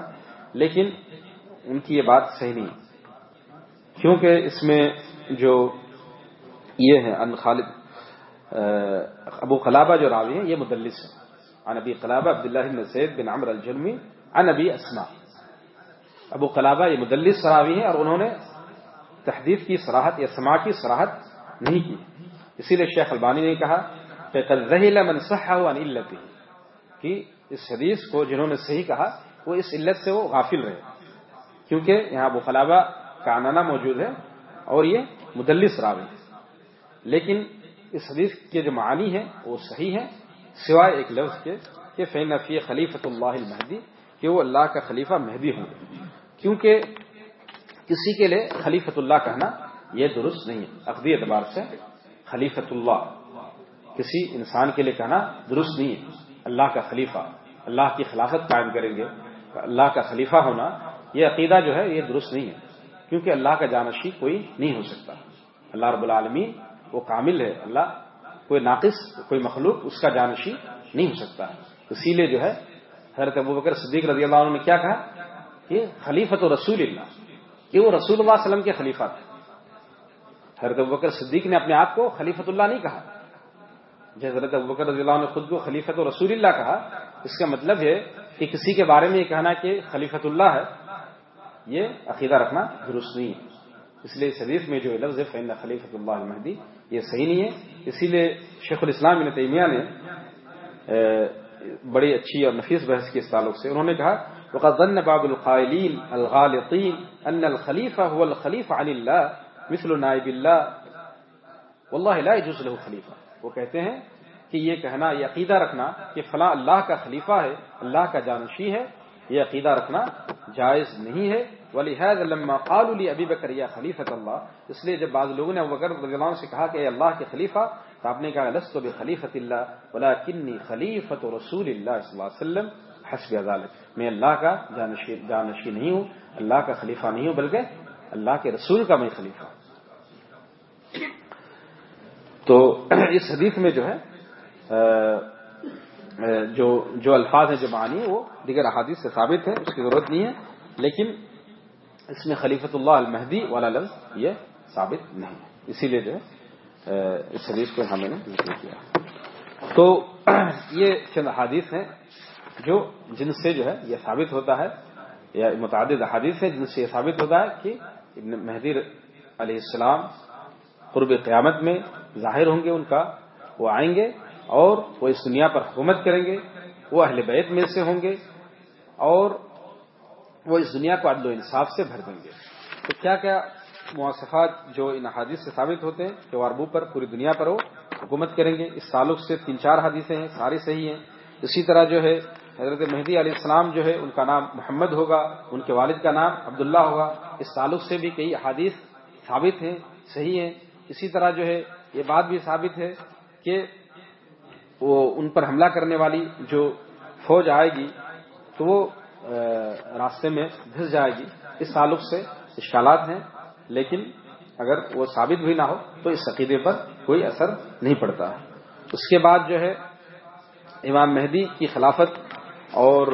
لیکن ان کی یہ بات صحیح نہیں کیونکہ اس میں جو یہ ہے ان خالد ابو خلابہ جو راوی ہیں، یہ مدلس ہے عن ابی خلابہ عبداللہ بن زید بن عمر الجرمی عن ابی اسما ابو خلابہ یہ مدلس راوی ہیں اور انہوں نے تحدیث کی سراحت یا سما کی سراحت نہیں کی۔ اسی لیے شیخ البانی نے کہا کہ قدر من صحہ عن علتی۔ کہ اس حدیث کو جنہوں نے صحیح کہا، وہ اس علت سے وہ غافل رہے۔ کیونکہ یہاں ابو خلابہ کا انانا موجود ہے اور یہ مدلس راوی لیکن اس حدیث کے جو معنی ہے وہ صحیح ہے سوائے ایک لفظ کے کہ فین نفی خلیفۃ اللہ المہدی کہ وہ اللہ کا خلیفہ مہدی ہوں۔ کیونکہ کسی کے لیے خلیفۃ اللہ کہنا یہ درست نہیں ہے۔ عقدی اعتبار سے خلیفۃ اللہ، کسی انسان کے لیے کہنا درست نہیں ہے۔ اللہ کا خلیفہ، اللہ کی خلافت قائم کریں گے، اللہ کا خلیفہ ہونا، یہ عقیدہ جو ہے یہ درست نہیں ہے۔ کیونکہ اللہ کا جانشی کوئی نہیں ہو سکتا۔ اللہ رب العالمین وہ کامل ہے، اللہ کوئی ناقص، کوئی مخلوق اس کا جانشی نہیں ہو سکتا۔ اسی لیے جو ہے حضرت ابو بکر صدیق رضی اللہ عنہ نے کیا کہا؟ کہ خلیفت و رسول اللہ، کہ وہ رسول اللہ علیہ وسلم کے خلیفہ تھے۔ حضرت ابو بکر صدیق نے اپنے آپ کو خلیفت اللہ نہیں کہا۔ جیسے حضرت ابو بکر رضی اللہ عنہ نے خود کو خلیفت و رسول اللہ کہا، اس کا مطلب ہے کہ کسی کے بارے میں یہ کہنا کہ خلیفت اللہ ہے، یہ عقیدہ رکھنا درست نہیں ہے۔ اس لیے اس حدیث میں جو لفظ ہے فین خلیفۃ اللہ المہدی یہ صحیح نہیں ہے۔ اسی لیے شیخ الاسلام ابن تیمیہ نے بڑی اچھی اور نفیس بحث کی اس تعلق سے۔ انہوں نے کہا، وقد ظن بعض القائلين الغالطين ان الخليفه هو الخليفه عن الله مثل نائب الله والله لا يجوز له خلیفہ وہ کہتے ہیں کہ یہ کہنا، یہ عقیدہ رکھنا کہ فلاں اللہ کا خلیفہ ہے، اللہ کا جانشی ہے، یہ عقیدہ رکھنا جائز نہیں ہے۔ ولی حید علما قال ابی بکر یا خلیفۃ اللہ اس لیے جب بعض لوگوں نے ابو بکر رضی اللہ عنہ سے کہا کہ اے اللہ کے خلیفہ تو آپ نے کہا، لست بخلیفۃ اللہ ولا کنی خلیفت و رسول اللہ صلی اللہ علیہ وسلم حسب عدالت میں اللہ کا جانشی جانشی نہیں ہوں، اللہ کا خلیفہ نہیں ہوں، بلکہ اللہ کے رسول کا میں خلیفہ تو اس حدیث میں جو ہے جو جو الفاظ ہیں، جو معنی ہے وہ دیگر احادیث سے ثابت ہے اس کی ضرورت نہیں ہے۔ لیکن اس میں خلیفت اللہ المہدی والا لفظ یہ ثابت نہیں ہے۔ اسی لیے جو ہے اس حدیث کو ہمیں نے ذکر کیا۔ تو یہ چند احادیث ہیں جو جن سے جو ہے یہ ثابت ہوتا ہے، یا متعدد احادیث ہیں جن سے یہ ثابت ہوتا ہے کہ مہدی علیہ السلام قرب قیامت میں ظاہر ہوں گے، ان کا وہ آئیں گے اور وہ اس دنیا پر حکومت کریں گے، وہ اہل بیت میں سے ہوں گے اور وہ اس دنیا کو عدل و انصاف سے بھر دیں گے۔ تو کیا کیا مواصفات جو ان حادث سے ثابت ہوتے ہیں کہ وہ پر پوری دنیا پر وہ حکومت کریں گے۔ اس تعلق سے تین چار حادثے ہیں، ساری صحیح ہیں۔ اسی طرح جو ہے، حضرت مہدی علیہ السلام جو ہے، ان کا نام محمد ہوگا، ان کے والد کا نام عبداللہ ہوگا۔ اس تعلق سے بھی کئی حادث ثابت ہیں، صحیح ہیں۔ اسی طرح جو ہے، یہ بات بھی ثابت ہے کہ وہ ان پر حملہ کرنے والی جو فوج آئے گی، تو وہ راستے میں دھس جائے گی۔ اس تعلق سے اشکالات ہیں۔ لیکن اگر وہ ثابت بھی نہ ہو تو اس عقیدے پر کوئی اثر نہیں پڑتا۔ ہے اس کے بعد جو ہے، امام مہدی کی خلافت اور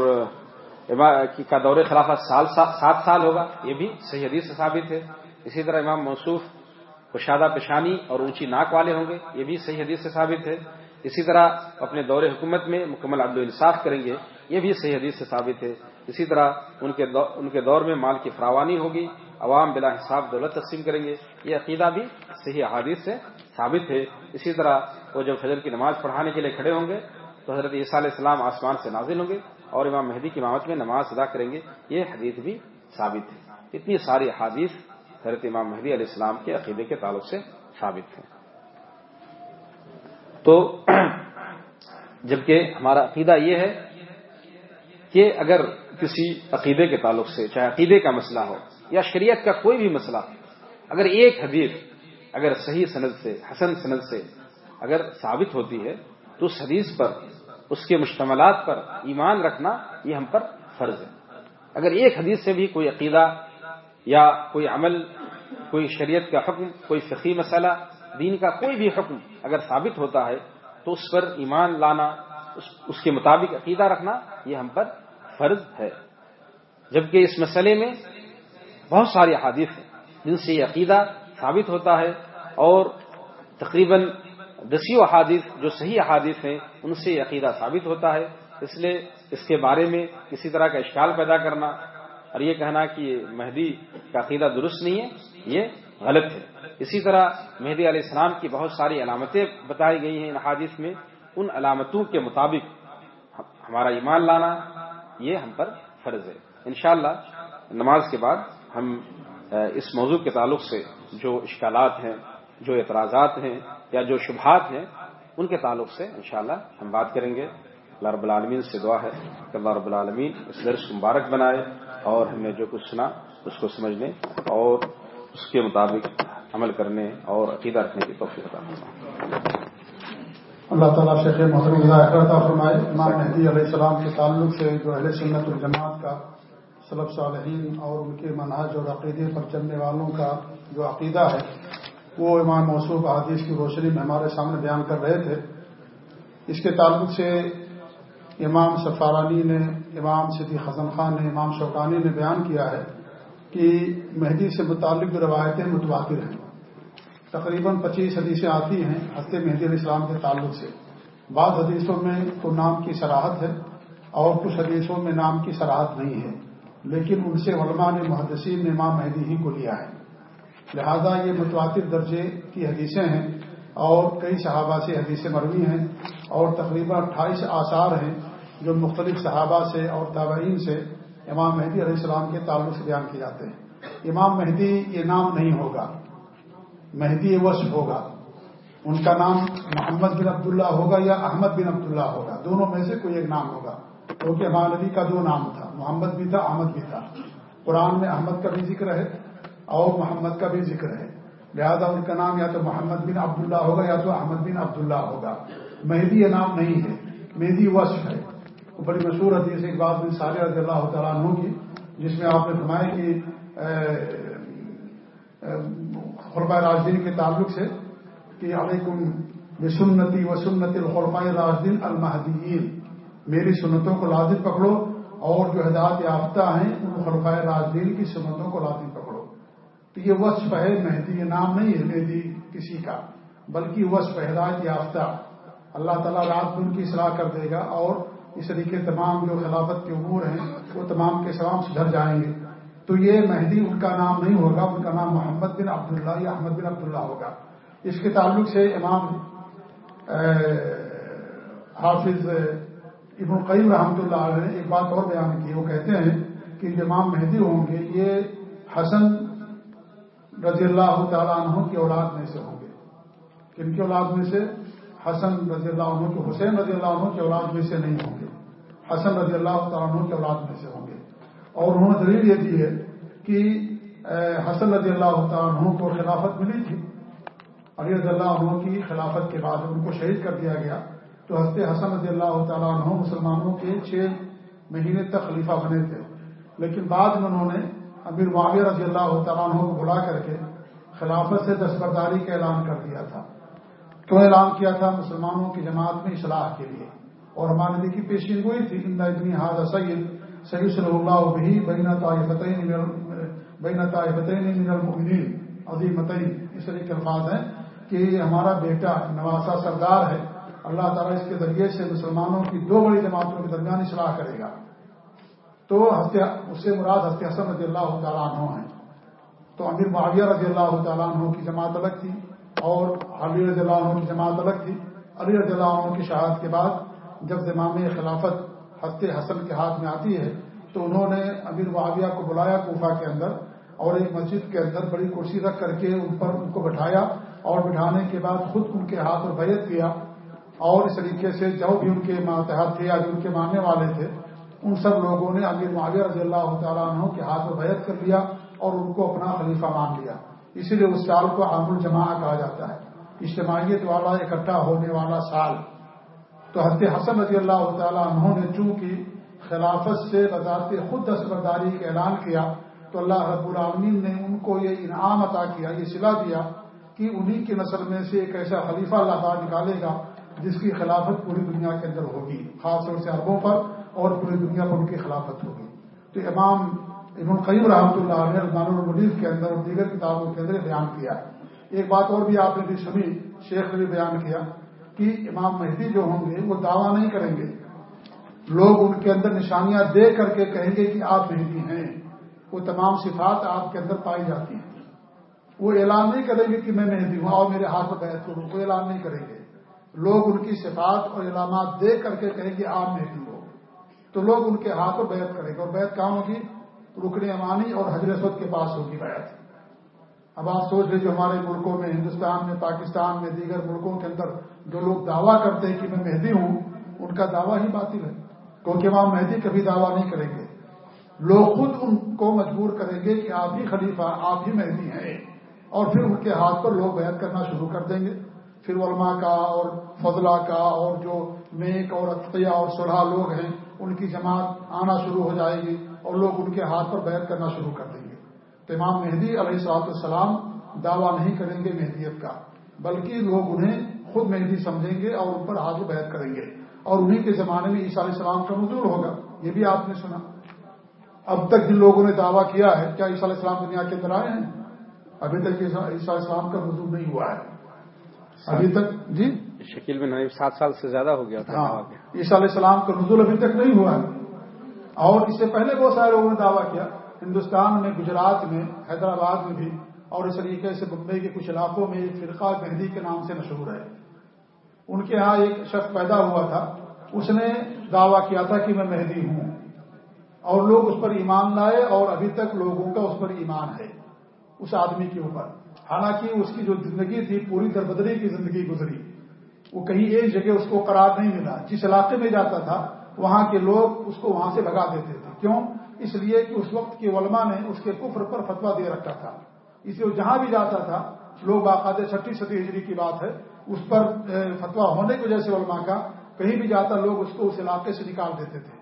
کا دور خلافت سال سات سال ہوگا، یہ بھی صحیح حدیث سے ثابت ہے۔ اسی طرح امام موصوف، کشادہ پیشانی اور اونچی ناک والے ہوں گے، یہ بھی صحیح حدیث سے ثابت ہے۔ اسی طرح اپنے دور حکومت میں مکمل عدل و انصاف کریں گے، یہ بھی صحیح حدیث سے ثابت ہے۔ اسی طرح ان کے دور میں مال کی فراوانی ہوگی عوام بلا حساب دولت تقسیم کریں گے۔ یہ عقیدہ بھی صحیح حادث سے ثابت ہے۔ اسی طرح وہ جب فجر کی نماز پڑھانے کے لیے کھڑے ہوں گے تو حضرت عیسیٰ علیہ السلام آسمان سے نازل ہوں گے اور امام مہدی کی امامت میں نماز ادا کریں گے۔ یہ حدیث بھی ثابت ہے۔ اتنی ساری حادث حضرت امام مہدی علیہ السلام کے عقیدے کے تعلق سے ثابت ہے تو جبکہ ہمارا عقیدہ یہ ہے کہ اگر کسی عقیدے کے تعلق سے، چاہے عقیدے کا مسئلہ ہو یا شریعت کا کوئی بھی مسئلہ، اگر ایک حدیث اگر صحیح سند سے، حسن سند سے اگر ثابت ہوتی ہے، تو اس حدیث پر، اس کے مشتملات پر ایمان رکھنا یہ ہم پر فرض ہے۔ اگر ایک حدیث سے بھی کوئی عقیدہ یا کوئی عمل، کوئی شریعت کا حکم، کوئی فقی مسئلہ، دین کا کوئی بھی حکم اگر ثابت ہوتا ہے، تو اس پر ایمان لانا اس کے مطابق عقیدہ رکھنا یہ ہم پر فرض ہے۔ جبکہ اس مسئلے میں بہت ساری احادیث ہیں جن سے یہ عقیدہ ثابت ہوتا ہے اور تقریباً دسیوں احادیث جو صحیح احادیث ہیں ان سے یہ عقیدہ ثابت ہوتا ہے اس لیے اس کے بارے میں کسی طرح کا اشکال پیدا کرنا اور یہ کہنا کہ یہ مہدی کا عقیدہ درست نہیں ہے، یہ غلط ہے۔ اسی طرح مہدی علیہ السلام کی بہت ساری علامتیں بتائی گئی ہیں ان حادث میں۔ ان علامتوں کے مطابق ہمارا ایمان لانا، یہ ہم پر فرض ہے۔ انشاءاللہ نماز کے بعد ہم اس موضوع کے تعلق سے جو اشکالات ہیں، جو اعتراضات ہیں یا جو شبہات ہیں، ان کے تعلق سے انشاءاللہ ہم بات کریں گے۔ اللہ رب العالمین سے دعا ہے کہ اللہ رب العالمین اس درس کو مبارک بنائے اور ہم نے جو کچھ سنا اس کو سمجھنے اور اس کے مطابق عمل کرنے اور عقیدہ رکھنے کی توفیق عطا اللہ تعالیٰ شیخ محمد اللہ فرمائے، امام مہدی علیہ السلام کے تعلق سے جو اہل سنت الجماعت کا صلب صالحین اور ان کے مناج اور عقیدے پر چلنے والوں کا جو عقیدہ ہے، وہ امام موصوف حادیث کی روشنی میں ہمارے سامنے بیان کر رہے تھے۔ اس کے تعلق سے امام سفارانی نے، امام صدیق حسن خان نے، امام شوقانی نے بیان کیا ہے کہ مہدی سے متعلق جو روایتیں متواتر ہیں۔ تقریباً پچیس حدیثیں آتی ہیں ہفتے مہدی علیہ السلام کے تعلق سے۔ بعض حدیثوں میں تو نام کی سراحت ہے اور کچھ حدیثوں میں نام کی سراحت نہیں ہے۔ لیکن ان سے علماء نے محدثین نے امام مہدی ہی کو لیا ہے۔ لہذا یہ متواتر درجے کی حدیثیں ہیں اور کئی صحابہ سے حدیثیں مروی ہیں اور تقریباً اٹھائیس آثار ہیں جو مختلف صحابہ سے اور تابعین سے امام مہدی علیہ السلام کے تعلق سے بیان کیے جاتے ہیں۔ امام مہدی یہ نام نہیں ہوگا۔ مہدی وصف ہوگا۔ ان کا نام محمد بن عبداللہ ہوگا یا احمد بن عبداللہ ہوگا۔ دونوں میں سے کوئی ایک نام ہوگا۔ کیونکہ امام نبی کا دو نام تھا، محمد بھی تھا، احمد بھی تھا۔ قرآن میں احمد کا بھی ذکر ہے اور محمد کا بھی ذکر ہے۔ لہذا ان کا نام یا تو محمد بن عبداللہ ہوگا یا تو احمد بن عبداللہ ہوگا۔ مہدی یہ نام نہیں ہے، مہدی وصف ہے۔ وہ بڑی مشہور حدیث ایک بات بن سارے رضی اللہ تعالیٰ عنہ کی، جس میں آپ نے فرمایا کہ خلفۂ راجدین کے تعلق سے کہ علیکم بسنتی و سنت راجدین المحدین میری سنتوں کو لازم پکڑو اور جو ہدایت یافتہ ہیں، ان خلفۂ راجدین کی سنتوں کو لازم پکڑو۔ تو یہ وصف ہے مہدی، یہ نام نہیں ہے مہدی کسی کا، بلکہ وصف ہدایت یافتہ۔ اللہ تعالیٰ رات ان کی اصلاح کر دے گا اور اس طریقے تمام جو خلافت کے امور ہیں، وہ تمام کے سلام سدھر جائیں گے۔ تو یہ مہدی ان کا نام نہیں ہوگا، ان کا نام محمد بن عبداللہ یا احمد بن عبداللہ ہوگا۔ اس کے تعلق سے امام حافظ ابن القیم رحمۃ اللہ علیہ نے ایک بات اور بیان کی، وہ کہتے ہیں کہ امام مہدی ہوں گے، یہ حسن رضی اللہ تعالیٰ عنہ کی اولاد میں سے ہوں گے۔ کن کی اولاد میں سے؟ حسن رضی اللہ عنہ کے حسین رضی اللہ عنہ کی اولاد میں سے نہیں ہوں گے۔ حسن رضی اللہ تعالیٰ عنہ کی اولاد میں سے ہوں گے۔ اور انہوں نے دلیل یہ دی ہے کہ حسن رضی اللہ تعالیٰ عنہ کو خلافت ملی تھی۔ علی رضی اللہ عنہ کی خلافت کے بعد ان کو شہید کر دیا گیا۔ تو حضرت حسن رضی اللہ تعالیٰ عنہ مسلمانوں کے چھ مہینے تک خلیفہ بنے تھے۔ لیکن بعد میں انہوں نے امیر معاویہ رضی اللہ تعالیٰ عنہ کو بلا کر کے خلافت سے دستبرداری کا اعلان کر دیا تھا۔ کیوں اعلان کیا تھا؟ مسلمانوں کی جماعت میں اصلاح کے لیے۔ اور ہمارے نبی کی پیشین گوئی تھی، ان ابنی حاض سید سید صلی اللہ بھی بین طائفتین بین طائفتین من المؤمنین۔ عظیمتین۔ اس طرح کے الفاظ ہیں کہ ہمارا بیٹا نواسا سردار ہے۔ اللہ تعالیٰ اس کے ذریعے سے مسلمانوں کی دو بڑی جماعتوں کے درمیان اصلاح کرے گا۔ تو اس سے مراد ہفتے حسن رضی اللہ تعالیٰ عنہ ہیں۔ تو امیر معاویہ رضی اللہ تعالیٰ عنہ کی جماعت الگ تھی اور علی رضی اللہ عنہ کی جماعت الگ تھی۔ علی رضی اللہ عنہ کی شہادت کے بعد جب زمام خلافت ہفتے حسن کے ہاتھ میں آتی ہے تو انہوں نے امیر معاویہ کو بلایا کوفہ کے اندر اور ایک مسجد کے اندر بڑی کرسی رکھ کر کے ان پر ان کو بٹھایا اور بٹھانے کے بعد خود ان کے ہاتھ میں بیعت کیا۔ اور اس طریقے سے جو بھی ان کے ماتحت تھے یا جو ان کے ماننے والے تھے، ان سب لوگوں نے امیر معاویہ رضی اللہ تعالیٰ عنہ کے ہاتھ میں بیعت کر لیا اور ان کو اپنا خلیفہ مان لیا۔ اسی لیے اس سال کو عام الجماع کہا جاتا ہے۔ اجتماعیت والا اکٹھا ہونے والا سال۔ تو حضرت حسن رضی اللہ تعالیٰ عنہ نے چونکہ خلافت سے بذات خود دستبرداری کا اعلان کیا، تو اللہ رب العالمین نے ان کو یہ انعام عطا کیا، یہ سلا دیا کہ انہی کی نسل میں سے ایک ایسا خلیفہ اللہ تعالیٰ نکالے گا جس کی خلافت پوری دنیا کے اندر ہوگی، خاص طور سے عربوں پر، اور پوری دنیا پر ان کی خلافت ہوگی۔ تو امام ابن قیم رحمۃ اللہ علیہ رحمان المدیف کے اندر اور دیگر کتابوں کے اندر بیان کیا ایک بات اور بھی آپ نے بھی سنی، شیخ نے بھی بیان کیا کہ امام مہدی جو ہوں گے، وہ دعویٰ نہیں کریں گے۔ لوگ ان کے اندر نشانیاں دے کر کے کہیں گے کہ آپ مہدی ہیں۔ وہ تمام صفات آپ کے اندر پائی جاتی ہیں۔ وہ اعلان نہیں کریں گے کہ میں مہدی ہوں اور میرے ہاتھ میں بیعت کروں وہ اعلان نہیں کریں گے۔ لوگ ان کی صفات اور علامات دے کر کے کہیں گے آپ مہدی ہو۔ تو لوگ ان کے ہاتھ پر بیعت کریں گے اور بیعت کہاں ہوگی؟ رکن امانی اور حضرت کے پاس ہوگی بیعت۔ اب آپ سوچ رہے جو ہمارے ملکوں میں، ہندوستان میں، پاکستان میں، دیگر ملکوں کے اندر جو لوگ دعویٰ کرتے ہیں کہ میں مہدی ہوں، ان کا دعویٰ ہی باطل ہے۔ کیونکہ وہاں مہدی کبھی دعویٰ نہیں کریں گے۔ لوگ خود ان کو مجبور کریں گے کہ آپ ہی خلیفہ، آپ ہی مہدی ہیں۔ اور پھر ان کے ہاتھ پر لوگ بیعت کرنا شروع کر دیں گے۔ پھر علماء کا اور فضلہ کا اور جو نیک اور عطیہ اور سلحا لوگ ہیں، ان کی جماعت آنا شروع ہو جائے گی اور لوگ ان کے ہاتھ پر بیعت کرنا شروع کر دیں گے۔ تو امام مہدی علیہ صلاحت السلام دعویٰ نہیں کریں گے مہدیت کا، بلکہ لوگ انہیں خود مہدی سمجھیں گے اور ان پر حاضر بیعت کریں گے۔ اور انہیں کے زمانے میں عیسیٰ علیہ السلام کا نزول ہوگا، یہ بھی آپ نے سنا۔ اب تک جن لوگوں نے دعویٰ کیا ہے، کیا عیسیٰ علیہ السلام دنیا کے اندر آئے ہیں؟ ابھی تک عیسیٰ علیہ السلام کا نزول نہیں ہوا ہے۔ ابھی تک؟ جی؟ شکیل بن حنیف سات سال سے زیادہ ہو گیا تھا ہاں عیسیٰ علیہ السلام کا نزول ابھی تک نہیں ہوا ہے۔ اور اس سے پہلے بہت سارے لوگوں نے دعویٰ کیا۔ ہندوستان میں گجرات میں حیدرآباد میں بھی اور اس طریقے سے بمبئی کے کچھ علاقوں میں ایک فرقہ مہدی کے نام سے مشہور ہے۔ ان کے ہاں ایک شخص پیدا ہوا تھا۔ اس نے دعویٰ کیا تھا کہ میں مہدی ہوں۔ اور لوگ اس پر ایمان لائے اور ابھی تک لوگوں کا اس پر ایمان ہے۔ اس آدمی کے اوپر۔ حالانکہ اس کی جو زندگی تھی، پوری دربدری کی زندگی گزری۔ وہ کہیں ایک جگہ اس کو قرار نہیں ملا۔ جس علاقے میں جاتا تھا، وہاں کے لوگ اس کو وہاں سے بھگا دیتے تھے۔ کیوں؟ اس لیے کہ اس وقت کے علماء نے اس کے کفر پر فتوا دے رکھا تھا۔ اس لیے جہاں بھی جاتا تھا، لوگ باقاعدہ چھٹی ستی ہجری کی بات ہے، اس پر فتوا ہونے کی وجہ سے علماء کا کہیں بھی جاتا، لوگ اس کو اس علاقے سے نکال دیتے تھے۔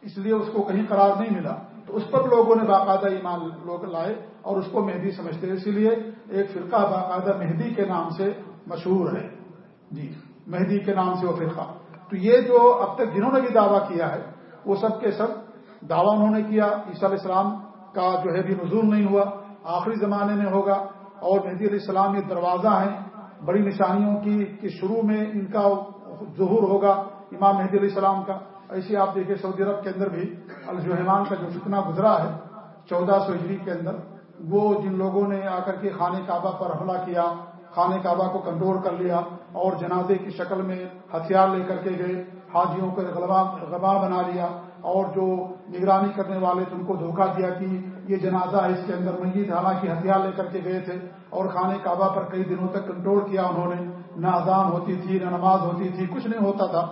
اس لیے اس کو کہیں قرار نہیں ملا۔ تو اس پر لوگوں نے باقاعدہ ایمان لوگ لائے اور اس کو مہدی سمجھتے اسی لیے ایک فرقہ باقاعدہ مہدی کے نام سے مشہور ہے۔ جی مہدی کے نام سے وہ فرقہ۔ تو یہ جو اب تک جنہوں نے بھی دعویٰ کیا ہے، وہ سب کے سب دعویٰ انہوں نے کیا۔ عیسیٰ علیہ السلام کا جو ہے بھی نزول نہیں ہوا، آخری زمانے میں ہوگا۔ اور مہدی علیہ السلام یہ دروازہ ہیں، بڑی نشانیوں کی، کہ شروع میں ان کا ظہور ہوگا امام مہدی علیہ السلام کا۔ ایسے آپ دیکھیں سعودی عرب کے اندر بھی الجوہمان کا جو فتنہ گزرا ہے، چودہ سو ہجری کے اندر، وہ جن لوگوں نے آ کر کے خانہ کعبہ پر حملہ کیا، خانہ کعبہ کو کنٹرول کر لیا اور جنازے کی شکل میں ہتھیار لے کر کے گئے، حاجیوں کو غبا بنا لیا اور جو نگرانی کرنے والے تھے، ان کو دھوکہ دیا کہ یہ جنازہ ہے اس کے اندر میت حالانکہ ہتھیار لے کر کے گئے تھے اور خانہ کعبہ پر کئی دنوں تک کنٹرول کیا انہوں نے، نہ اذان ہوتی تھی، نہ نماز ہوتی تھی، کچھ نہیں ہوتا تھا۔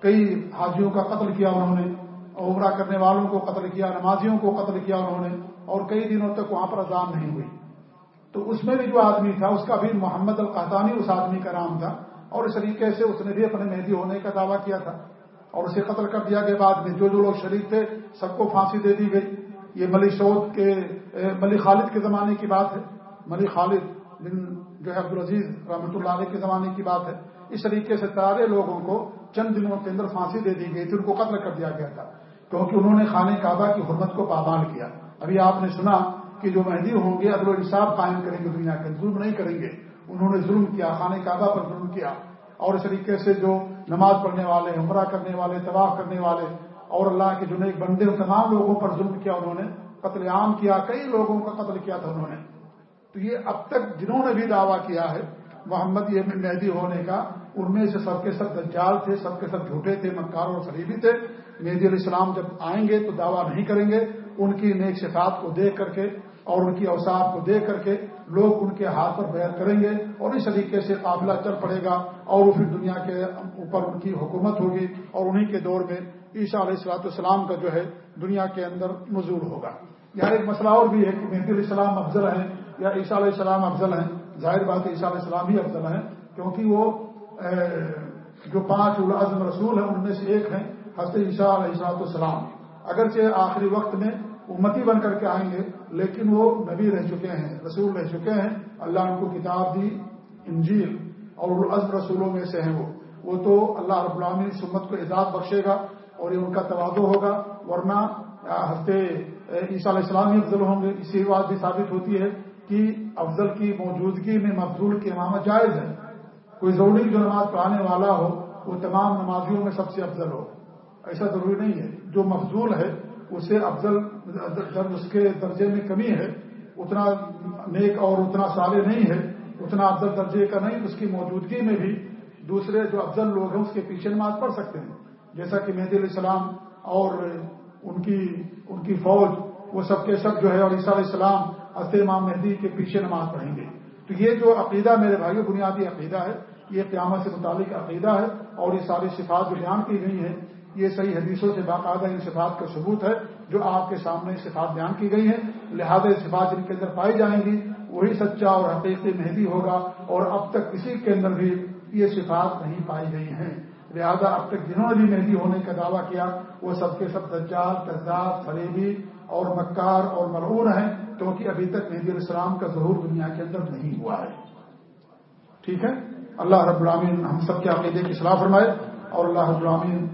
کئی حاجیوں کا قتل کیا انہوں نے عمرہ کرنے والوں کو قتل کیا، نمازیوں کو قتل کیا انہوں نے، اور کئی دنوں تک وہاں پر اذان نہیں ہوئی۔ تو اس میں بھی جو آدمی تھا، اس کا بھی محمد القحطانی اس آدمی کا نام تھا، اور اس طریقے سے اس نے بھی اپنے مہدی ہونے کا دعویٰ کیا تھا۔ اور اسے قتل کر دیا کے بعد میں۔ جو جو لوگ شریک تھے، سب کو پھانسی دے دی گئی۔ یہ ملی سعود کے ملی خالد کے زمانے کی بات ہے۔ ملی خالد بن جو ہے عبدالعزیز رحمۃ اللہ علیہ کے زمانے کی بات ہے۔ اس طریقے سے سارے لوگوں کو چند دنوں کے اندر پھانسی دے دی گئی تھی ان کو قتل کر دیا گیا تھا۔ کیونکہ انہوں نے خانہ کعبہ کی حرمت کو پابند کیا۔ ابھی آپ نے سنا کہ جو مہدی ہوں گے، عدل و انصاف قائم کریں گے دنیا کے ظلم نہیں کریں گے۔ انہوں نے ظلم کیا، خانہ کعبہ پر ظلم کیا۔ اور اس طریقے سے جو نماز پڑھنے والے، عمرہ کرنے والے، طواف کرنے والے، اور اللہ کے جو ایک بندے تمام لوگوں پر ظلم کیا انہوں نے، قتل عام کیا، کئی لوگوں کا قتل کیا تھا انہوں نے۔ تو یہ اب تک جنہوں نے بھی دعویٰ کیا ہے، محمد یہ مہدی ہونے کا ان میں سے سب کے سب دجال تھے، سب کے سب جھوٹے تھے، مکار اور فریبی تھے۔ مہدی علیہ السلام جب آئیں گے تو دعویٰ نہیں کریں گے۔ ان کی نیک صفات کو دیکھ کر کے اور ان کی اوساف کو دیکھ کر کے لوگ ان کے ہاتھ پر بیعت کریں گے اور اس طریقے سے قافلہ چل پڑے گا اور وہ پھر دنیا کے اوپر ان کی حکومت ہوگی اور انہی کے دور میں عیسیٰ علیہ السلاۃ السلام کا جو ہے دنیا کے اندر نزول ہوگا۔ یہاں ایک مسئلہ اور بھی ہے کہ مہدی علیہ السلام افضل ہیں یا عیسیٰ علیہ السلام افضل ہیں۔ ظاہر بات عیسیٰ علیہ السلام ہی افضل ہیں کیونکہ وہ جو پانچ العظم رسول ہیں، ان میں سے ایک ہیں حضرت عیسیٰ علیہ السلاط السلام اگرچہ آخری وقت میں امتی بن کر کے آئیں گے، لیکن وہ نبی رہ چکے ہیں، رسول رہ چکے ہیں۔ اللہ نے ان کو کتاب دی، انجیل، اور العزم رسولوں میں سے ہیں وہ۔ وہ تو اللہ رب العامی سمت کو اعزاز بخشے گا، اور یہ ان کا توازو ہوگا، ورنہ ہفتے عیسیٰ علیہ السلام ہی افضل ہوں گے۔ اسی بات بھی ثابت ہوتی ہے کہ افضل کی موجودگی میں مفضول کی امامت جائز ہے۔ کوئی ضروری جو نماز پڑھانے والا ہو، وہ تمام نمازیوں میں سب سے افضل ہو۔ ایسا ضروری نہیں ہے۔ جو مفضول ہے، اسے افضل، جب اس کے درجے میں کمی ہے، اتنا نیک اور اتنا صالح نہیں ہے، اتنا افضل درجے کا نہیں، اس کی موجودگی میں بھی دوسرے جو افضل لوگ ہیں، اس کے پیچھے نماز پڑھ سکتے ہیں۔ جیسا کہ مہدی علیہ السلام اور ان کی ان کی فوج، وہ سب کے سب جو ہے، اور عیسیٰ علیہ السلام، حضرت امام مہدی کے پیچھے نماز پڑھیں گے۔ تو یہ جو عقیدہ میرے بھائیوں بنیادی عقیدہ ہے یہ قیامت سے متعلق عقیدہ ہے اور یہ ساری صفات جو بیان کی گئی ہیں، یہ صحیح حدیثوں سے باقاعدہ ان صفات کا ثبوت ہے جو آپ کے سامنے صفات بیان کی گئی ہیں۔ لہذا صفات جن کے اندر پائی جائیں گی، وہی سچا اور حقیقی مہدی ہوگا اور اب تک کسی کے اندر بھی یہ صفات نہیں پائی گئی ہیں۔ لہذا اب تک جنہوں نے بھی مہندی ہونے کا دعویٰ کیا، وہ سب کے سب دجال، کذاب، فریبی اور مکار اور مرعون ہیں، کیونکہ ابھی تک مہدی علیہ السلام کا ظہور دنیا کے اندر نہیں ہوا ہے۔ ٹھیک ہے؟ اللہ رب العامین ہم سب کے عقیدے کی صلاح فرمائے اور اللہ رب العامین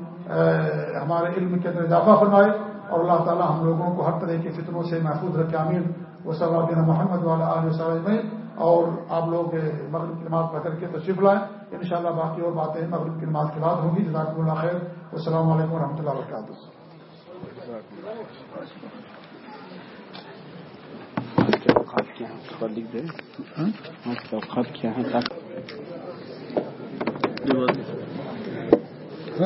ہمارے علم کے اندر اضافہ فرمائے اور اللہ تعالی ہم لوگوں کو ہر طرح کے فطروں سے محفوظ رکھے امین وہ سب محمد والا علیہ اور آپ لوگ مغرب کی نماز پڑھ کر کے تشریف لائیں۔ ان شاء اللہ باقی اور باتیں مغرب کی نماز کے بعد ہوں گی۔ جزاک اللہ خیر۔ السلام علیکم و رحمۃ اللہ وبرکاتہ۔ کیا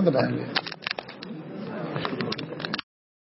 بتائیں گے۔